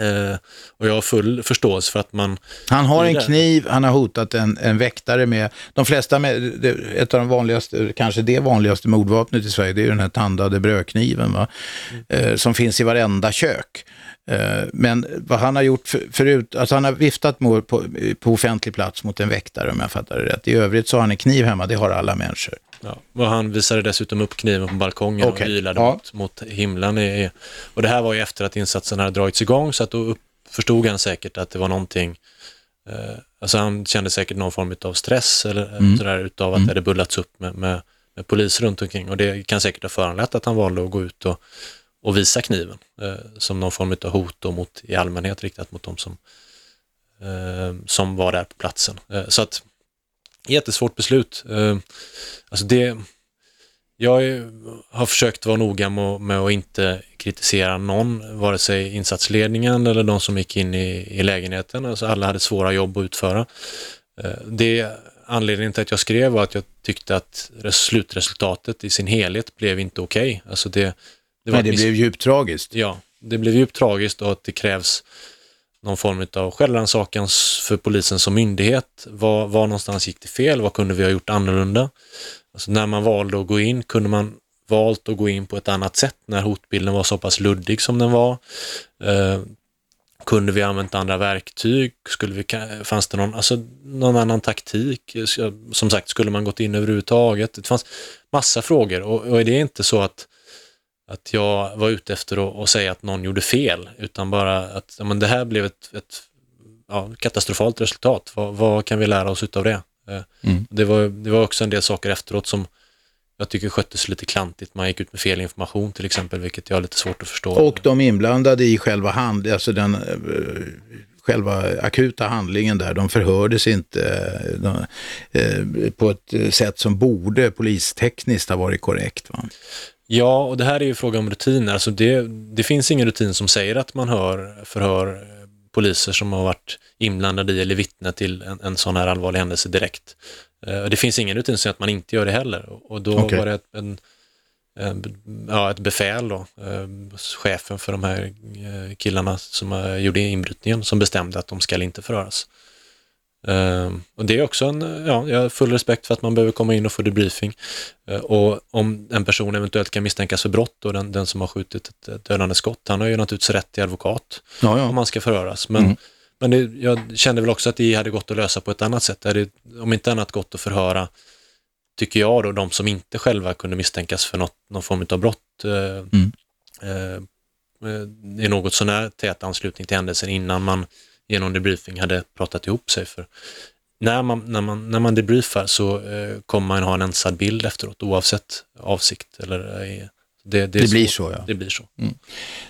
Eh, och jag har full förståelse för att man... Han har en kniv, han har hotat en, en väktare med, de flesta, med, ett av de vanligaste, kanske det vanligaste mordvapnet i Sverige, det är ju den här tandade brödkniven, va? Mm. Eh, som finns i varenda kök. Eh, men vad han har gjort för, förut, alltså han har viftat på, på, på offentlig plats mot en väktare om jag fattar det rätt. I övrigt så har han en kniv hemma, det har alla människor. Ja, och han visade dessutom upp kniven på balkongen okay. och ylade ja. mot, mot himlen. I, och det här var ju efter att insatsen hade dragits igång så att då förstod han säkert att det var någonting eh, Alltså han kände säkert någon form av stress eller mm. sådär utav att mm. det hade bullats upp med, med, med polis runt omkring och det kan säkert ha föranlett att han valde att gå ut och, och visa kniven eh, som någon form av hot mot, i allmänhet riktat mot de som, eh, som var där på platsen. Eh, så att jättesvårt beslut. Eh, alltså det, jag har försökt vara noga med, att inte kritisera någon, vare sig insatsledningen eller de som gick in i, i lägenheten. Alltså alla hade svåra jobb att utföra. Eh, det anledningen till att jag skrev var att jag tyckte att slutresultatet i sin helhet blev inte okej. Okay. Alltså det, det, Nej, det blev djupt tragiskt. Ja, det blev djupt tragiskt och att det krävs någon form av självrannsakan för polisen som myndighet. Var, var någonstans gick det fel? Vad kunde vi ha gjort annorlunda? Alltså när man valde att gå in, kunde man valt att gå in på ett annat sätt när hotbilden var så pass luddig som den var? Eh, kunde vi använt andra verktyg? Skulle vi, fanns det någon, alltså, någon annan taktik? Som sagt, skulle man gått in överhuvudtaget? Det fanns massa frågor och, och är det inte så att att jag var ute efter att, säga att någon gjorde fel, utan bara att ja, men det här blev ett, ett ja, katastrofalt resultat. Vad, vad, kan vi lära oss utav det? Eh, mm. Det, var, det var också en del saker efteråt som jag tycker sköttes lite klantigt. Man gick ut med fel information till exempel, vilket jag har lite svårt att förstå. Och de inblandade i själva hand, alltså den eh, själva akuta handlingen där, de förhördes inte de, eh, på ett sätt som borde polistekniskt ha varit korrekt. Va? Ja, och det här är ju fråga om rutiner. Alltså det, det finns ingen rutin som säger att man hör förhör eh, poliser som har varit inblandade i eller vittne till en, en sån här allvarlig händelse direkt. Uh, det finns ingen rutin som säger att man inte gör det heller. Och då okay. var det ett, en, ja, ett befäl, då, uh, chefen för de här killarna som gjorde inbrytningen, som bestämde att de ska inte förhöras. Uh, och det är också en, ja, jag har full respekt för att man behöver komma in och få debriefing. Uh, och om en person eventuellt kan misstänkas för brott och den, den som har skjutit ett, dödande skott, han har ju naturligtvis rätt till advokat ja, ja. om man ska förhöras. Men, mm. men det, jag kände väl också att det hade gått att lösa på ett annat sätt. Det hade, om inte annat gått att förhöra, tycker jag då, de som inte själva kunde misstänkas för något, någon form av brott. Uh, mm. i något sånär tät anslutning till händelsen innan man genom debriefing hade pratat ihop sig. För när man, när man, när man debriefar så eh, kommer man ha en ensad bild efteråt oavsett avsikt. Eller, eh, det, det, det blir så, ja. Det blir så. Mm.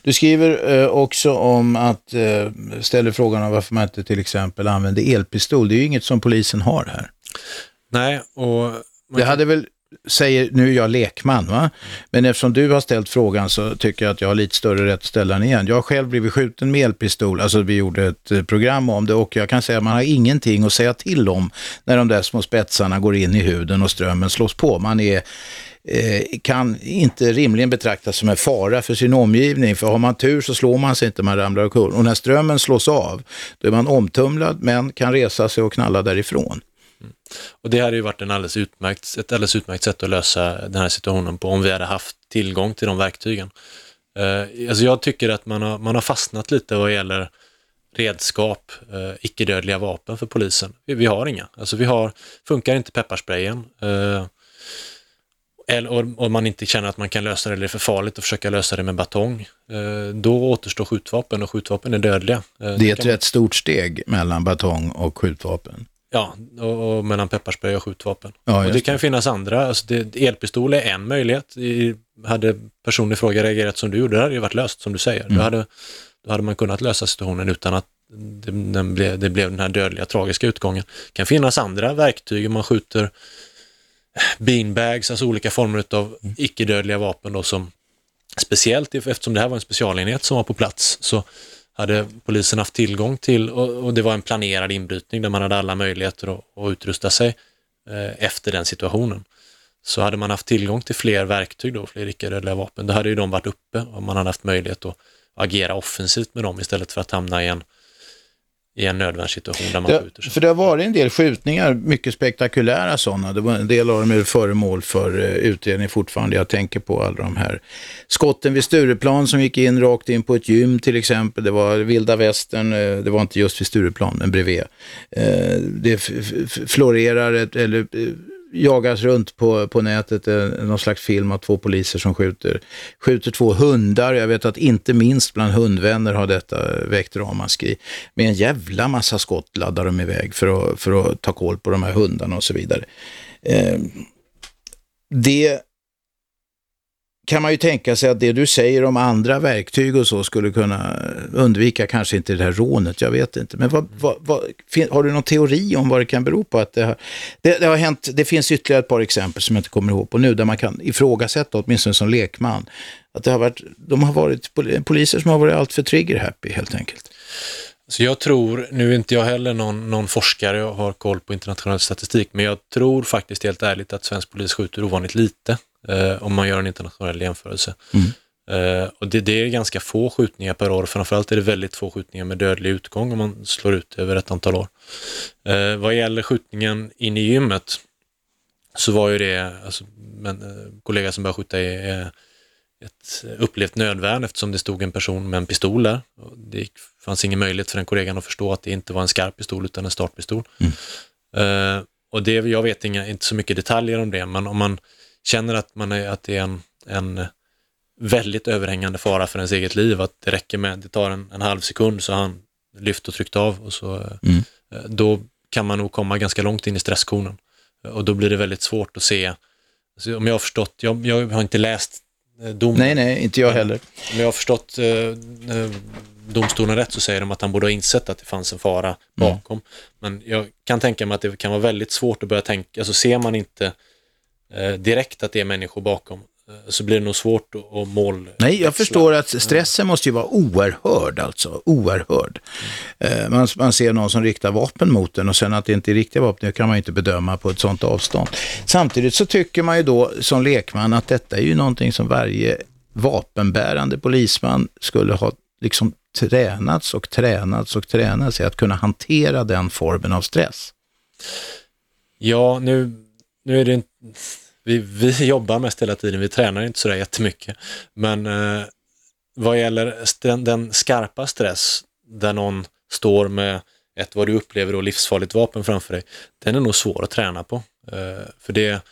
Du skriver eh, också om att, eh, ställer frågan om varför man inte till exempel använder elpistol. Det är ju inget som polisen har här. Nej, och... Det hade väl säger, nu är jag lekman, va? men eftersom du har ställt frågan så tycker jag att jag har lite större rätt att ställa den igen. Jag har själv blivit skjuten med elpistol, alltså vi gjorde ett eh, program om det och jag kan säga att man har ingenting att säga till om när de där små spetsarna går in i huden och strömmen slås på. Man är eh, kan inte rimligen betraktas som en fara för sin omgivning. För har man tur så slår man sig inte, man ramlar omkull. Och när strömmen slås av, då är man omtumlad men kan resa sig och knalla därifrån. Och det hade ju varit en alldeles utmärkt, ett alldeles utmärkt sätt att lösa den här situationen på om vi hade haft tillgång till de verktygen. Uh, alltså jag tycker att man har, man har fastnat lite vad gäller redskap, uh, icke-dödliga vapen för polisen. Vi, vi, har inga. Alltså vi har, funkar inte pepparsprayen. Uh, eller om man inte känner att man kan lösa det eller det är för farligt att försöka lösa det med batong, då återstår skjutvapen och skjutvapen är dödliga. Det är ett rätt stort steg mellan batong och skjutvapen. Ja, och, och mellan pepparspray och skjutvapen. Ja, och det kan finnas andra, alltså det, elpistol är en möjlighet. I, hade personen i fråga reagerat som du gjorde, det hade ju varit löst som du säger. Mm. Då, hade, då hade man kunnat lösa situationen utan att det, den blev, det blev den här dödliga, tragiska utgången. Det kan finnas andra verktyg, om man skjuter beanbags, alltså olika former av Mm. icke-dödliga vapen då som speciellt eftersom det här var en specialenhet som var på plats så hade polisen haft tillgång till och, och det var en planerad inbrytning där man hade alla möjligheter att, att utrusta sig eh, efter den situationen. Så hade man haft tillgång till fler verktyg då, fler icke-dödliga vapen, då hade ju de varit uppe och man hade haft möjlighet att agera offensivt med dem istället för att hamna i en, i en nödvärnssituation där man Det, skjuter sig. för det har varit en del skjutningar, mycket spektakulära sådana. Det var en del av dem är föremål för eh, utredning fortfarande. Jag tänker på alla de här skotten vid Stureplan som gick in rakt in på ett gym till exempel. Det var vilda västern, eh, det var inte just vid Stureplan, men bredvid. Eh, Det florerar, ett, eller jagas runt på, på nätet någon slags film av två poliser som skjuter, skjuter två hundar. Jag vet att inte minst bland hundvänner har detta väckt ramaskri. Med en jävla massa skott laddar de iväg för att, för att ta koll på de här hundarna och så vidare. Eh, det kan man ju tänka sig att det du säger om andra verktyg och så skulle kunna undvika kanske inte det här rånet, jag vet inte. Men vad, vad, vad, har du någon teori om vad det kan bero på? Att det, har, det, det har hänt, det finns ytterligare ett par exempel som jag inte kommer ihåg på nu, där man kan ifrågasätta, åtminstone som lekman, att det har varit, de har varit poliser som har varit alltför trigger-happy helt enkelt. Så jag tror, nu är inte jag heller någon, någon forskare och har koll på internationell statistik, men jag tror faktiskt helt ärligt att svensk polis skjuter ovanligt lite eh, om man gör en internationell jämförelse. Eh, och det, det är ganska få skjutningar per år, framförallt är det väldigt få skjutningar med dödlig utgång om man slår ut över ett antal år. Eh, vad gäller skjutningen in i gymmet så var ju det, alltså, en eh, kollega som började skjuta i ett upplevt nödvärn eftersom det stod en person med en pistol där. Det gick- fanns ingen möjlighet för den kollegan att förstå att det inte var en skarp pistol utan en startpistol. Eh, och det, jag vet inga, inte så mycket detaljer om det, men om man känner att, man är, att det är en, en väldigt överhängande fara för ens eget liv, att det räcker med, det tar en, en halv sekund så han lyft och tryckt av och så, Mm. eh, då kan man nog komma ganska långt in i stresskonen. Eh, Och då blir det väldigt svårt att se, alltså, om jag har förstått, jag, jag har inte läst eh, domen. Nej, nej, inte jag heller. Om jag har förstått eh, eh, domstolen rätt så säger de att han borde ha insett att det fanns en fara bakom. Men jag kan tänka mig att det kan vara väldigt svårt att börja tänka, alltså ser man inte eh, direkt att det är människor bakom eh, så blir det nog svårt att, mål... Nej, jag förstår att stressen måste ju vara oerhörd alltså, oerhörd. Eh, Man, man ser någon som riktar vapen mot den och sen att det inte är riktiga vapen, det kan man ju inte bedöma på ett sånt avstånd. Samtidigt så tycker man ju då som lekman att detta är ju någonting som varje vapenbärande polisman skulle ha liksom tränats och tränats och tränats i att kunna hantera den formen av stress. Ja, nu, nu är det inte... Vi, vi jobbar mest hela tiden, vi tränar inte sådär jättemycket. Men eh, vad gäller den, den skarpa stress där någon står med ett vad du upplever då livsfarligt vapen framför dig, den är nog svår att träna på. Eh, för det,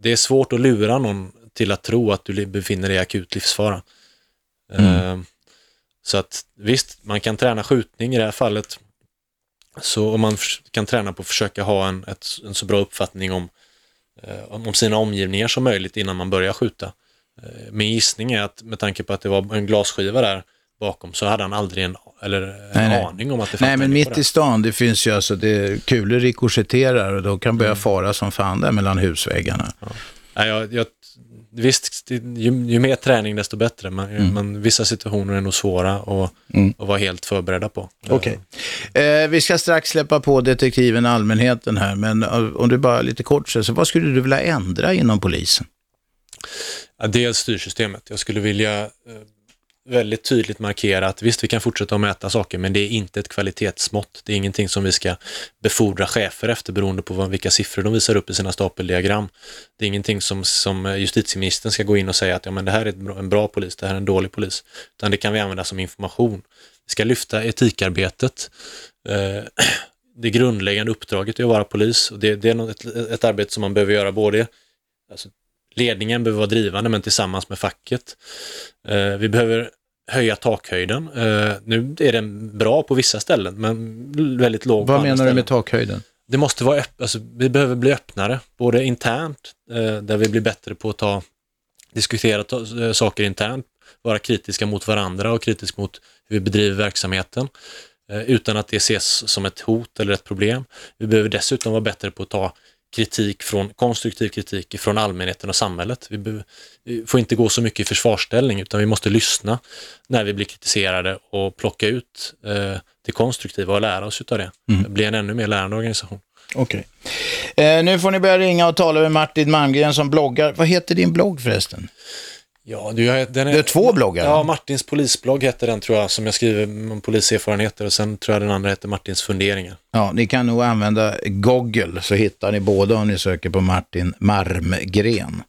det är svårt att lura någon till att tro att du befinner dig i akut livsfara. Eh, så att visst, man kan träna skjutning i det här fallet. Så om man kan träna på att försöka ha en, ett, en så bra uppfattning om, eh, om om sina omgivningar som möjligt innan man börjar skjuta. Eh, min gissning är att med tanke på att det var en glasskiva där bakom så hade han aldrig en, eller en Nej, nej. aning om att det fanns Nej, men mitt i stan, det finns ju alltså, det, kulor rikoschetterar och de kan börja fara som fan där mellan husväggarna. Nej, jag, jag, visst, ju, ju mer träning desto bättre, men, Mm. men vissa situationer är nog svåra att, att vara helt förberedda på. Okej. Eh, vi ska strax släppa på detektiven allmänheten här, men eh, om du bara lite kort säger, så vad skulle du vilja ändra inom polisen? Ja, dels styrsystemet. Jag skulle vilja eh, väldigt tydligt markera att visst, vi kan fortsätta att mäta saker, men det är inte ett kvalitetsmått. Det är ingenting som vi ska befordra chefer efter beroende på vad, vilka siffror de visar upp i sina stapeldiagram. Det är ingenting som, som justitieministern ska gå in och säga att ja, men det här är bra- en bra polis, det här är en dålig polis. Utan det kan vi använda som information. Vi ska lyfta etikarbetet. Eh, det grundläggande uppdraget är att vara polis och det, det är ett, ett arbete som man behöver göra både alltså, ledningen behöver vara drivande, men tillsammans med facket. Eh, vi behöver höja takhöjden. Eh, nu är den bra på vissa ställen, men väldigt låg på Vad andra menar du ställen. med takhöjden? Det måste vara öpp- alltså, vi behöver bli öppnare, både internt, eh, där vi blir bättre på att ta, diskutera ta, saker internt, vara kritiska mot varandra och kritisk mot hur vi bedriver verksamheten, utan att det ses som ett hot eller ett problem. Vi behöver dessutom vara bättre på att ta kritik från, konstruktiv kritik från allmänheten och samhället. Vi, behöver, vi får inte gå så mycket i försvarsställning utan vi måste lyssna när vi blir kritiserade och plocka ut eh, det konstruktiva och lära oss utav det. Mm. Bli en ännu mer lärande organisation. Okej. Eh, nu får ni börja ringa och tala med Martin Malmgren som bloggar. Vad heter din blogg förresten? Ja, du, har- den är, Du har två bloggar? Ja, Martins polisblogg heter den tror jag, som jag skriver om poliserfarenheter och sen tror jag den andra heter Martins funderingar. Ja, ni kan nog använda Google så hittar ni båda om ni söker på Martin Marmgren.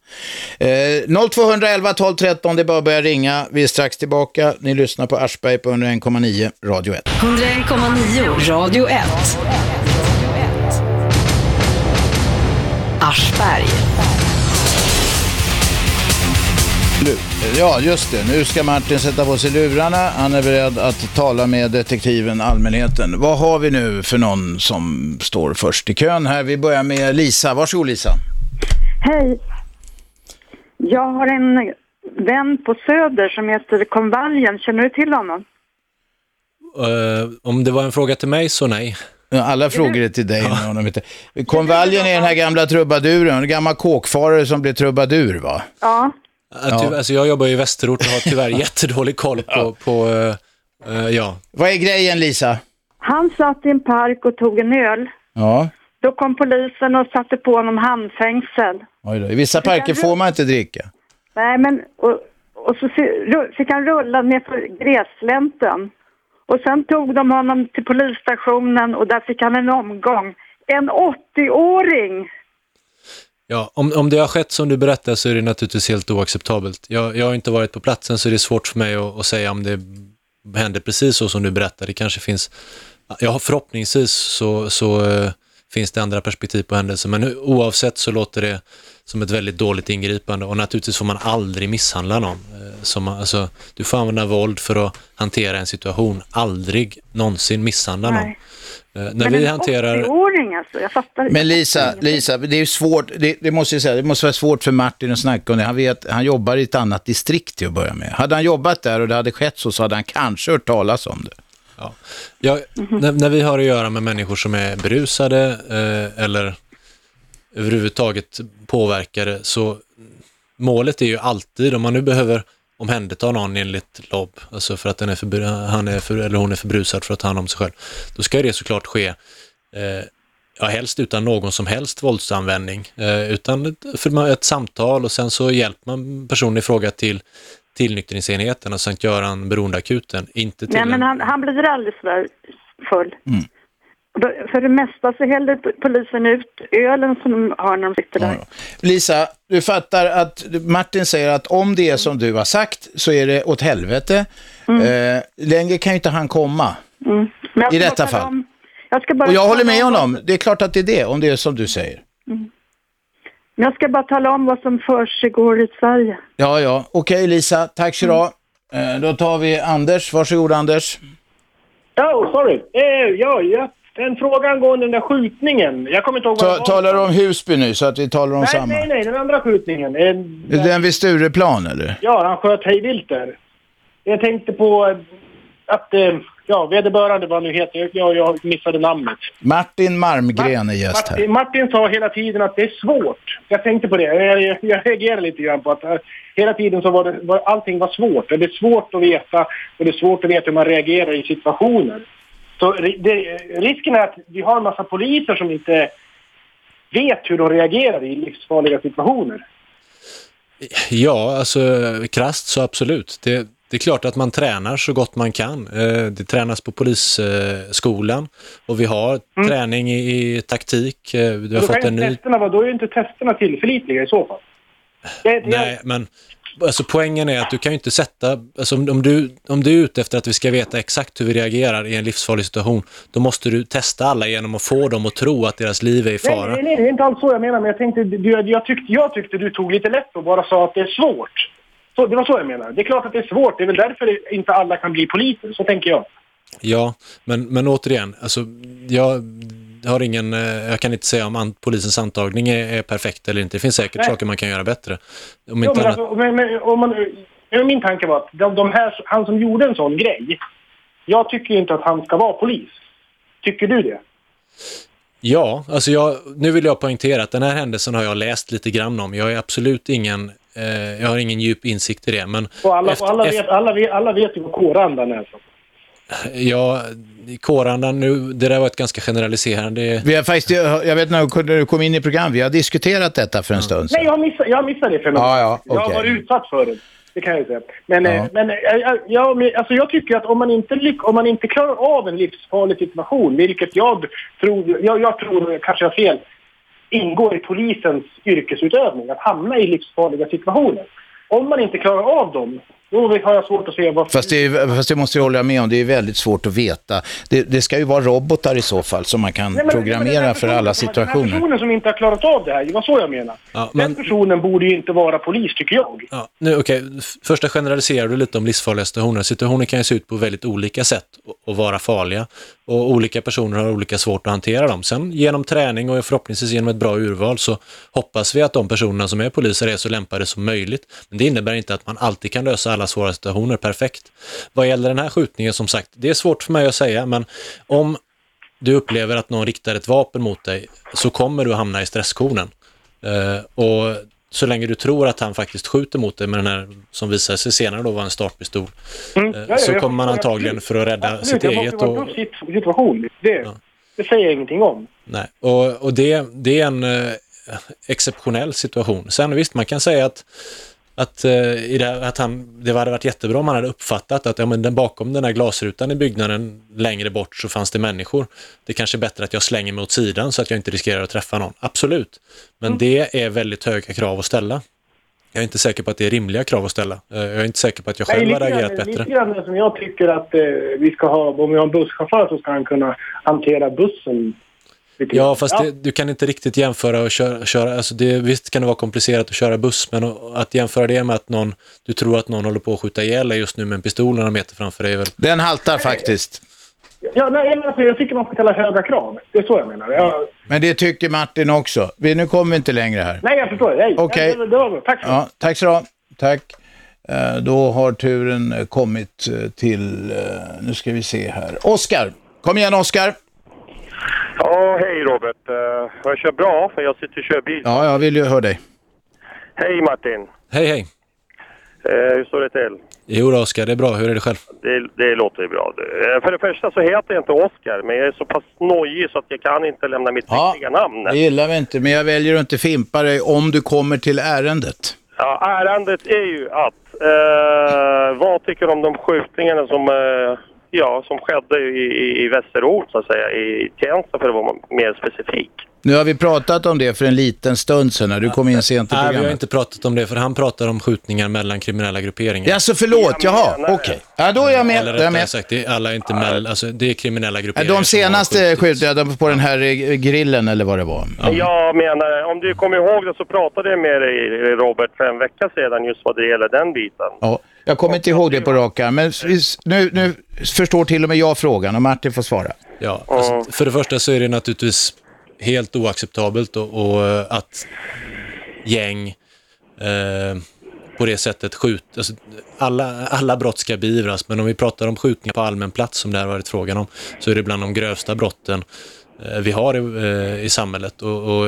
Eh, 0211 12 13, det är bara att börja ringa. Vi är strax tillbaka. Ni lyssnar på Aschberg på 101,9 Radio 1. 101,9 Radio 1. Aschberg. Ja, just det. Nu ska Martin sätta på sig lurarna. Han är beredd att tala med detektiven allmänheten. Vad har vi nu för någon som står först i kön här? Vi börjar med Lisa. Varsågod Lisa. Hej. Jag har en vän på Söder som heter Konvaljen. Känner du till honom? Eh, om det var en fråga till mig så nej. Alla frågor är till dig. Ja. Konvaljen är den här gamla trubaduren, en gammal kåkfarare som blev trubadur va? Ja. Ja. Alltså, jag jobbar i Västerort och har tyvärr jättedålig koll på, på eh, eh, ja. Vad är grejen Lisa? Han satt i en park och tog en öl. Ja, Då kom polisen och satte på honom handfängsel. oj då. I vissa parker får man inte dricka. Nej, men och, och så fick han rulla ner för gräslänten. Och sen tog de honom till polisstationen och där fick han en omgång. En 80-åring! Ja, om, om det har skett som du berättar så är det naturligtvis helt oacceptabelt. Jag, jag har inte varit på platsen så det är svårt för mig att, att säga om det hände precis så som du berättar. Det kanske finns, ja, förhoppningsvis så, så äh, finns det andra perspektiv på händelsen, men oavsett så låter det som ett väldigt dåligt ingripande och naturligtvis får man aldrig misshandla någon. Eh, som, alltså, du får använda våld för att hantera en situation, aldrig någonsin misshandla någon. Nej. Eh, När men en vi hanterar... 80-åring alltså, jag fattar Men Lisa, Lisa, det är svårt, det, det måste jag säga, det måste vara svårt för Martin att snacka om det. Han vet, han jobbar i ett annat distrikt till att börja med. Hade han jobbat där och det hade skett så, så hade han kanske hört talas om det. Ja, när, när vi har att göra med människor som är berusade eh, eller överhuvudtaget påverkade så målet är ju alltid, om man nu behöver omhänderta någon enligt LOB, alltså för att den är för, han är för, eller hon är för brusad för att ta hand om sig själv, då ska det såklart ske eh, ja, helst utan någon som helst våldsanvändning, eh, utan ett, ett samtal och sen så hjälper man personen i fråga till tillnyktringsenheten och Sankt Göran beroendeakuten, inte till Nej, men en- han, han blir aldrig sådär full. Mm. För- det mesta så häller polisen ut ölen som de har när de sitter där. Lisa, du fattar att Martin säger att om det är som du har sagt så är det åt helvete. Eh, längre kan ju inte han komma. Mm. Men jag I ska detta bara tala fall. Om, jag ska bara Och jag håller tala med om- honom. Det är klart att det är det, om det är som du säger. Men jag ska bara tala om vad som försiggår i Sverige. Ja, ja. Okej Lisa, tack så ha. Eh, Då tar vi Anders. Varsågod Anders. Oh, sorry. Eh, ja, ja, en fråga angående den där skjutningen. Jag kommer inte ihåg vad Ta, det var. talar du om Husby nu så att vi talar om nej, samma? nej, nej, den andra skjutningen. Är Den vid Stureplan eller? Ja, han sköt hejvilt där. Jag tänkte på eh, att, eh, ja, vederbörande vad nu heter, jag, jag missade namnet. Martin Marmgren är gäst här. Martin, Martin sa hela tiden att det är svårt. Jag tänkte på det. Jag, jag, jag reagerade lite grann på att eh, hela tiden så var det, var, allting var svårt. Det är svårt att veta och det är svårt att veta hur man reagerar i situationer. Så det, risken är att vi har en massa poliser som inte vet hur de reagerar i livsfarliga situationer. Ja, alltså krasst så absolut. Det, det är klart att man tränar så gott man kan. Eh, Det tränas på polisskolan och vi har träning i, i taktik. Eh, Du har Då, fått en ny... testerna, då är ju inte testerna tillförlitliga i så fall. Det, det, Nej, men alltså poängen är att du kan ju inte sätta, alltså om, om, du, om du är ute efter att vi ska veta exakt hur vi reagerar i en livsfarlig situation, då måste du testa alla genom att få dem att tro att deras liv är i fara. Nej, nej, nej, det är inte alls så jag menar. Men jag, tänkte, du, jag, tyckte, jag tyckte du tog lite lätt och bara sa att det är svårt. Så, det var så jag menar. Det är klart att det är svårt. Det är väl därför inte alla kan bli poliser. Så tänker jag. Ja, men, men återigen, alltså, jag har ingen, eh, jag kan inte säga om an, polisens antagning är, är, perfekt eller inte. Det finns säkert Nej. saker man kan göra bättre. Om inte jo, men, alltså, men, men om man, min tanke var att de, de här, han som gjorde en sån grej, jag tycker inte att han ska vara polis. Tycker du det? Ja, alltså jag, nu vill jag poängtera att den här händelsen har jag läst lite grann om. Jag är absolut ingen, eh, jag har ingen djup insikt i det. Men och alla, efter, alla, vet, alla, vet, alla vet ju vad kårandan är. Så. Ja, kårandan nu, det där var ett ganska generaliserande... Vi har faktiskt, jag vet när du kom in i program, vi har diskuterat detta för en stund sedan. Nej, jag missade, jag missade det för ja, ja, okay. Jag har varit utsatt för det. Det kan jag säga. Men, ja. Eh, men eh, jag, alltså jag tycker att om man, inte, om man inte klarar av en livsfarlig situation, vilket jag tror, jag, jag tror kanske jag har fel, ingår i polisens yrkesutövning, att hamna i livsfarliga situationer. Om man inte klarar av dem, då har jag svårt att se varför... Fast det, fast det måste jag hålla med om, det är väldigt svårt att veta. Det, det ska ju vara robotar i så fall som man kan Nej, men, programmera men för alla situationer. Den personen som inte har klarat av det här, det var så jag menar. Ja, men... Den personen borde ju inte vara polis, tycker jag. Ja, nu, okay. Första generaliserar du lite om livsfarliga situationer. Situationer kan ju se ut på väldigt olika sätt och vara farliga. Och olika personer har olika svårt att hantera dem. Sen genom träning och förhoppningsvis genom ett bra urval så hoppas vi att de personerna som är poliser är så lämpade som möjligt. Men det innebär inte att man alltid kan lösa alla svåra situationer perfekt. Vad gäller den här skjutningen, som sagt, det är svårt för mig att säga, men om du upplever att någon riktar ett vapen mot dig så kommer du hamna i stresskonen. Uh, och så länge du tror att han faktiskt skjuter mot dig med den här, som visar sig senare då var en startpistol, mm. ja, ja, så kommer man antagligen för att rädda absolut, sitt eget. En situation. Det, ja. det säger jag ingenting om. Nej, och, och det, det är en eh, exceptionell situation. Sen visst, man kan säga att att, uh, i det, att han, det hade varit jättebra om han hade uppfattat att ja, men den, bakom den här glasrutan i byggnaden längre bort så fanns det människor. Det är kanske är bättre att jag slänger mig åt sidan så att jag inte riskerar att träffa någon. Absolut. Men mm. det är väldigt höga krav att ställa. Jag är inte säker på att det är rimliga krav att ställa. Uh, jag är inte säker på att jag själv Nej, har reagerat bättre. Lite grann som jag tycker att uh, vi ska ha, om vi har en busschaufför så ska han kunna hantera bussen Ja, fast det, du kan inte riktigt jämföra och köra, köra alltså det, visst kan det vara komplicerat att köra buss, men att jämföra det med att någon, du tror att någon håller på att skjuta ihjäl dig just nu med en pistol några meter framför dig är väl... Den haltar faktiskt. Ja, nej, alltså, jag tycker man ska ställa höga krav. Det är så jag menar. Jag... Men det tycker Martin också. Vi, nu kommer vi inte längre här. Nej, jag förstår. Okej. Okay. Det, det var bra. Tack så ja, Tack så du Tack. Eh, då har turen eh, kommit eh, till, nu ska vi se här, Oskar. Kom igen Oskar. Ja, hej Robert. Uh, jag kör bra för jag sitter och kör bil. Ja, jag vill ju höra dig. Hej Martin. Hej, hej. Uh, hur står det till? Jo då, Oskar, det är bra. Hur är det själv? Det, det låter ju bra. Uh, för det första så heter jag inte Oskar, men jag är så pass nojig så att jag kan inte lämna mitt ja, riktiga namn. det gillar vi inte, men jag väljer att inte fimpa dig om du kommer till ärendet. Ja, ärendet är ju att, vad tycker du om de skjutningarna som ja, som skedde i, i, i Västerort så att säga, i Tensta för att vara mer specifik. Nu har vi pratat om det för en liten stund sedan när du kom in sent i programmet. Nej, vi har inte pratat om det för han pratar om skjutningar mellan kriminella grupperingar. Ja, så förlåt, jaha, okej. Okay. Ja, då är jag med. Eller rättare sagt, det är alla inte mellan, alltså det är kriminella grupperingar. De senaste skjutningarna på den här grillen eller vad det var. Ja. Jag menar, om du kommer ihåg det så pratade jag med dig Robert för en vecka sedan just vad det gäller den biten. Ja. Jag kommer inte ihåg det på rak arm, men nu, nu förstår till och med jag frågan och Martin får svara. Ja, alltså, för det första så är det naturligtvis helt oacceptabelt och, och eh, att gäng eh, på det sättet skjuter. Alltså, alla, alla brott ska beivras, men om vi pratar om skjutningar på allmän plats som det har varit frågan om, så är det bland de grövsta brotten vi har i, eh, i samhället och, och,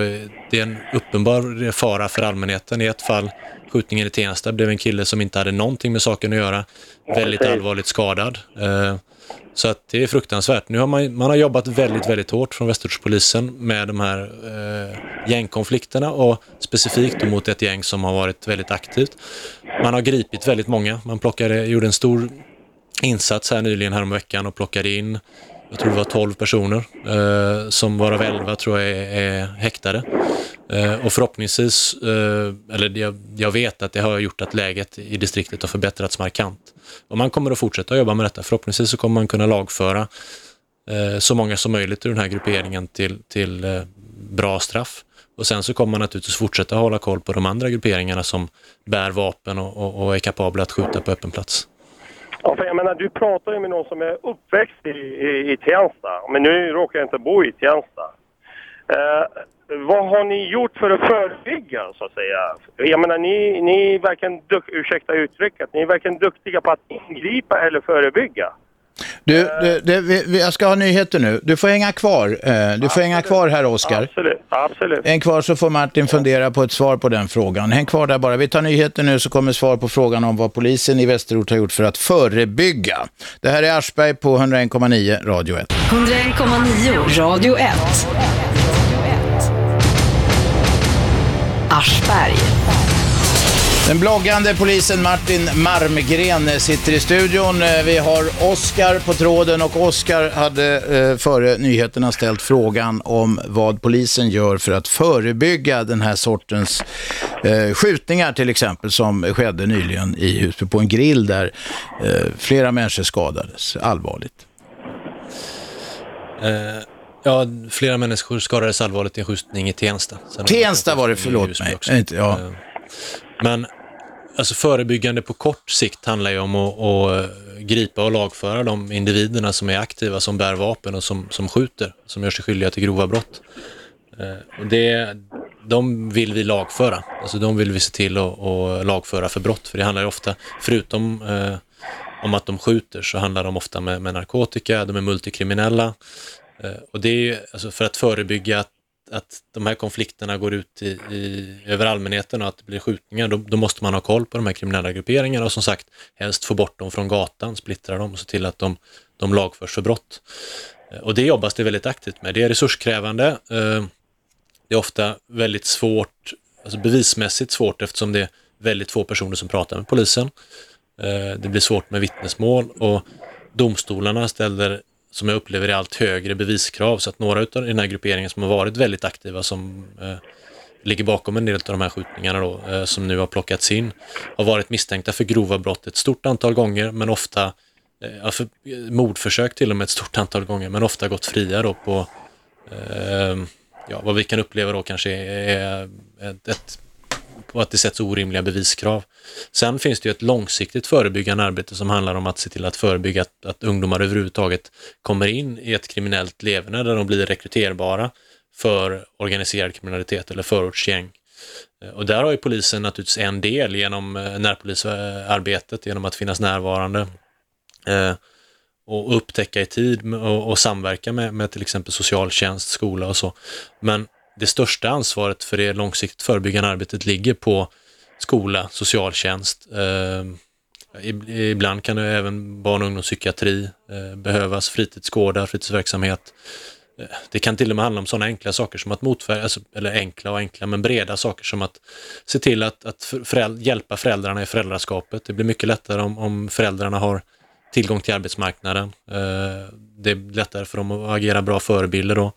det är en uppenbar fara för allmänheten. I ett fall skjutningen i Tensta blev en kille som inte hade någonting med saken att göra, väldigt allvarligt skadad. Eh, så att det är fruktansvärt. Nu har man, man har jobbat väldigt, väldigt hårt från Västerortspolisen med de här eh, gängkonflikterna och specifikt mot ett gäng som har varit väldigt aktivt. Man har gripit väldigt många. Man plockade, gjorde en stor insats här nyligen häromveckan och plockade in, jag tror det var 12 personer, eh, som varav 11 tror jag är, är häktade. Eh, och förhoppningsvis, eh, eller jag, jag vet att det har gjort att läget i distriktet har förbättrats markant. Och man kommer att fortsätta jobba med detta. Förhoppningsvis så kommer man kunna lagföra eh, så många som möjligt ur den här grupperingen till, till eh, bra straff. Och sen så kommer man naturligtvis fortsätta hålla koll på de andra grupperingarna som bär vapen och, och, och är kapabla att skjuta på öppen plats. Ja, för jag menar, du pratar ju med någon som är uppväxt i, i, i Tensta. Men nu råkar jag inte bo i Tensta. Eh, vad har ni gjort för att förebygga, så att säga? Jag menar, ni, ni är verkligen, duk, ursäkta uttrycket, ni är verkligen duktiga på att ingripa eller förebygga. Du, du, du, vi, jag ska ha nyheter nu. Du får hänga kvar. Eh, Du får hänga kvar här, Oskar. Absolut, absolut. Häng kvar så får Martin fundera på ett svar på den frågan. Häng kvar där bara. Vi tar nyheter nu så kommer svar på frågan om vad polisen i Västerort har gjort för att förebygga. Det här är Aschberg på 101,9 Radio 1. 101,9 Radio 1. Aschberg. Den bloggande polisen Martin Marmgren sitter i studion. Eh, Vi har Oskar på tråden och Oskar hade eh, före nyheterna ställt frågan om vad polisen gör för att förebygga den här sortens eh, skjutningar till exempel som skedde nyligen i Husby på en grill där flera människor skadades allvarligt. Eh, ja, flera människor skadades allvarligt i en skjutning i Tensta. Sen- Tensta var det, förlåt mig. också. Inte- ja. Men alltså förebyggande på kort sikt handlar ju om att, att eh, gripa och lagföra de individerna som är aktiva, som bär vapen och som, som skjuter, som gör sig skyldiga till grova brott. Eh, och det, de vill vi lagföra. Alltså de vill vi se till att, att lagföra för brott. För det handlar ju ofta, förutom eh, om att de skjuter, så handlar de ofta med, med narkotika, de är multikriminella. Eh, och det är ju alltså för att förebygga att, att de här konflikterna går ut i, i, över allmänheten och att det blir skjutningar, då, då måste man ha koll på de här kriminella grupperingarna och som sagt helst få bort dem från gatan, splittra dem och se till att de, de lagförs för brott. Eh, och det jobbas det väldigt aktivt med. Det är resurskrävande. Eh, det är ofta väldigt svårt, alltså bevismässigt svårt eftersom det är väldigt få personer som pratar med polisen. Eh, det blir svårt med vittnesmål och domstolarna ställer, som jag upplever är allt högre beviskrav. Så att några av den här grupperingen som har varit väldigt aktiva som eh, ligger bakom en del av de här skjutningarna då, eh, som nu har plockats in, har varit misstänkta för grova brott ett stort antal gånger men ofta eh, för, eh, mordförsök till och med ett stort antal gånger men ofta gått fria då på eh, ja, vad vi kan uppleva då kanske är ett, ett och att det sätts orimliga beviskrav. Sen finns det ju ett långsiktigt förebyggande arbete som handlar om att se till att förebygga att, att ungdomar överhuvudtaget kommer in i ett kriminellt leverne där de blir rekryterbara för organiserad kriminalitet eller förortsgäng. Eh, och där har ju polisen naturligtvis en del genom eh, närpolisarbetet, genom att finnas närvarande eh, och upptäcka i tid och, och samverka med, med till exempel socialtjänst, skola och så. Men det största ansvaret för det långsiktigt förebyggande arbetet ligger på skola, socialtjänst. Eh, ibland kan det även barn och ungdomspsykiatri eh, behövas, fritidsgårdar, fritidsverksamhet. Eh, det kan till och med handla om sådana enkla saker som att motverka, alltså, eller enkla och enkla, men breda saker som att se till att, att för- hjälpa föräldrarna i föräldraskapet. Det blir mycket lättare om, om föräldrarna har tillgång till arbetsmarknaden. Eh, det är lättare för dem att agera bra förebilder då.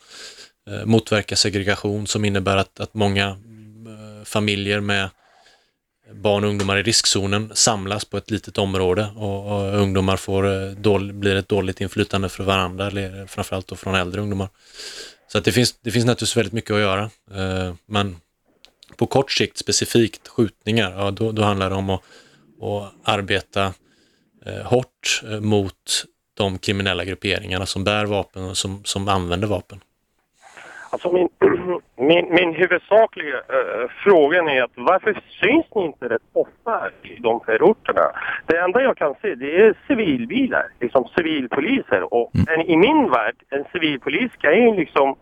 Eh, motverka segregation som innebär att, att många eh, familjer med barn och ungdomar i riskzonen samlas på ett litet område och, och ungdomar får, eh, dålig, blir ett dåligt inflytande för varandra, eller framförallt då från äldre ungdomar. Så att det, finns, det finns naturligtvis väldigt mycket att göra. Men på kort sikt specifikt skjutningar, ja, då, då handlar det om att, att arbeta hårt mot de kriminella grupperingarna som bär vapen och som, som använder vapen. Alltså min, min, min huvudsakliga uh, frågan är att varför syns ni inte rätt ofta i de förorterna? Det enda jag kan se det är civilbilar, liksom civilpoliser. Och en, i min värld, en civilpolis ska ju liksom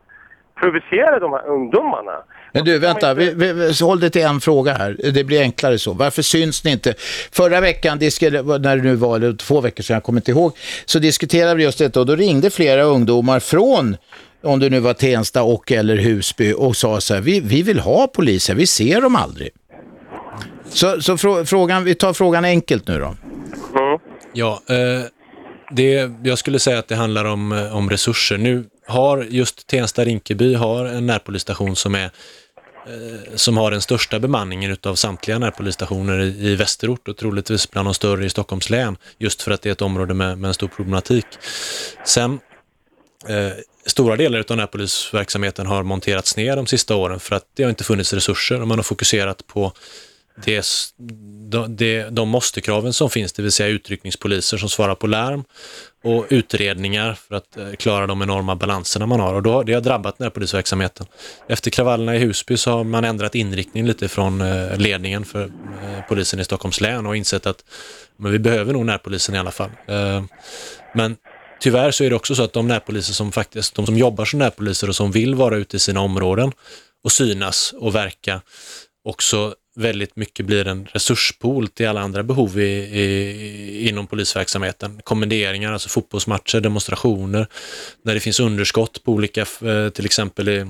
provocera de här ungdomarna. Men du, vänta, vi, vi, vi, håll dig till en fråga här. Det blir enklare så. Varför syns ni inte? Förra veckan, när det nu var, eller två veckor sedan, jag kommer inte ihåg, så diskuterade vi just detta och då ringde flera ungdomar från om det nu var Tensta och eller Husby och sa så här, vi, vi vill ha poliser, vi ser dem aldrig. Så, så frå, frågan, vi tar frågan enkelt nu då. Ja, eh, det, jag skulle säga att det handlar om, eh, om resurser. Nu har just Tensta-Rinkeby har en närpolisstation som är eh, som har den största bemanningen utav samtliga närpolisstationer i, i västerort och troligtvis bland de större i Stockholms län, just för att det är ett område med, med en stor problematik. Sen eh, stora delar av närpolisverksamheten har monterats ner de sista åren för att det har inte funnits resurser och man har fokuserat på det, de, de måste-kraven som finns, det vill säga utryckningspoliser som svarar på larm och utredningar för att eh, klara de enorma balanserna man har. Och då, det har drabbat närpolisverksamheten. Efter kravallerna i Husby så har man ändrat inriktning lite från eh, ledningen för eh, polisen i Stockholms län och insett att men vi behöver nog närpolisen i alla fall. Men tyvärr så är det också så att de närpoliser som faktiskt, de som jobbar som närpoliser och som vill vara ute i sina områden och synas och verka också väldigt mycket blir en resurspool till alla andra behov i, i, inom polisverksamheten. Kommenderingar, alltså fotbollsmatcher, demonstrationer, när det finns underskott på olika, eh, till exempel i,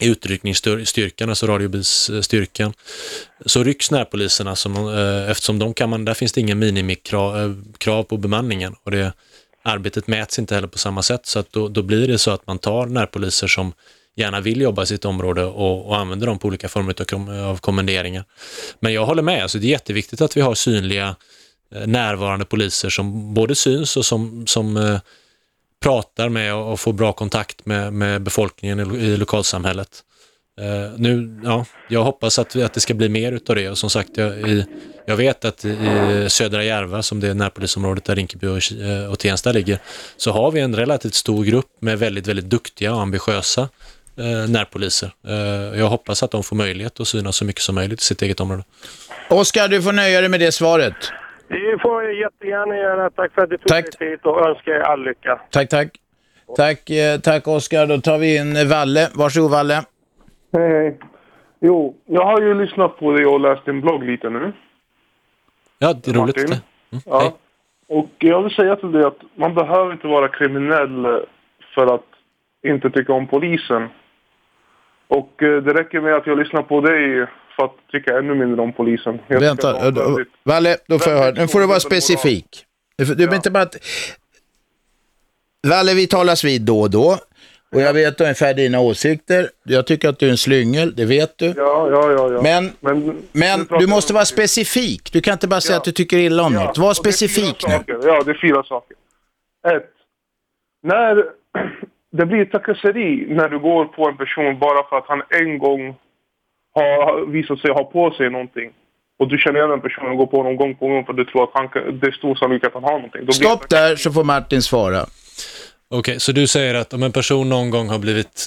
i utryckningsstyrkan, alltså radiobilsstyrkan, eh, så rycks närpoliserna som, eh, eftersom de kan man, där finns det ingen minimikrav krav på bemanningen och det, arbetet mäts inte heller på samma sätt så att då, då blir det så att man tar närpoliser som gärna vill jobba i sitt område och, och använder dem på olika former av, av kommenderingar. Men jag håller med, alltså det är jätteviktigt att vi har synliga eh, närvarande poliser som både syns och som, som eh, pratar med och, och får bra kontakt med, med befolkningen i, i lokalsamhället. Uh, nu, ja, jag hoppas att, att det ska bli mer utav det och som sagt, jag, i, jag vet att i södra Järva, som det är närpolisområdet där Rinkeby och, och Tensta ligger, så har vi en relativt stor grupp med väldigt, väldigt duktiga och ambitiösa eh, närpoliser. Eh, jag hoppas att de får möjlighet att synas så mycket som möjligt i sitt eget område. Oskar, du får nöja dig med det svaret. Det får jag jättegärna göra. Tack för att du tog dig tid och önskar er all lycka. Tack, tack. Tack, eh, tack Oskar. Då tar vi in Valle. Varsågod Valle. Hej, hej. Jo, jag har ju lyssnat på dig och läst din blogg lite nu. Ja, det är roligt. Mm, ja. Och jag vill säga till dig att man behöver inte vara kriminell för att inte tycka om polisen. Och eh, det räcker med att jag lyssnar på dig för att tycka ännu mindre om polisen. Jag Vänta, äh, Valle, då får jag höra. Nu får du vara specifik. Du, du ja. inte bara att... Valle, vi talas vid då och då. Och jag vet ungefär dina åsikter. Jag tycker att du är en slyngel, det vet du. Ja, ja, ja. ja. Men, men, men du måste vara specifik. Du kan inte bara säga ja. att du tycker illa om ja. något. Var specifik nu. Ja, det är fyra saker. Ett. När det blir trakasseri när du går på en person bara för att han en gång har visat sig ha på sig någonting. Och du känner igen den personen och går på honom gång på gång för du tror att han det är stor sannolikhet att han har någonting. Stopp där så får Martin svara. Okej, okay, så du säger att om en person någon gång har blivit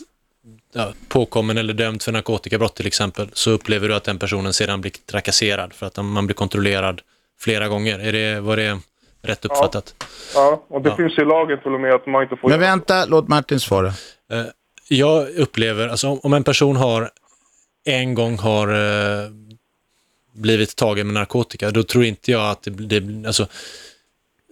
ja, påkommen eller dömd för narkotikabrott till exempel, så upplever du att den personen sedan blir trakasserad för att man blir kontrollerad flera gånger? Är det, var det rätt uppfattat? Ja, ja och det ja. finns i lagen till och med att man inte får... Men vänta, låt Martin svara. Eh, jag upplever, alltså om en person har en gång har eh, blivit tagen med narkotika, då tror inte jag att det, det alltså,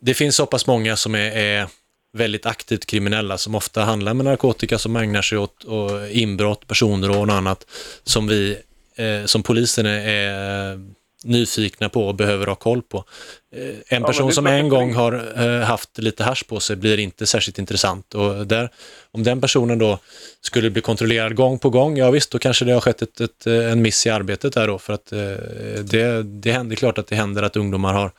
det finns så pass många som är, är väldigt aktivt kriminella som ofta handlar med narkotika, som ägnar sig åt och inbrott, personrån och annat som vi, eh, som polisen är, är nyfikna på och behöver ha koll på. Eh, en person ja, som en gång har eh, haft lite hash på sig blir inte särskilt intressant och där, om den personen då skulle bli kontrollerad gång på gång, ja visst, då kanske det har skett ett, ett, en miss i arbetet där då för att det, det händer klart att det händer att ungdomar har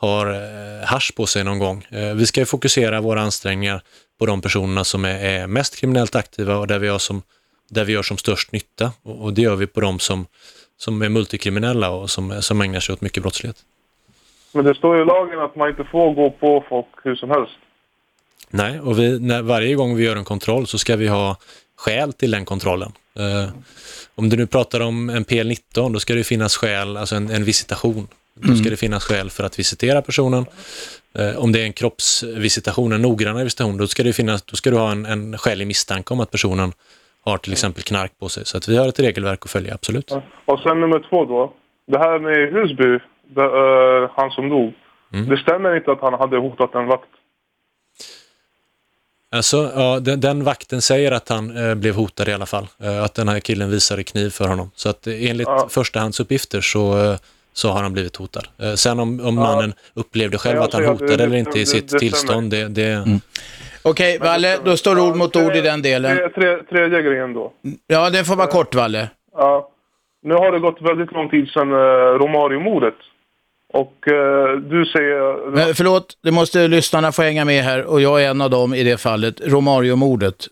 har eh, hash på sig någon gång. Eh, vi ska fokusera våra ansträngningar på de personerna som är, mest kriminellt aktiva och där vi, har som, där vi gör som störst nytta. Och, och det gör vi på de som, som är multikriminella och som, som ägnar sig åt mycket brottslighet. Men det står ju i lagen att man inte får gå på folk hur som helst. Nej, och vi, när, varje gång vi gör en kontroll så ska vi ha skäl till den kontrollen. Eh, om du nu pratar om en PL19, då ska det finnas skäl, alltså en, en visitation. Då ska det finnas skäl för att visitera personen. Eh, om det är en kroppsvisitation, en noggrannare visitation, då ska, det finnas, då ska du ha en, en skälig misstanke om att personen har till exempel knark på sig. Så att vi har ett regelverk att följa, absolut. Och sen nummer två då. Det här med Husby, det, uh, han som dog. Mm. Det stämmer inte att han hade hotat en vakt. Alltså, ja, den, den, vakten säger att han eh, blev hotad i alla fall. Eh, att den här killen visade kniv för honom. Så att eh, enligt ja. förstahandsuppgifter så eh, så har han blivit hotad. Eh, sen om, om mannen upplevde själv att han hotade det, eller inte i sitt det, tillstånd, det... det... Mm. Okej, okay, Valle, då står ord mot ord i den delen. Tre, tredje grejen då. Ja, det får vara kort, Valle. Ja. Nu har det gått väldigt lång tid sedan uh, Romario-mordet. Och eh, du säger... Men förlåt, det måste lyssnarna få hänga med här och jag är en av dem i det fallet. Romario-mordet.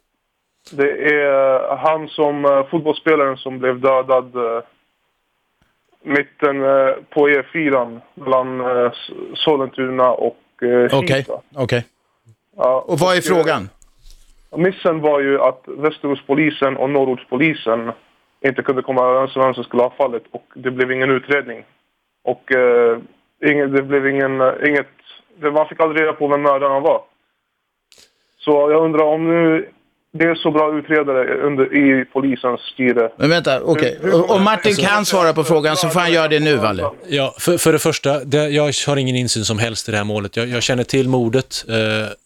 Det är han som, uh, fotbollsspelaren som blev dödad uh, mitten uh, på E4 mellan uh, Sollentuna och uh, Okej, okej. Okay. Okay. Ja, och vad är frågan? Missen var ju att Västeråspolisen och Norrortspolisen inte kunde komma överens om vem som skulle ha fallet och det blev ingen utredning. Och eh, ingen, det blev ingen, inget, man fick aldrig reda på vem mördaren var. Så jag undrar om nu det är så bra utredare under, i polisens styre. Men vänta, okej. Okay. Om Martin kan svara på frågan så får han göra det nu, Valle. Ja, för, för det första, det, jag har ingen insyn som helst i det här målet. Jag, jag känner till mordet, eh,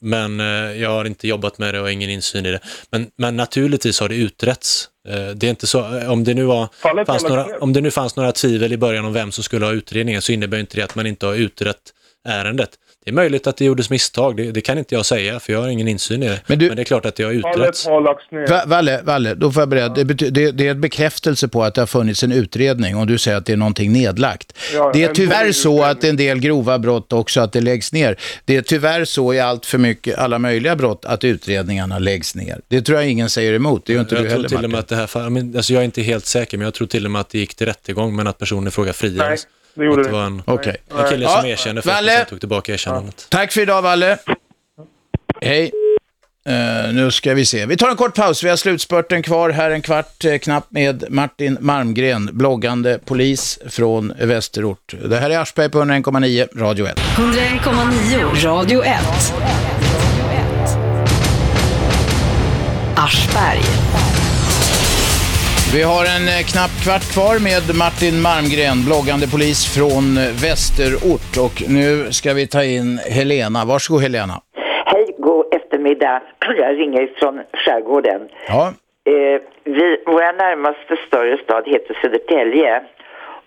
men eh, jag har inte jobbat med det och ingen insyn i det. Men, men naturligtvis har det utretts. Eh, det är inte så, om det, nu var, fanns några, om det nu fanns några tvivel i början om vem som skulle ha utredningen så innebär inte det att man inte har utrett ärendet. Det är möjligt att det gjordes misstag, det, det, kan inte jag säga för jag har ingen insyn i det. Men, du, Men det är klart att det har utretts. Va, Valle, Valle, då får jag berätta. Det, det, det, är en bekräftelse på att det har funnits en utredning och du säger att det är någonting nedlagt. Ja, det är tyvärr så att en del grova brott också att det läggs ner. Det är tyvärr så i allt för mycket, alla möjliga brott att utredningarna läggs ner. Det tror jag ingen säger emot, det är ju inte jag du heller till och med att det här, alltså jag är inte helt säker, men jag tror till och med att det gick till rättegång men att personen i fråga friades det gjorde det. var en, okay. en kille som ja, erkände för Valle. att tog tillbaka erkännandet. Ja. Tack för idag, Valle. Hej. Uh, nu ska vi se. Vi tar en kort paus. Vi har slutspurten kvar här en kvart uh, knappt med Martin Marmgren, bloggande polis från Västerort. Det här är Aschberg på 101,9 Radio 1. 101,9 Radio 1. Aschberg. Vi har en eh, knapp kvart kvar med Martin Marmgren, bloggande polis från Västerort. Och nu ska vi ta in Helena. Varsågod Helena. Hej, god eftermiddag. Jag ringer från skärgården. Ja. Eh, vi, vår närmaste större stad heter Södertälje.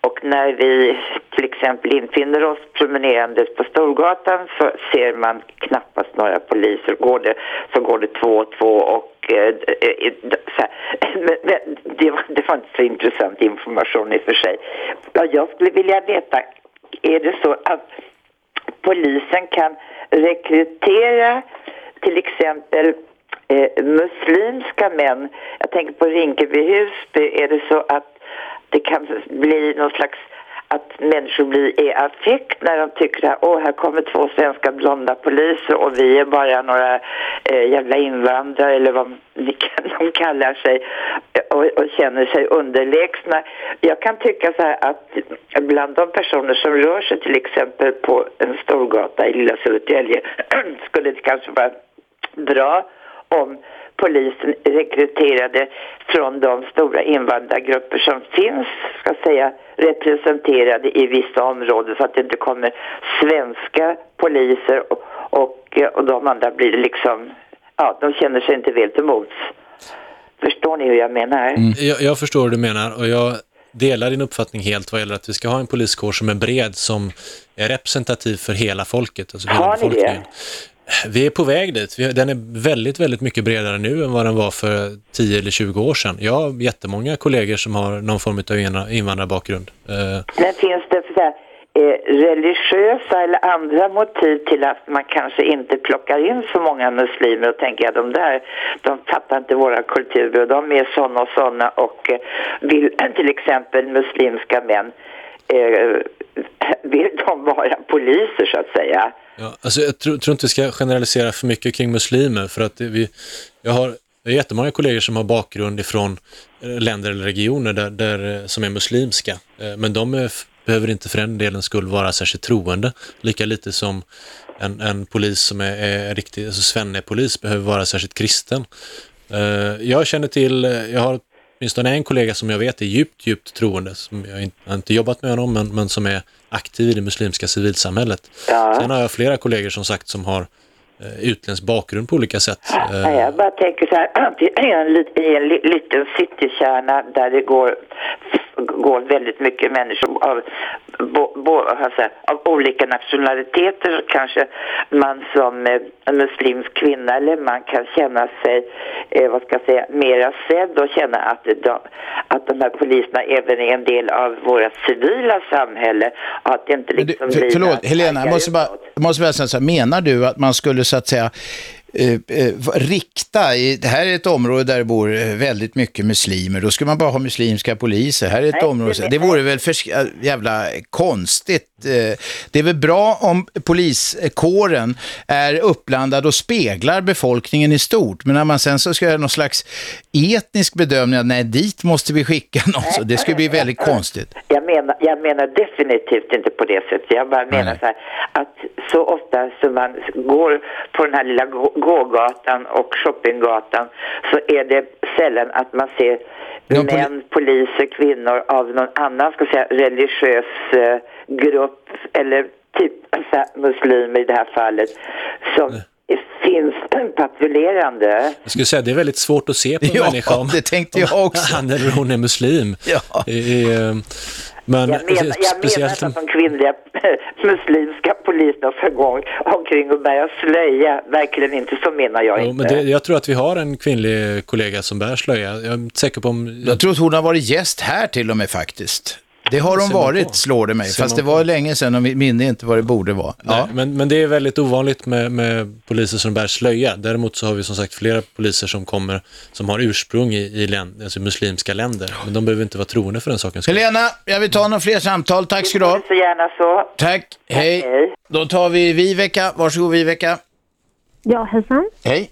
Och när vi till exempel infinner oss promenerandes på Storgatan så ser man knappast några poliser. Går det, så går det två och två och eh, eh, så här. Men, men det, var, det var inte så intressant information i och för sig. Jag skulle vilja veta, är det så att polisen kan rekrytera till exempel eh, muslimska män? Jag tänker på Rinkeby Husby. Är det så att det kan bli någon slags att människor blir i affekt när de tycker att åh, här kommer två svenska blonda poliser och vi är bara några eh, jävla invandrare eller vad de kallar sig och, och, känner sig underlägsna. Jag kan tycka så här att bland de personer som rör sig till exempel på en storgata i Lilla Södertälje skulle det kanske vara bra om polisen rekryterade från de stora invandrargrupper som finns, ska säga, representerade i vissa områden så att det inte kommer svenska poliser och, och, och de andra blir liksom, ja, de känner sig inte väl till mots. Förstår ni hur jag menar? Mm. Jag, jag förstår hur du menar och jag delar din uppfattning helt vad gäller att vi ska ha en poliskår som är bred, som är representativ för hela folket. Alltså för Har ni det? Vi är på väg dit. Den är väldigt, väldigt mycket bredare nu än vad den var för 10 eller 20 år sedan. Jag har jättemånga kollegor som har någon form av invandrarbakgrund. Eh, Men finns det så här, eh, religiösa eller andra motiv till att man kanske inte plockar in så många muslimer och tänker att de där, de fattar inte våra kulturer och de är sådana och sådana och eh, vill till exempel muslimska män vill de vara poliser så att säga? Ja, alltså jag tror, tror inte vi ska generalisera för mycket kring muslimer för att vi, jag har jag har jättemånga kollegor som har bakgrund ifrån eh, länder eller regioner där, där, eh, som är muslimska. Eh, men de är, behöver inte för den delen skull vara särskilt troende. Lika lite som en, en polis som är, är riktig, alltså svennepolis behöver vara särskilt kristen. Jag känner till, jag har åtminstone en kollega som jag vet är djupt, djupt troende. Som jag, inte, jag har inte jobbat med honom, men, men som är aktiv i det muslimska civilsamhället. Ja. Sen har jag flera kollegor som sagt som har utländsk bakgrund på olika sätt. Eh, Nej, jag bara tänker så här, är en, i en li, liten citykärna där det går, går väldigt mycket människor av, bo, bo, alltså, av olika nationaliteter. Så kanske man som eh, muslimsk kvinna eller man kan känna sig, eh, vad ska jag säga, mera sedd och känna att de, att de här poliserna även är en del av våra civila samhälle att det inte liksom För, blir förlåt, Helena, jag måste bara, måste bara säga så här, menar du att man skulle så att säga eh, eh, rikta, i, det här är ett område där det bor eh, väldigt mycket muslimer, då skulle man bara ha muslimska poliser. Här är ett Nej, område, det- det vore väl för jävla konstigt. Eh, Det är väl bra om poliskåren är uppblandad och speglar befolkningen i stort, men när man sen så ska göra någon slags etnisk bedömning, att nej dit måste vi skicka någon, så det skulle bli väldigt konstigt. Jag menar, jag menar definitivt inte på det sättet. Jag bara menar så här att så ofta som man går på den här lilla gå- gågatan och shoppinggatan så är det sällan att man ser män, poliser, kvinnor av någon annan ska säga, religiös eh, grupp eller typ så här, muslimer i det här fallet som finns patrullerande. Jag skulle säga det är väldigt svårt att se på en Ja, människa om, det tänkte jag om också. han eller hon är muslim. Ja. Eh, Men Jag menar, jag menar speciellt inte att de kvinnliga muslimska poliserna ska gå omkring och bära slöja. Verkligen inte, så menar jag Jo, inte. men det, jag tror att vi har en kvinnlig kollega som bär slöja. Jag är inte säker på om... Jag tror att hon har varit gäst här till och med faktiskt. Det har man varit, slår det mig. Ser Fast det var länge sedan och mitt minne är inte vad det borde vara. Nej, Ja. men, men det är väldigt ovanligt med, med poliser som bär slöja. Däremot så har vi som sagt flera poliser som kommer, som har ursprung i, i länd, alltså muslimska länder. Men de behöver inte vara troende för den saken. Helena, jag vill ta några fler samtal. Tack ska du ha. Så gärna så. Tack. Hej. Då tar vi Viveka. Varsågod Viveka. Ja, hejsan. Hej.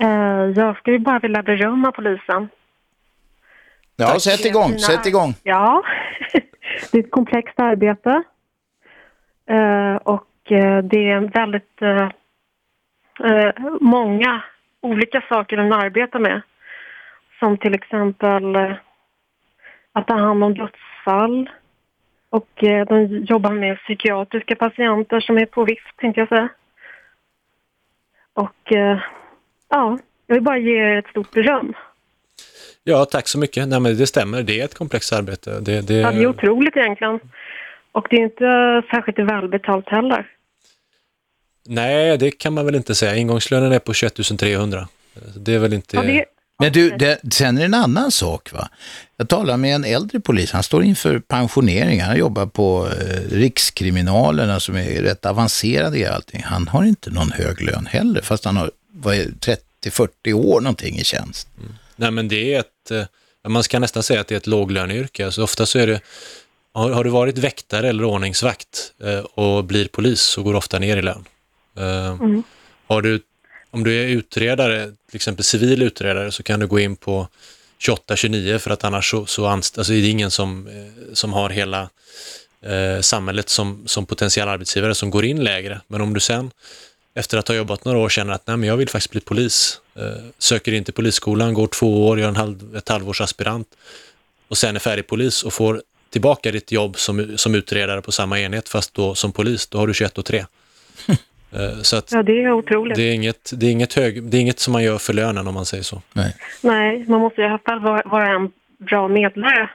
Eh, jag skulle bara vilja berömma polisen. Ja, sätt igång. Sätt igång. Ja, det är ett komplext arbete. Eh, och eh, det är väldigt eh, många olika saker de arbetar med. Som till exempel att ta hand om dödsfall. Och de jobbar med psykiatriska patienter som är på vift, tänkte jag säga. Och ja, jag vill bara ge er ett stort beröm. Ja, tack så mycket. Nej, men det stämmer. Det är ett komplext arbete. Det, det, Ja, det är otroligt egentligen. Och det är inte särskilt välbetalt heller. Nej, det kan man väl inte säga. Ingångslönen är på 21 300. Det är väl inte... Ja, det, Men du, det, sen är det en annan sak va. Jag talade med en äldre polis, han står inför pensionering, han jobbar på eh, Rikskriminalen som är rätt avancerad i allting. Han har inte någon hög lön heller, fast han har vad är det, 30-40 år någonting i tjänst. Nej, men det är ett... eh, Man ska nästan säga att det är ett låglöneyrke. Alltså, ofta så är det... Har, har du varit väktare eller ordningsvakt eh, och blir polis så går du ofta ner i lön. Eh, Mm. Har du, om du är utredare, till exempel civil utredare, så kan du gå in på 28-29 för att annars så, så anst- alltså, det är ingen som, som har hela eh, samhället som, som potentiell arbetsgivare som går in lägre. Men om du sen efter att ha jobbat några år känner att Nej, men jag vill faktiskt bli polis, eh, söker in till polisskolan, går två år, gör en halv, ett halvårs aspirant och sen är färdig polis och får tillbaka ditt jobb som, som utredare på samma enhet fast då som polis, då har du 21 och 3. Eh, Så att ja, det är otroligt. det är, inget, det, är inget hög, det är inget som man gör för lönen om man säger så. Nej. Nej, man måste i alla fall vara, vara en bra medlare.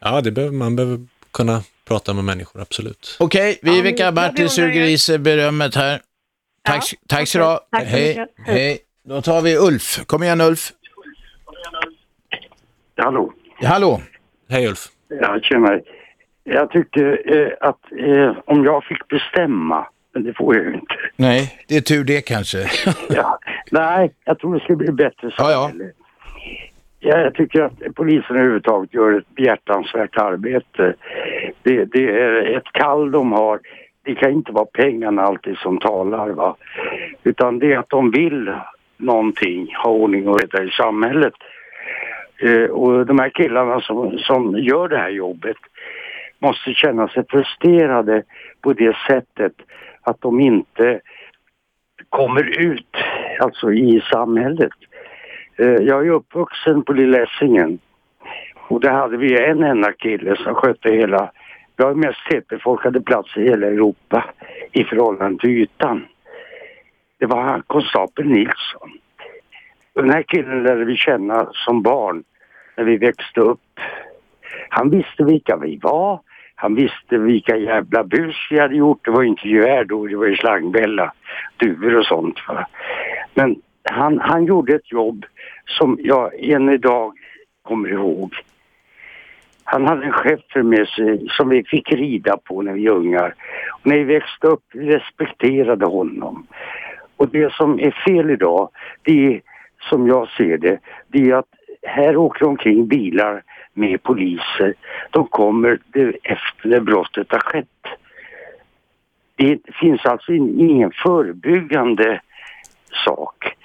Ja, det behöver, man behöver kunna prata med människor, absolut. Okej, Viveka, Ja, Bertil jag beundrar er. suger berömmet här. Tack, tack så ha. Tack så Hej. mycket. Hej. Då tar vi Ulf. Kom igen Ulf. Hallå. Ja, hallå. Hej Ulf. Ja, tjena. Jag tyckte eh, att eh, om jag fick bestämma, men det får jag ju inte. Nej, det är tur det kanske. Ja. Nej, jag tror det skulle bli bättre samhälle. Ja, jag tycker att polisen överhuvudtaget gör ett behjärtansvärt arbete. Det, det är ett kall de har. Det kan inte vara pengarna alltid som talar va. Utan det är att de vill någonting, ha ordning och reda i samhället. Eh, och de här killarna som, som gör det här jobbet måste känna sig frustrerade på det sättet att de inte kommer ut alltså i samhället. Eh, jag är uppvuxen på Lilla Essingen och där hade vi en enda kille som skötte hela, vi har mest tätbefolkade platser i hela Europa i förhållande till ytan. Det var han, konstapel Nilsson. Den här killen lärde vi känna som barn när vi växte upp. Han visste vilka vi var. Han visste vilka jävla bus vi hade gjort. Det var inte gevär då, det var ju slangbälla, duvor och sånt. Va? Men han, han gjorde ett jobb som jag än idag kommer ihåg. Han hade en schäfer med sig som vi fick rida på när vi var ungar. Och när vi växte upp vi respekterade honom. Och det som är fel idag, det är som jag ser det, det är att här åker omkring bilar med poliser. De kommer efter när brottet har skett. Det finns alltså ingen förebyggande sak.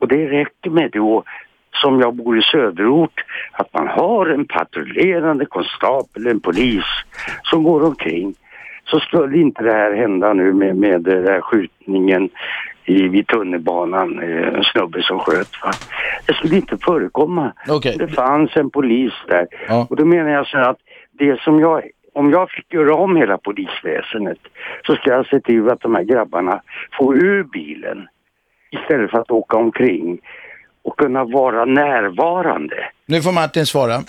Och det räcker med då, som jag bor i söderort, att man har en patrullerande konstapel, en polis som går omkring. Så skulle inte det här hända nu med, med den här skjutningen i, vid tunnelbanan, eh, en snubbe som sköt. Va? Det skulle inte förekomma. Okay. Det fanns en polis där. Ja. Och då menar jag så att det som jag, om jag fick göra om hela polisväsendet så ska jag se till att de här grabbarna får ur bilen istället för att åka omkring och kunna vara närvarande. Nu får Martin svara.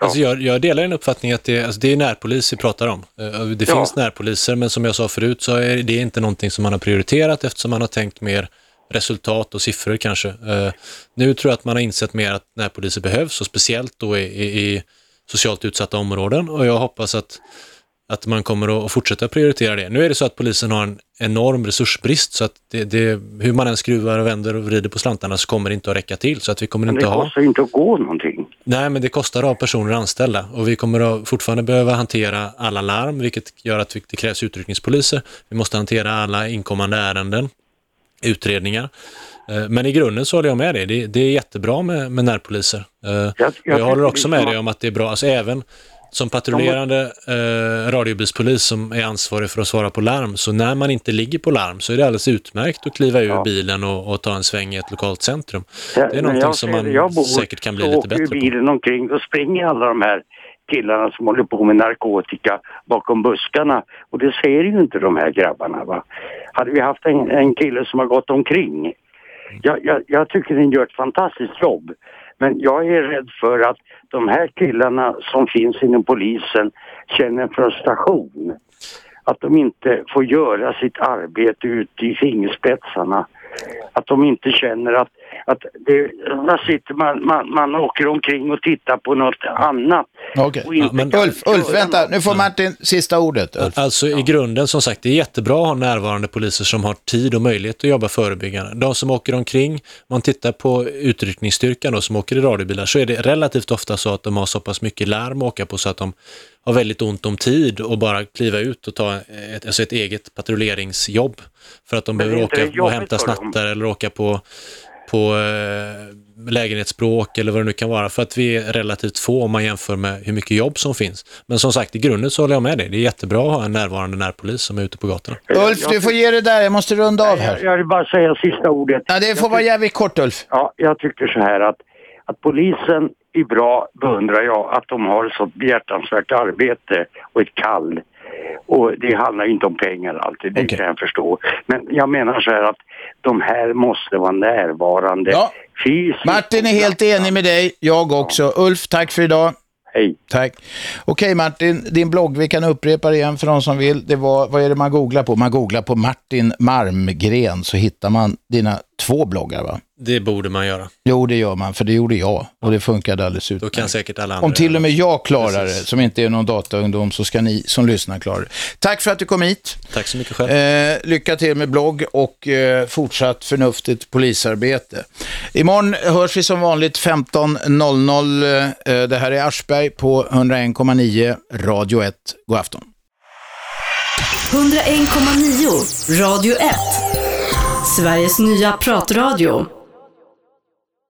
Alltså jag, jag delar en uppfattning att det, alltså det är närpolis vi pratar om. Eh, det ja. finns närpoliser, men som jag sa förut så är det inte någonting som man har prioriterat eftersom man har tänkt mer resultat och siffror kanske. Uh, nu tror jag att man har insett mer att närpoliser behövs och speciellt då i, i, i socialt utsatta områden och jag hoppas att att man kommer att fortsätta prioritera det. Nu är det så att polisen har en enorm resursbrist så att det, det, hur man än skruvar och vänder och vrider på slantarna så kommer det inte att räcka till. Så att vi kommer men inte det ha... kostar inte att gå någonting. Nej, men det kostar att ha personer anställda och vi kommer att fortfarande behöva hantera alla larm, vilket gör att det krävs utryckningspoliser. Vi måste hantera alla inkommande ärenden, utredningar. Eh, men i grunden så håller jag med dig, det, det är jättebra med, med närpoliser. Eh, jag, jag, jag håller också med dig om att det är bra, alltså även som patrullerande eh, radiobilspolis som är ansvarig för att svara på larm, så när man inte ligger på larm så är det alldeles utmärkt att kliva ur ja. bilen och, och, ta en sväng i ett lokalt centrum. Ja, det är någonting som man bor, säkert kan bli lite bättre på. bilen omkring, då springer alla de här killarna som håller på med narkotika bakom buskarna. Och det ser ju inte de här grabbarna. Va? Hade vi haft en, en kille som har gått omkring. Jag, jag, jag tycker den gör ett fantastiskt jobb. Men jag är rädd för att de här killarna som finns inom polisen känner frustration. Att de inte får göra sitt arbete ute i fingerspetsarna. Att de inte känner att, att det, man, sitter, man, man, man åker omkring och tittar på något annat. Okej, okay. ja, men Ulf, Ulf vänta, nu får Martin sista ordet. Ulf. Alltså i grunden som sagt, det är jättebra att ha närvarande poliser som har tid och möjlighet att jobba förebyggande. De som åker omkring, man tittar på utryckningsstyrkan då, som åker i radiobilar, så är det relativt ofta så att de har så pass mycket larm att åka på så att de har väldigt ont om tid och bara kliva ut och ta ett, alltså ett eget patrulleringsjobb. För att de behöver åka och hämta snattar eller åka på, på eh, lägenhetsbråk eller vad det nu kan vara. För att vi är relativt få om man jämför med hur mycket jobb som finns. Men som sagt, i grunden så håller jag med dig. Det är jättebra att ha en närvarande närpolis som är ute på gatorna. Ulf, du får ge det där. Jag måste runda av här. Jag, jag vill bara säga sista ordet. Ja, det får vara jävligt kort, Ulf. Ja, jag tycker så här att, att polisen är bra, beundrar jag, att de har ett så behjärtansvärt arbete och ett kall. Och det handlar inte om pengar alltid, det okay. kan jag förstå. Men jag menar så här att de här måste vara närvarande. Ja. Martin är helt enig med dig, jag också. Ja. Ulf, tack för idag. Hej. Tack. Okej Martin, din blogg, vi kan upprepa det igen för de som vill. Det var, vad är det man googlar på? Man googlar på Martin Marmgren så hittar man dina två bloggar va? Det borde man göra. Jo, det gör man, för det gjorde jag och det funkade alldeles utmärkt. Då kan säkert alla andra Om till och med jag klarar det, som inte är någon dataungdom, så ska ni som lyssnar klara det. Tack för att du kom hit. Tack så mycket själv. Eh, lycka till med blogg och eh, fortsatt förnuftigt polisarbete. Imorgon hörs vi som vanligt 15.00. Eh, det här är Aschberg på 101,9 Radio 1. God afton. 101,9 Radio 1 Sveriges nya pratradio.